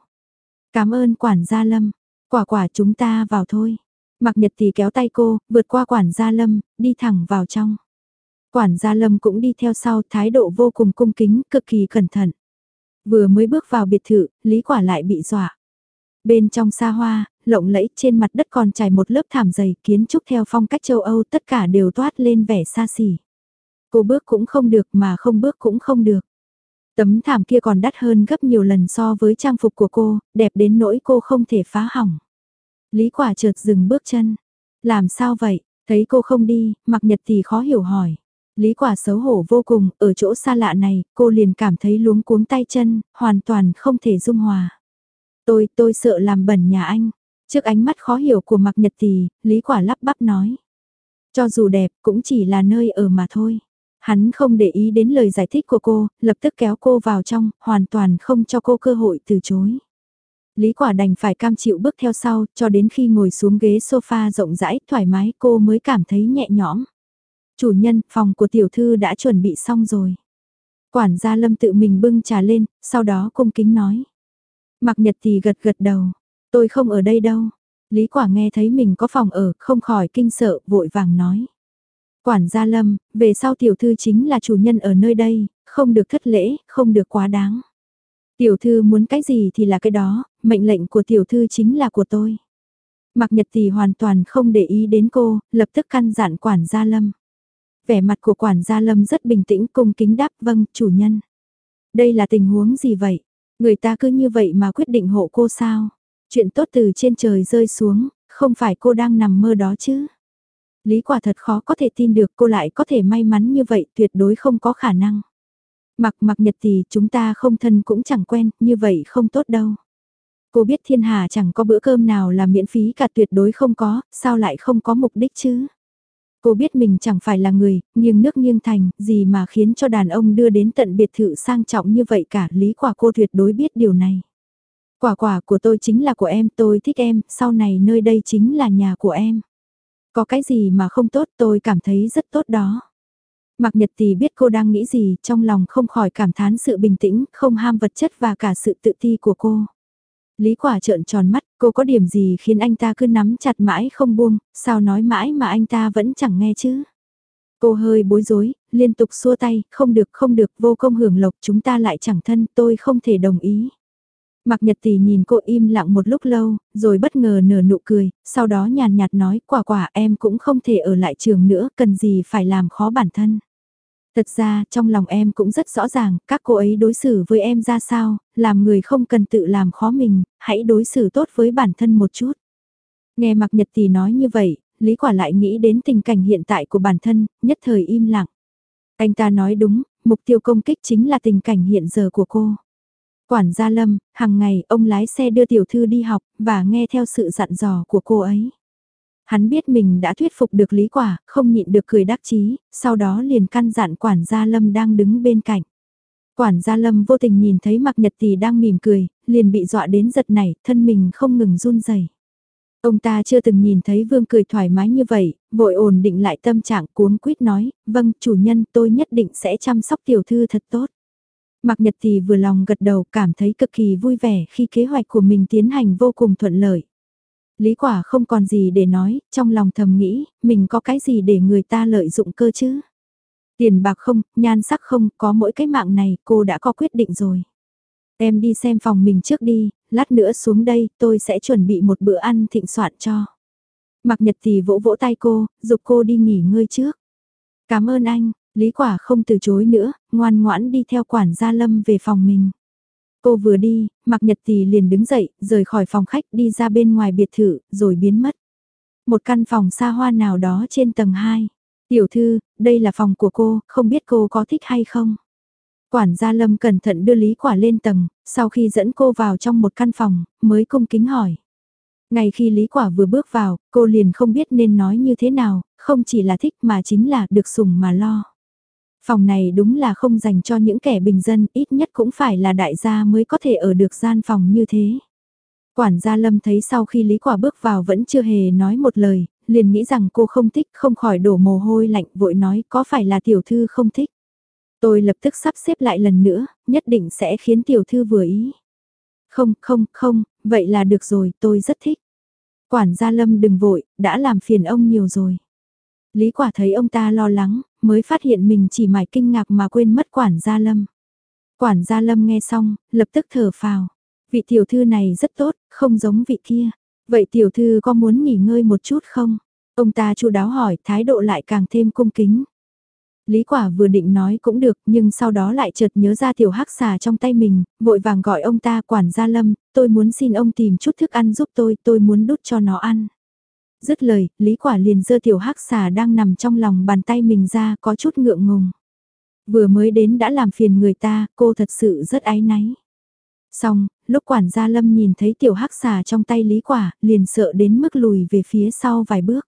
Cảm ơn quản gia Lâm, quả quả chúng ta vào thôi. Mặc nhật thì kéo tay cô, vượt qua quản gia Lâm, đi thẳng vào trong. Quản gia Lâm cũng đi theo sau thái độ vô cùng cung kính, cực kỳ cẩn thận. Vừa mới bước vào biệt thự, Lý Quả lại bị dọa. Bên trong xa hoa, lộng lẫy trên mặt đất còn trải một lớp thảm dày kiến trúc theo phong cách châu Âu tất cả đều toát lên vẻ xa xỉ. Cô bước cũng không được mà không bước cũng không được. Tấm thảm kia còn đắt hơn gấp nhiều lần so với trang phục của cô, đẹp đến nỗi cô không thể phá hỏng. Lý quả chợt dừng bước chân. Làm sao vậy? Thấy cô không đi, mặc nhật thì khó hiểu hỏi. Lý quả xấu hổ vô cùng, ở chỗ xa lạ này, cô liền cảm thấy luống cuống tay chân, hoàn toàn không thể dung hòa. Tôi, tôi sợ làm bẩn nhà anh. Trước ánh mắt khó hiểu của Mặc Nhật thì Lý quả lắp bắp nói. Cho dù đẹp, cũng chỉ là nơi ở mà thôi. Hắn không để ý đến lời giải thích của cô, lập tức kéo cô vào trong, hoàn toàn không cho cô cơ hội từ chối. Lý quả đành phải cam chịu bước theo sau, cho đến khi ngồi xuống ghế sofa rộng rãi, thoải mái cô mới cảm thấy nhẹ nhõm. Chủ nhân, phòng của tiểu thư đã chuẩn bị xong rồi. Quản gia lâm tự mình bưng trà lên, sau đó cung kính nói. Mặc nhật thì gật gật đầu, tôi không ở đây đâu. Lý quả nghe thấy mình có phòng ở, không khỏi kinh sợ, vội vàng nói. Quản gia lâm, về sau tiểu thư chính là chủ nhân ở nơi đây, không được thất lễ, không được quá đáng. Tiểu thư muốn cái gì thì là cái đó, mệnh lệnh của tiểu thư chính là của tôi. Mặc nhật Tì hoàn toàn không để ý đến cô, lập tức căn dặn quản gia lâm. Vẻ mặt của quản gia lâm rất bình tĩnh cung kính đáp vâng, chủ nhân. Đây là tình huống gì vậy? Người ta cứ như vậy mà quyết định hộ cô sao? Chuyện tốt từ trên trời rơi xuống, không phải cô đang nằm mơ đó chứ? Lý quả thật khó có thể tin được cô lại có thể may mắn như vậy tuyệt đối không có khả năng. Mặc mặc nhật thì chúng ta không thân cũng chẳng quen, như vậy không tốt đâu. Cô biết thiên hà chẳng có bữa cơm nào là miễn phí cả tuyệt đối không có, sao lại không có mục đích chứ? Cô biết mình chẳng phải là người, nghiêng nước nghiêng thành, gì mà khiến cho đàn ông đưa đến tận biệt thự sang trọng như vậy cả, lý quả cô tuyệt đối biết điều này. Quả quả của tôi chính là của em, tôi thích em, sau này nơi đây chính là nhà của em. Có cái gì mà không tốt tôi cảm thấy rất tốt đó. Mạc Nhật Tì biết cô đang nghĩ gì, trong lòng không khỏi cảm thán sự bình tĩnh, không ham vật chất và cả sự tự ti của cô. Lý quả trợn tròn mắt, cô có điểm gì khiến anh ta cứ nắm chặt mãi không buông, sao nói mãi mà anh ta vẫn chẳng nghe chứ. Cô hơi bối rối, liên tục xua tay, không được không được, vô công hưởng lộc chúng ta lại chẳng thân, tôi không thể đồng ý. Mạc Nhật Tỷ nhìn cô im lặng một lúc lâu, rồi bất ngờ nở nụ cười, sau đó nhàn nhạt nói quả quả em cũng không thể ở lại trường nữa, cần gì phải làm khó bản thân. Thật ra, trong lòng em cũng rất rõ ràng, các cô ấy đối xử với em ra sao, làm người không cần tự làm khó mình, hãy đối xử tốt với bản thân một chút. Nghe Mạc Nhật thì nói như vậy, Lý Quả lại nghĩ đến tình cảnh hiện tại của bản thân, nhất thời im lặng. Anh ta nói đúng, mục tiêu công kích chính là tình cảnh hiện giờ của cô. Quản gia Lâm, hàng ngày ông lái xe đưa tiểu thư đi học và nghe theo sự dặn dò của cô ấy. Hắn biết mình đã thuyết phục được lý quả, không nhịn được cười đắc chí, sau đó liền căn dặn quản gia Lâm đang đứng bên cạnh. Quản gia Lâm vô tình nhìn thấy Mạc Nhật Tỷ đang mỉm cười, liền bị dọa đến giật nảy, thân mình không ngừng run rẩy. Ông ta chưa từng nhìn thấy Vương cười thoải mái như vậy, vội ổn định lại tâm trạng cuống quýt nói, vâng chủ nhân tôi nhất định sẽ chăm sóc tiểu thư thật tốt. Mạc Nhật Tỷ vừa lòng gật đầu cảm thấy cực kỳ vui vẻ khi kế hoạch của mình tiến hành vô cùng thuận lợi. Lý quả không còn gì để nói, trong lòng thầm nghĩ, mình có cái gì để người ta lợi dụng cơ chứ? Tiền bạc không, nhan sắc không, có mỗi cái mạng này, cô đã có quyết định rồi. Em đi xem phòng mình trước đi, lát nữa xuống đây, tôi sẽ chuẩn bị một bữa ăn thịnh soạn cho. Mặc Nhật thì vỗ vỗ tay cô, dục cô đi nghỉ ngơi trước. Cảm ơn anh, Lý Quả không từ chối nữa, ngoan ngoãn đi theo quản gia Lâm về phòng mình. Cô vừa đi, Mạc Nhật Tì liền đứng dậy, rời khỏi phòng khách đi ra bên ngoài biệt thự, rồi biến mất. Một căn phòng xa hoa nào đó trên tầng 2. Tiểu thư, đây là phòng của cô, không biết cô có thích hay không? Quản gia Lâm cẩn thận đưa Lý Quả lên tầng, sau khi dẫn cô vào trong một căn phòng, mới cung kính hỏi. Ngay khi Lý Quả vừa bước vào, cô liền không biết nên nói như thế nào, không chỉ là thích mà chính là được sủng mà lo. Phòng này đúng là không dành cho những kẻ bình dân, ít nhất cũng phải là đại gia mới có thể ở được gian phòng như thế. Quản gia Lâm thấy sau khi Lý Quả bước vào vẫn chưa hề nói một lời, liền nghĩ rằng cô không thích, không khỏi đổ mồ hôi lạnh vội nói có phải là tiểu thư không thích. Tôi lập tức sắp xếp lại lần nữa, nhất định sẽ khiến tiểu thư vừa ý. Không, không, không, vậy là được rồi, tôi rất thích. Quản gia Lâm đừng vội, đã làm phiền ông nhiều rồi. Lý quả thấy ông ta lo lắng, mới phát hiện mình chỉ mải kinh ngạc mà quên mất quản gia Lâm. Quản gia Lâm nghe xong, lập tức thở phào. Vị tiểu thư này rất tốt, không giống vị kia. Vậy tiểu thư có muốn nghỉ ngơi một chút không? Ông ta chu đáo hỏi, thái độ lại càng thêm cung kính. Lý quả vừa định nói cũng được nhưng sau đó lại chợt nhớ ra tiểu hắc xà trong tay mình, vội vàng gọi ông ta quản gia lâm, tôi muốn xin ông tìm chút thức ăn giúp tôi, tôi muốn đút cho nó ăn. Dứt lời, Lý Quả liền dơ tiểu hắc xà đang nằm trong lòng bàn tay mình ra có chút ngượng ngùng. Vừa mới đến đã làm phiền người ta, cô thật sự rất áy náy. Xong, lúc quản gia Lâm nhìn thấy tiểu hắc xà trong tay Lý Quả, liền sợ đến mức lùi về phía sau vài bước.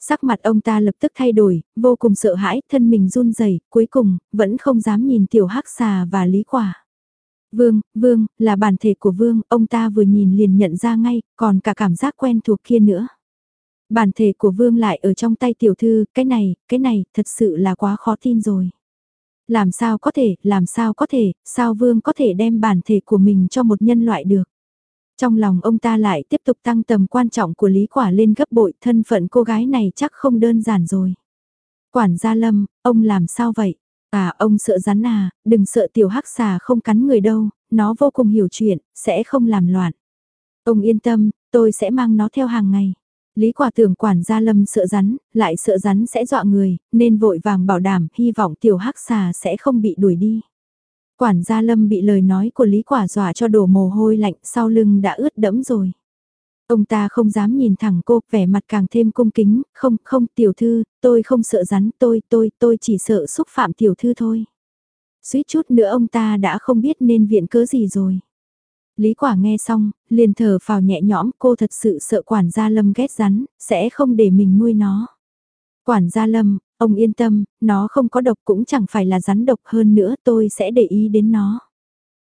Sắc mặt ông ta lập tức thay đổi, vô cùng sợ hãi, thân mình run rẩy, cuối cùng, vẫn không dám nhìn tiểu hắc xà và Lý Quả. Vương, Vương, là bản thể của Vương, ông ta vừa nhìn liền nhận ra ngay, còn cả cảm giác quen thuộc kia nữa. Bản thể của Vương lại ở trong tay tiểu thư, cái này, cái này, thật sự là quá khó tin rồi. Làm sao có thể, làm sao có thể, sao Vương có thể đem bản thể của mình cho một nhân loại được. Trong lòng ông ta lại tiếp tục tăng tầm quan trọng của Lý Quả lên gấp bội thân phận cô gái này chắc không đơn giản rồi. Quản gia Lâm, ông làm sao vậy? À ông sợ rắn à, đừng sợ tiểu hắc xà không cắn người đâu, nó vô cùng hiểu chuyện, sẽ không làm loạn. Ông yên tâm, tôi sẽ mang nó theo hàng ngày. Lý quả tưởng quản gia lâm sợ rắn, lại sợ rắn sẽ dọa người, nên vội vàng bảo đảm hy vọng tiểu hắc xà sẽ không bị đuổi đi. Quản gia lâm bị lời nói của Lý quả dọa cho đổ mồ hôi lạnh sau lưng đã ướt đẫm rồi. Ông ta không dám nhìn thẳng cô, vẻ mặt càng thêm cung kính, không, không, tiểu thư, tôi không sợ rắn, tôi, tôi, tôi chỉ sợ xúc phạm tiểu thư thôi. Suýt chút nữa ông ta đã không biết nên viện cớ gì rồi. Lý quả nghe xong, liền thở phào nhẹ nhõm, cô thật sự sợ quản gia lâm ghét rắn, sẽ không để mình nuôi nó. Quản gia lâm, ông yên tâm, nó không có độc cũng chẳng phải là rắn độc hơn nữa, tôi sẽ để ý đến nó.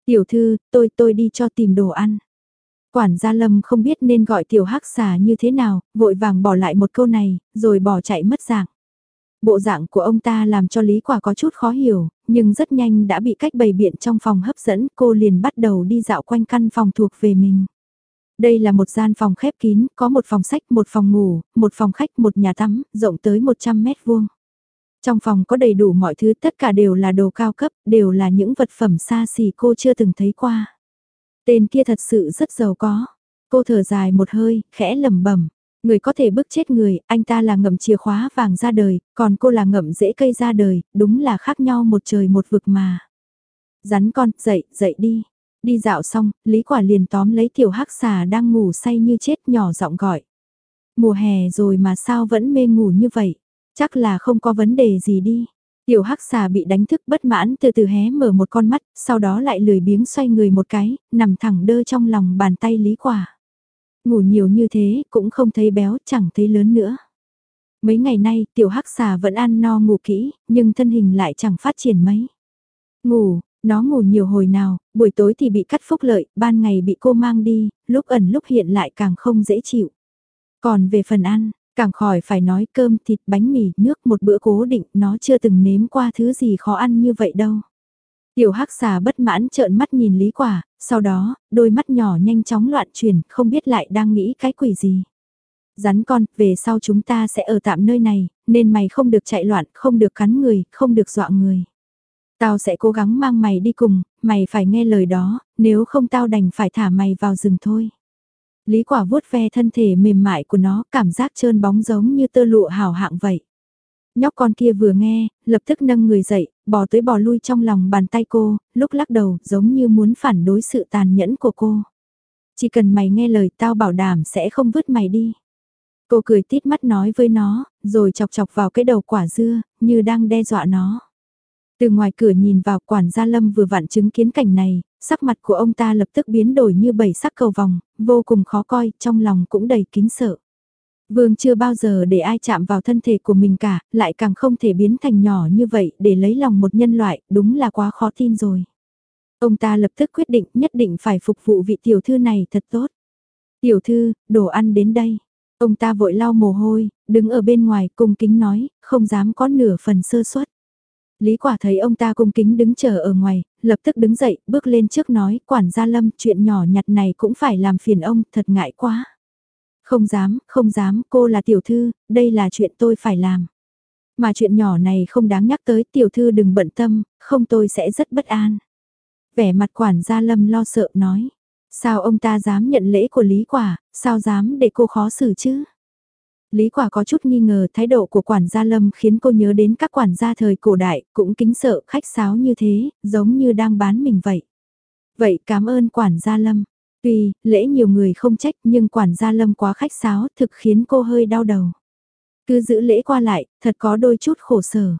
Tiểu thư, tôi tôi đi cho tìm đồ ăn. Quản gia Lâm không biết nên gọi tiểu hắc xà như thế nào, vội vàng bỏ lại một câu này, rồi bỏ chạy mất dạng. Bộ dạng của ông ta làm cho Lý Quả có chút khó hiểu, nhưng rất nhanh đã bị cách bày biện trong phòng hấp dẫn, cô liền bắt đầu đi dạo quanh căn phòng thuộc về mình. Đây là một gian phòng khép kín, có một phòng sách, một phòng ngủ, một phòng khách, một nhà tắm, rộng tới 100 mét vuông. Trong phòng có đầy đủ mọi thứ, tất cả đều là đồ cao cấp, đều là những vật phẩm xa xỉ cô chưa từng thấy qua. Tên kia thật sự rất giàu có. Cô thở dài một hơi, khẽ lẩm bẩm. Người có thể bức chết người, anh ta là ngậm chìa khóa vàng ra đời, còn cô là ngậm rễ cây ra đời, đúng là khác nhau một trời một vực mà. Rắn con, dậy, dậy đi. Đi dạo xong, Lý Quả liền tóm lấy tiểu hắc xà đang ngủ say như chết nhỏ giọng gọi. Mùa hè rồi mà sao vẫn mê ngủ như vậy? Chắc là không có vấn đề gì đi. Tiểu hắc xà bị đánh thức bất mãn từ từ hé mở một con mắt, sau đó lại lười biếng xoay người một cái, nằm thẳng đơ trong lòng bàn tay lý quả. Ngủ nhiều như thế, cũng không thấy béo, chẳng thấy lớn nữa. Mấy ngày nay, tiểu hắc xà vẫn ăn no ngủ kỹ, nhưng thân hình lại chẳng phát triển mấy. Ngủ, nó ngủ nhiều hồi nào, buổi tối thì bị cắt phúc lợi, ban ngày bị cô mang đi, lúc ẩn lúc hiện lại càng không dễ chịu. Còn về phần ăn, Càng khỏi phải nói cơm, thịt, bánh mì, nước một bữa cố định, nó chưa từng nếm qua thứ gì khó ăn như vậy đâu. Tiểu hắc xà bất mãn trợn mắt nhìn Lý Quả, sau đó, đôi mắt nhỏ nhanh chóng loạn chuyển, không biết lại đang nghĩ cái quỷ gì. Rắn con, về sau chúng ta sẽ ở tạm nơi này, nên mày không được chạy loạn, không được cắn người, không được dọa người. Tao sẽ cố gắng mang mày đi cùng, mày phải nghe lời đó, nếu không tao đành phải thả mày vào rừng thôi. Lý quả vuốt ve thân thể mềm mại của nó, cảm giác trơn bóng giống như tơ lụa hào hạng vậy. Nhóc con kia vừa nghe, lập tức nâng người dậy, bò tới bò lui trong lòng bàn tay cô, lúc lắc đầu giống như muốn phản đối sự tàn nhẫn của cô. Chỉ cần mày nghe lời tao bảo đảm sẽ không vứt mày đi. Cô cười tít mắt nói với nó, rồi chọc chọc vào cái đầu quả dưa, như đang đe dọa nó. Từ ngoài cửa nhìn vào quản gia Lâm vừa vặn chứng kiến cảnh này, sắc mặt của ông ta lập tức biến đổi như bảy sắc cầu vòng, vô cùng khó coi, trong lòng cũng đầy kính sợ. Vương chưa bao giờ để ai chạm vào thân thể của mình cả, lại càng không thể biến thành nhỏ như vậy để lấy lòng một nhân loại, đúng là quá khó tin rồi. Ông ta lập tức quyết định nhất định phải phục vụ vị tiểu thư này thật tốt. Tiểu thư, đồ ăn đến đây. Ông ta vội lau mồ hôi, đứng ở bên ngoài cung kính nói, không dám có nửa phần sơ suất. Lý quả thấy ông ta cung kính đứng chờ ở ngoài, lập tức đứng dậy, bước lên trước nói, quản gia lâm, chuyện nhỏ nhặt này cũng phải làm phiền ông, thật ngại quá. Không dám, không dám, cô là tiểu thư, đây là chuyện tôi phải làm. Mà chuyện nhỏ này không đáng nhắc tới, tiểu thư đừng bận tâm, không tôi sẽ rất bất an. Vẻ mặt quản gia lâm lo sợ nói, sao ông ta dám nhận lễ của Lý quả, sao dám để cô khó xử chứ? Lý quả có chút nghi ngờ thái độ của quản gia Lâm khiến cô nhớ đến các quản gia thời cổ đại, cũng kính sợ khách sáo như thế, giống như đang bán mình vậy. Vậy cảm ơn quản gia Lâm. Tuy, lễ nhiều người không trách nhưng quản gia lâm quá khách sáo thực khiến cô hơi đau đầu. Cứ giữ lễ qua lại, thật có đôi chút khổ sở.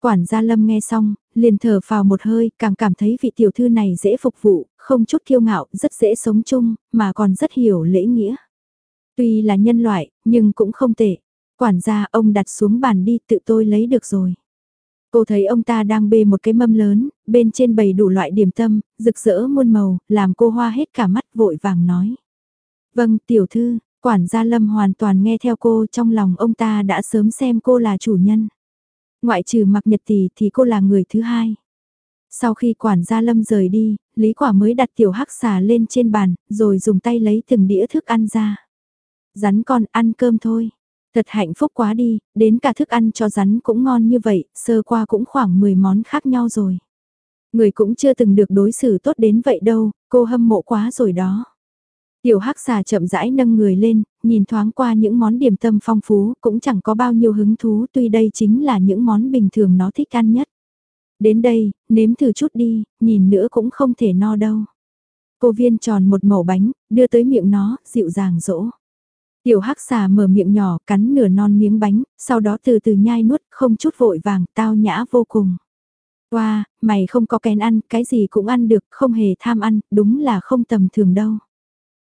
Quản gia lâm nghe xong, liền thở phào một hơi, càng cảm thấy vị tiểu thư này dễ phục vụ, không chút kiêu ngạo, rất dễ sống chung, mà còn rất hiểu lễ nghĩa. Tuy là nhân loại, nhưng cũng không tệ. Quản gia ông đặt xuống bàn đi tự tôi lấy được rồi. Cô thấy ông ta đang bê một cái mâm lớn, bên trên bầy đủ loại điểm tâm, rực rỡ muôn màu, làm cô hoa hết cả mắt vội vàng nói. Vâng, tiểu thư, quản gia Lâm hoàn toàn nghe theo cô trong lòng ông ta đã sớm xem cô là chủ nhân. Ngoại trừ mặc nhật tỷ thì cô là người thứ hai. Sau khi quản gia Lâm rời đi, Lý Quả mới đặt tiểu hắc xà lên trên bàn, rồi dùng tay lấy từng đĩa thức ăn ra. Rắn con ăn cơm thôi. Thật hạnh phúc quá đi, đến cả thức ăn cho rắn cũng ngon như vậy, sơ qua cũng khoảng 10 món khác nhau rồi. Người cũng chưa từng được đối xử tốt đến vậy đâu, cô hâm mộ quá rồi đó. Tiểu hắc xà chậm rãi nâng người lên, nhìn thoáng qua những món điểm tâm phong phú, cũng chẳng có bao nhiêu hứng thú tuy đây chính là những món bình thường nó thích ăn nhất. Đến đây, nếm thử chút đi, nhìn nữa cũng không thể no đâu. Cô viên tròn một mẩu bánh, đưa tới miệng nó, dịu dàng dỗ. Tiểu hắc xà mở miệng nhỏ cắn nửa non miếng bánh, sau đó từ từ nhai nuốt, không chút vội vàng, tao nhã vô cùng. Wow, mày không có kén ăn, cái gì cũng ăn được, không hề tham ăn, đúng là không tầm thường đâu.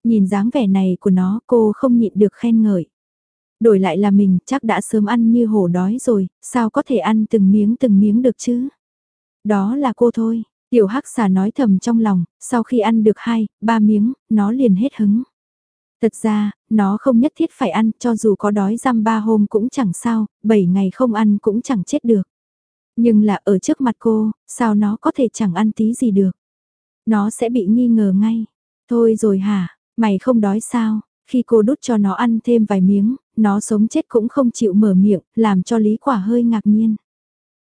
Nhìn dáng vẻ này của nó, cô không nhịn được khen ngợi. Đổi lại là mình, chắc đã sớm ăn như hổ đói rồi, sao có thể ăn từng miếng từng miếng được chứ? Đó là cô thôi, tiểu hắc xà nói thầm trong lòng, sau khi ăn được hai, ba miếng, nó liền hết hứng. Thật ra, nó không nhất thiết phải ăn, cho dù có đói răm ba hôm cũng chẳng sao, bảy ngày không ăn cũng chẳng chết được. Nhưng là ở trước mặt cô, sao nó có thể chẳng ăn tí gì được. Nó sẽ bị nghi ngờ ngay. Thôi rồi hả, mày không đói sao? Khi cô đút cho nó ăn thêm vài miếng, nó sống chết cũng không chịu mở miệng, làm cho Lý Quả hơi ngạc nhiên.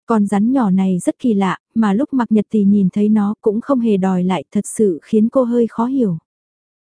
Con rắn nhỏ này rất kỳ lạ, mà lúc mặc nhật thì nhìn thấy nó cũng không hề đòi lại thật sự khiến cô hơi khó hiểu.